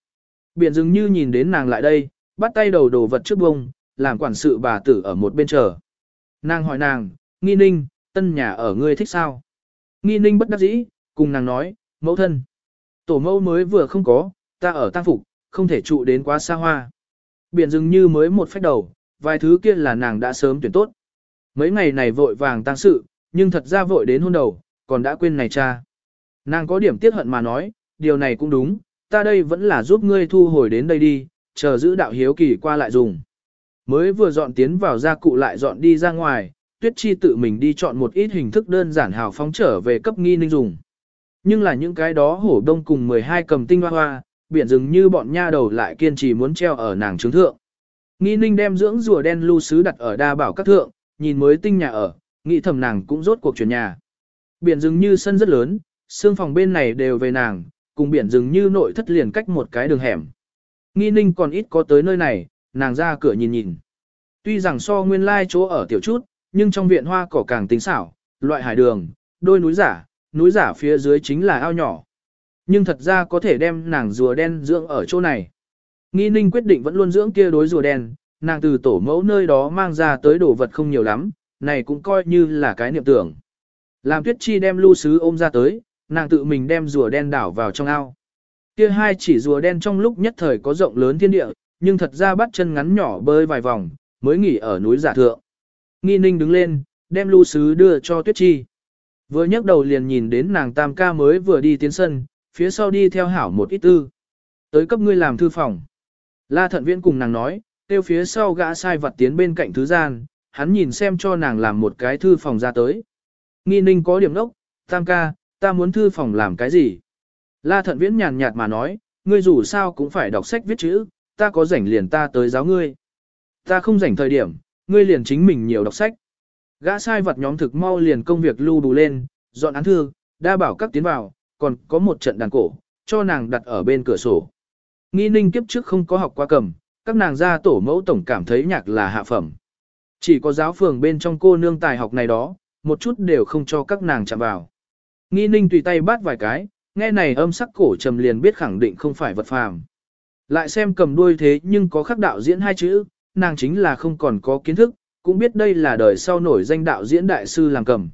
Biển rừng như nhìn đến nàng lại đây, bắt tay đầu đồ vật trước bông, làm quản sự bà tử ở một bên chờ. Nàng hỏi nàng, nghi ninh, tân nhà ở ngươi thích sao? Nghi ninh bất đắc dĩ, cùng nàng nói, mẫu thân. Tổ mẫu mới vừa không có, ta ở tăng phục, không thể trụ đến quá xa hoa. Biển rừng như mới một phách đầu, vài thứ kia là nàng đã sớm tuyển tốt. Mấy ngày này vội vàng tăng sự, nhưng thật ra vội đến hôn đầu, còn đã quên này cha. Nàng có điểm tiếc hận mà nói, điều này cũng đúng, ta đây vẫn là giúp ngươi thu hồi đến đây đi, chờ giữ đạo hiếu kỳ qua lại dùng. Mới vừa dọn tiến vào gia cụ lại dọn đi ra ngoài, tuyết chi tự mình đi chọn một ít hình thức đơn giản hào phóng trở về cấp nghi ninh dùng. Nhưng là những cái đó hổ đông cùng 12 cầm tinh hoa hoa, biển rừng như bọn nha đầu lại kiên trì muốn treo ở nàng trướng thượng. Nghi ninh đem dưỡng rùa đen lưu sứ đặt ở đa bảo các thượng, nhìn mới tinh nhà ở, nghĩ thầm nàng cũng rốt cuộc chuyển nhà. Biển rừng như sân rất lớn, xương phòng bên này đều về nàng, cùng biển rừng như nội thất liền cách một cái đường hẻm. Nghi ninh còn ít có tới nơi này, nàng ra cửa nhìn nhìn. Tuy rằng so nguyên lai chỗ ở tiểu chút, nhưng trong viện hoa cỏ càng tính xảo, loại hải đường, đôi núi giả, núi giả phía dưới chính là ao nhỏ. Nhưng thật ra có thể đem nàng rùa đen dưỡng ở chỗ này. Nghi ninh quyết định vẫn luôn dưỡng kia đối rùa đen, nàng từ tổ mẫu nơi đó mang ra tới đồ vật không nhiều lắm, này cũng coi như là cái niệm tưởng. Làm tuyết chi đem lưu sứ ôm ra tới, nàng tự mình đem rùa đen đảo vào trong ao. Kia hai chỉ rùa đen trong lúc nhất thời có rộng lớn thiên địa, nhưng thật ra bắt chân ngắn nhỏ bơi vài vòng, mới nghỉ ở núi giả thượng. Nghi ninh đứng lên, đem lưu sứ đưa cho tuyết chi. Vừa nhấc đầu liền nhìn đến nàng tam ca mới vừa đi tiến sân, phía sau đi theo hảo một ít tư. Tới cấp ngươi làm thư phòng. La thận viễn cùng nàng nói, tiêu phía sau gã sai vật tiến bên cạnh thứ gian, hắn nhìn xem cho nàng làm một cái thư phòng ra tới. Nghi ninh có điểm đốc, tam ca, ta muốn thư phòng làm cái gì? La thận viễn nhàn nhạt mà nói, ngươi dù sao cũng phải đọc sách viết chữ, ta có rảnh liền ta tới giáo ngươi. Ta không rảnh thời điểm, ngươi liền chính mình nhiều đọc sách. Gã sai vật nhóm thực mau liền công việc lưu đủ lên, dọn án thư, đa bảo các tiến vào, còn có một trận đàn cổ, cho nàng đặt ở bên cửa sổ. Nghi ninh kiếp trước không có học qua cầm, các nàng gia tổ mẫu tổng cảm thấy nhạc là hạ phẩm. Chỉ có giáo phường bên trong cô nương tài học này đó, một chút đều không cho các nàng chạm vào. Nghi ninh tùy tay bắt vài cái, nghe này âm sắc cổ trầm liền biết khẳng định không phải vật phàm. Lại xem cầm đuôi thế nhưng có khắc đạo diễn hai chữ, nàng chính là không còn có kiến thức, cũng biết đây là đời sau nổi danh đạo diễn đại sư làm cầm.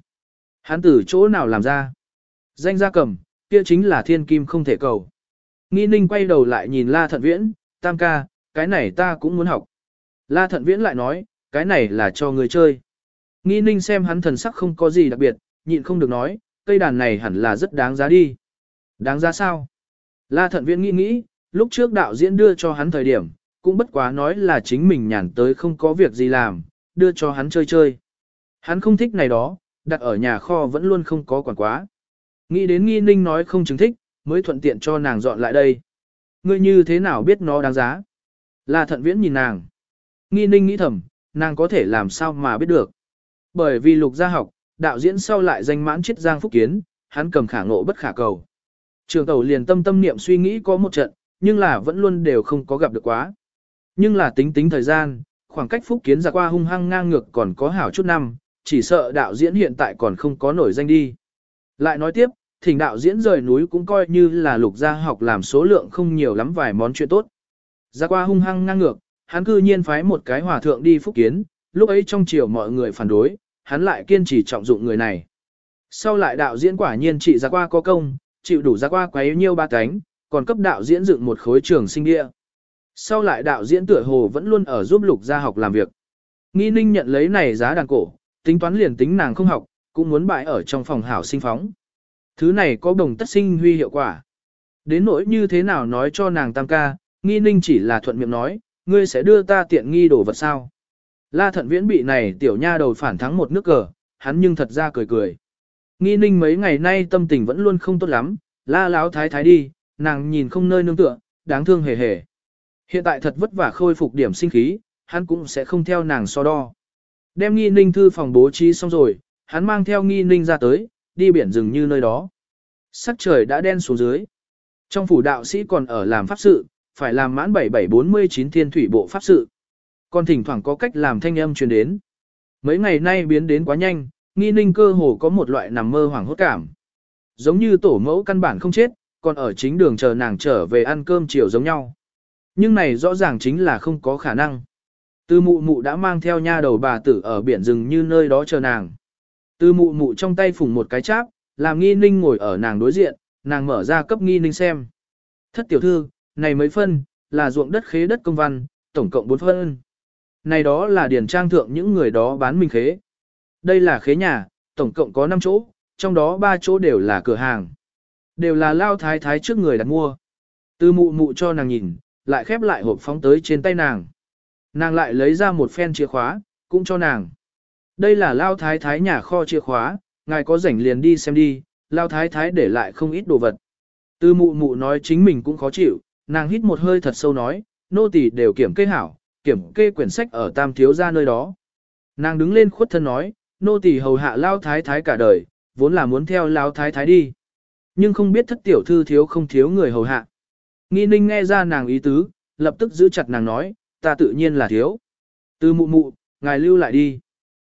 Hắn từ chỗ nào làm ra? Danh gia cầm, kia chính là thiên kim không thể cầu. Nghi ninh quay đầu lại nhìn La Thận Viễn, tam ca, cái này ta cũng muốn học. La Thận Viễn lại nói, cái này là cho người chơi. Nghi ninh xem hắn thần sắc không có gì đặc biệt, nhịn không được nói, cây đàn này hẳn là rất đáng giá đi. Đáng giá sao? La Thận Viễn nghĩ nghĩ, lúc trước đạo diễn đưa cho hắn thời điểm, cũng bất quá nói là chính mình nhàn tới không có việc gì làm, đưa cho hắn chơi chơi. Hắn không thích này đó, đặt ở nhà kho vẫn luôn không có quản quá. Nghĩ đến nghi ninh nói không chứng thích, mới thuận tiện cho nàng dọn lại đây. Ngươi như thế nào biết nó đáng giá? Là thận viễn nhìn nàng. Nghi ninh nghĩ thầm, nàng có thể làm sao mà biết được. Bởi vì lục gia học, đạo diễn sau lại danh mãn chiết giang phúc kiến, hắn cầm khả ngộ bất khả cầu. Trường tàu liền tâm tâm niệm suy nghĩ có một trận, nhưng là vẫn luôn đều không có gặp được quá. Nhưng là tính tính thời gian, khoảng cách phúc kiến ra qua hung hăng ngang ngược còn có hảo chút năm, chỉ sợ đạo diễn hiện tại còn không có nổi danh đi. Lại nói tiếp, thỉnh đạo diễn rời núi cũng coi như là lục gia học làm số lượng không nhiều lắm vài món chuyện tốt. Ra qua hung hăng ngang ngược, hắn cư nhiên phái một cái hòa thượng đi phúc kiến, lúc ấy trong chiều mọi người phản đối, hắn lại kiên trì trọng dụng người này. Sau lại đạo diễn quả nhiên trị ra qua có công, chịu đủ ra qua quấy nhiêu ba cánh, còn cấp đạo diễn dựng một khối trường sinh địa. Sau lại đạo diễn tựa hồ vẫn luôn ở giúp lục gia học làm việc. Nghi ninh nhận lấy này giá đàn cổ, tính toán liền tính nàng không học, cũng muốn bại ở trong phòng hảo sinh phóng. Thứ này có đồng tất sinh huy hiệu quả. Đến nỗi như thế nào nói cho nàng tam ca, nghi ninh chỉ là thuận miệng nói, ngươi sẽ đưa ta tiện nghi đồ vật sao. La thận viễn bị này tiểu nha đầu phản thắng một nước cờ, hắn nhưng thật ra cười cười. Nghi ninh mấy ngày nay tâm tình vẫn luôn không tốt lắm, la láo thái thái đi, nàng nhìn không nơi nương tựa, đáng thương hề hề. Hiện tại thật vất vả khôi phục điểm sinh khí, hắn cũng sẽ không theo nàng so đo. Đem nghi ninh thư phòng bố trí xong rồi, hắn mang theo nghi ninh ra tới, đi biển rừng như nơi đó. Sắc trời đã đen xuống dưới. Trong phủ đạo sĩ còn ở làm pháp sự, phải làm mãn 7749 thiên thủy bộ pháp sự. Còn thỉnh thoảng có cách làm thanh âm truyền đến. Mấy ngày nay biến đến quá nhanh, nghi ninh cơ hồ có một loại nằm mơ hoảng hốt cảm. Giống như tổ mẫu căn bản không chết, còn ở chính đường chờ nàng trở về ăn cơm chiều giống nhau. Nhưng này rõ ràng chính là không có khả năng. Tư mụ mụ đã mang theo nha đầu bà tử ở biển rừng như nơi đó chờ nàng. Tư mụ mụ trong tay phủng một cái cháp, làm nghi ninh ngồi ở nàng đối diện, nàng mở ra cấp nghi ninh xem. Thất tiểu thư, này mấy phân, là ruộng đất khế đất công văn, tổng cộng 4 phân. Này đó là điển trang thượng những người đó bán mình khế. Đây là khế nhà, tổng cộng có 5 chỗ, trong đó 3 chỗ đều là cửa hàng. Đều là lao thái thái trước người đặt mua. Từ mụ mụ cho nàng nhìn, lại khép lại hộp phóng tới trên tay nàng. Nàng lại lấy ra một phen chìa khóa, cũng cho nàng. Đây là lao thái thái nhà kho chìa khóa, ngài có rảnh liền đi xem đi, lao thái thái để lại không ít đồ vật. Từ mụ mụ nói chính mình cũng khó chịu, nàng hít một hơi thật sâu nói, nô tỳ đều kiểm kê hảo, kiểm kê quyển sách ở tam thiếu ra nơi đó. Nàng đứng lên khuất thân nói, nô tỳ hầu hạ lao thái thái cả đời, vốn là muốn theo lao thái thái đi. Nhưng không biết thất tiểu thư thiếu không thiếu người hầu hạ. Nghi ninh nghe ra nàng ý tứ, lập tức giữ chặt nàng nói, ta tự nhiên là thiếu. Từ mụ mụ, ngài lưu lại đi.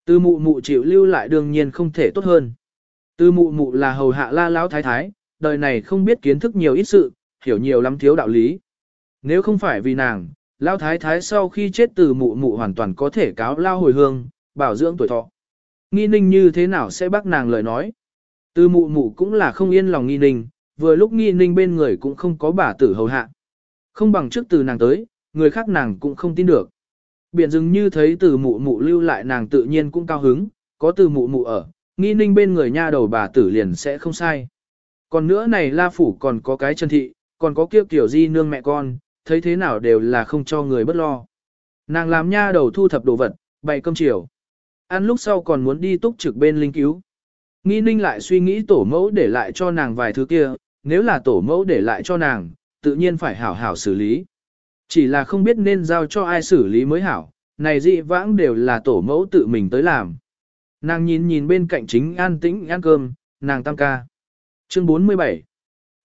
Từ mụ mụ chịu lưu lại đương nhiên không thể tốt hơn. Từ mụ mụ là hầu hạ la lão thái thái, đời này không biết kiến thức nhiều ít sự, hiểu nhiều lắm thiếu đạo lý. Nếu không phải vì nàng, lao thái thái sau khi chết từ mụ mụ hoàn toàn có thể cáo lao hồi hương, bảo dưỡng tuổi thọ. Nghi ninh như thế nào sẽ bác nàng lời nói. Từ mụ mụ cũng là không yên lòng nghi ninh, vừa lúc nghi ninh bên người cũng không có bà tử hầu hạ. Không bằng trước từ nàng tới, người khác nàng cũng không tin được. Biển dừng như thấy từ mụ mụ lưu lại nàng tự nhiên cũng cao hứng, có từ mụ mụ ở, nghi ninh bên người nha đầu bà tử liền sẽ không sai. Còn nữa này la phủ còn có cái chân thị, còn có kiếp kiểu di nương mẹ con, thấy thế nào đều là không cho người bất lo. Nàng làm nha đầu thu thập đồ vật, bày cơm chiều. Ăn lúc sau còn muốn đi túc trực bên linh cứu. Nghi ninh lại suy nghĩ tổ mẫu để lại cho nàng vài thứ kia, nếu là tổ mẫu để lại cho nàng, tự nhiên phải hảo hảo xử lý. Chỉ là không biết nên giao cho ai xử lý mới hảo, này dị vãng đều là tổ mẫu tự mình tới làm. Nàng nhìn nhìn bên cạnh chính an tĩnh ăn cơm, nàng tam ca. Chương 47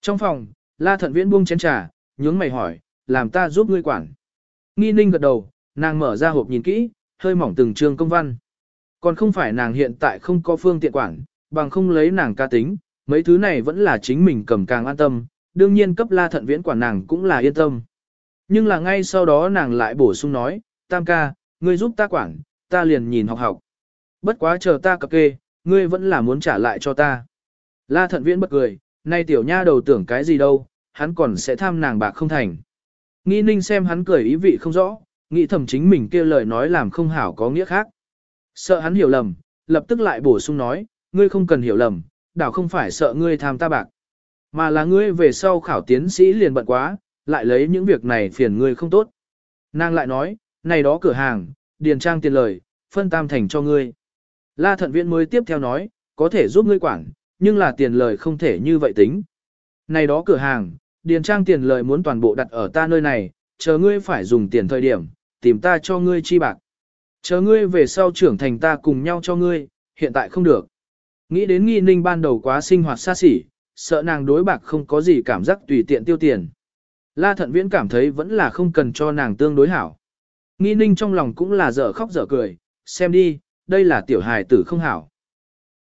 Trong phòng, la thận viễn buông chén trà, nhướng mày hỏi, làm ta giúp ngươi quản. Nghi ninh gật đầu, nàng mở ra hộp nhìn kỹ, hơi mỏng từng trường công văn. Còn không phải nàng hiện tại không có phương tiện quản, bằng không lấy nàng ca tính, mấy thứ này vẫn là chính mình cầm càng an tâm, đương nhiên cấp la thận viễn quản nàng cũng là yên tâm. Nhưng là ngay sau đó nàng lại bổ sung nói, tam ca, ngươi giúp ta quản, ta liền nhìn học học. Bất quá chờ ta cập kê, ngươi vẫn là muốn trả lại cho ta. La thận viễn bật cười, nay tiểu nha đầu tưởng cái gì đâu, hắn còn sẽ tham nàng bạc không thành. Nghi ninh xem hắn cười ý vị không rõ, nghĩ thầm chính mình kia lời nói làm không hảo có nghĩa khác. Sợ hắn hiểu lầm, lập tức lại bổ sung nói, ngươi không cần hiểu lầm, đảo không phải sợ ngươi tham ta bạc. Mà là ngươi về sau khảo tiến sĩ liền bận quá, lại lấy những việc này phiền ngươi không tốt. Nàng lại nói, này đó cửa hàng, điền trang tiền lời, phân tam thành cho ngươi. La thận viện mới tiếp theo nói, có thể giúp ngươi quản, nhưng là tiền lời không thể như vậy tính. Này đó cửa hàng, điền trang tiền lời muốn toàn bộ đặt ở ta nơi này, chờ ngươi phải dùng tiền thời điểm, tìm ta cho ngươi chi bạc. Chờ ngươi về sau trưởng thành ta cùng nhau cho ngươi, hiện tại không được. Nghĩ đến nghi ninh ban đầu quá sinh hoạt xa xỉ, sợ nàng đối bạc không có gì cảm giác tùy tiện tiêu tiền. La thận viễn cảm thấy vẫn là không cần cho nàng tương đối hảo. Nghi ninh trong lòng cũng là dở khóc dở cười, xem đi, đây là tiểu hài tử không hảo.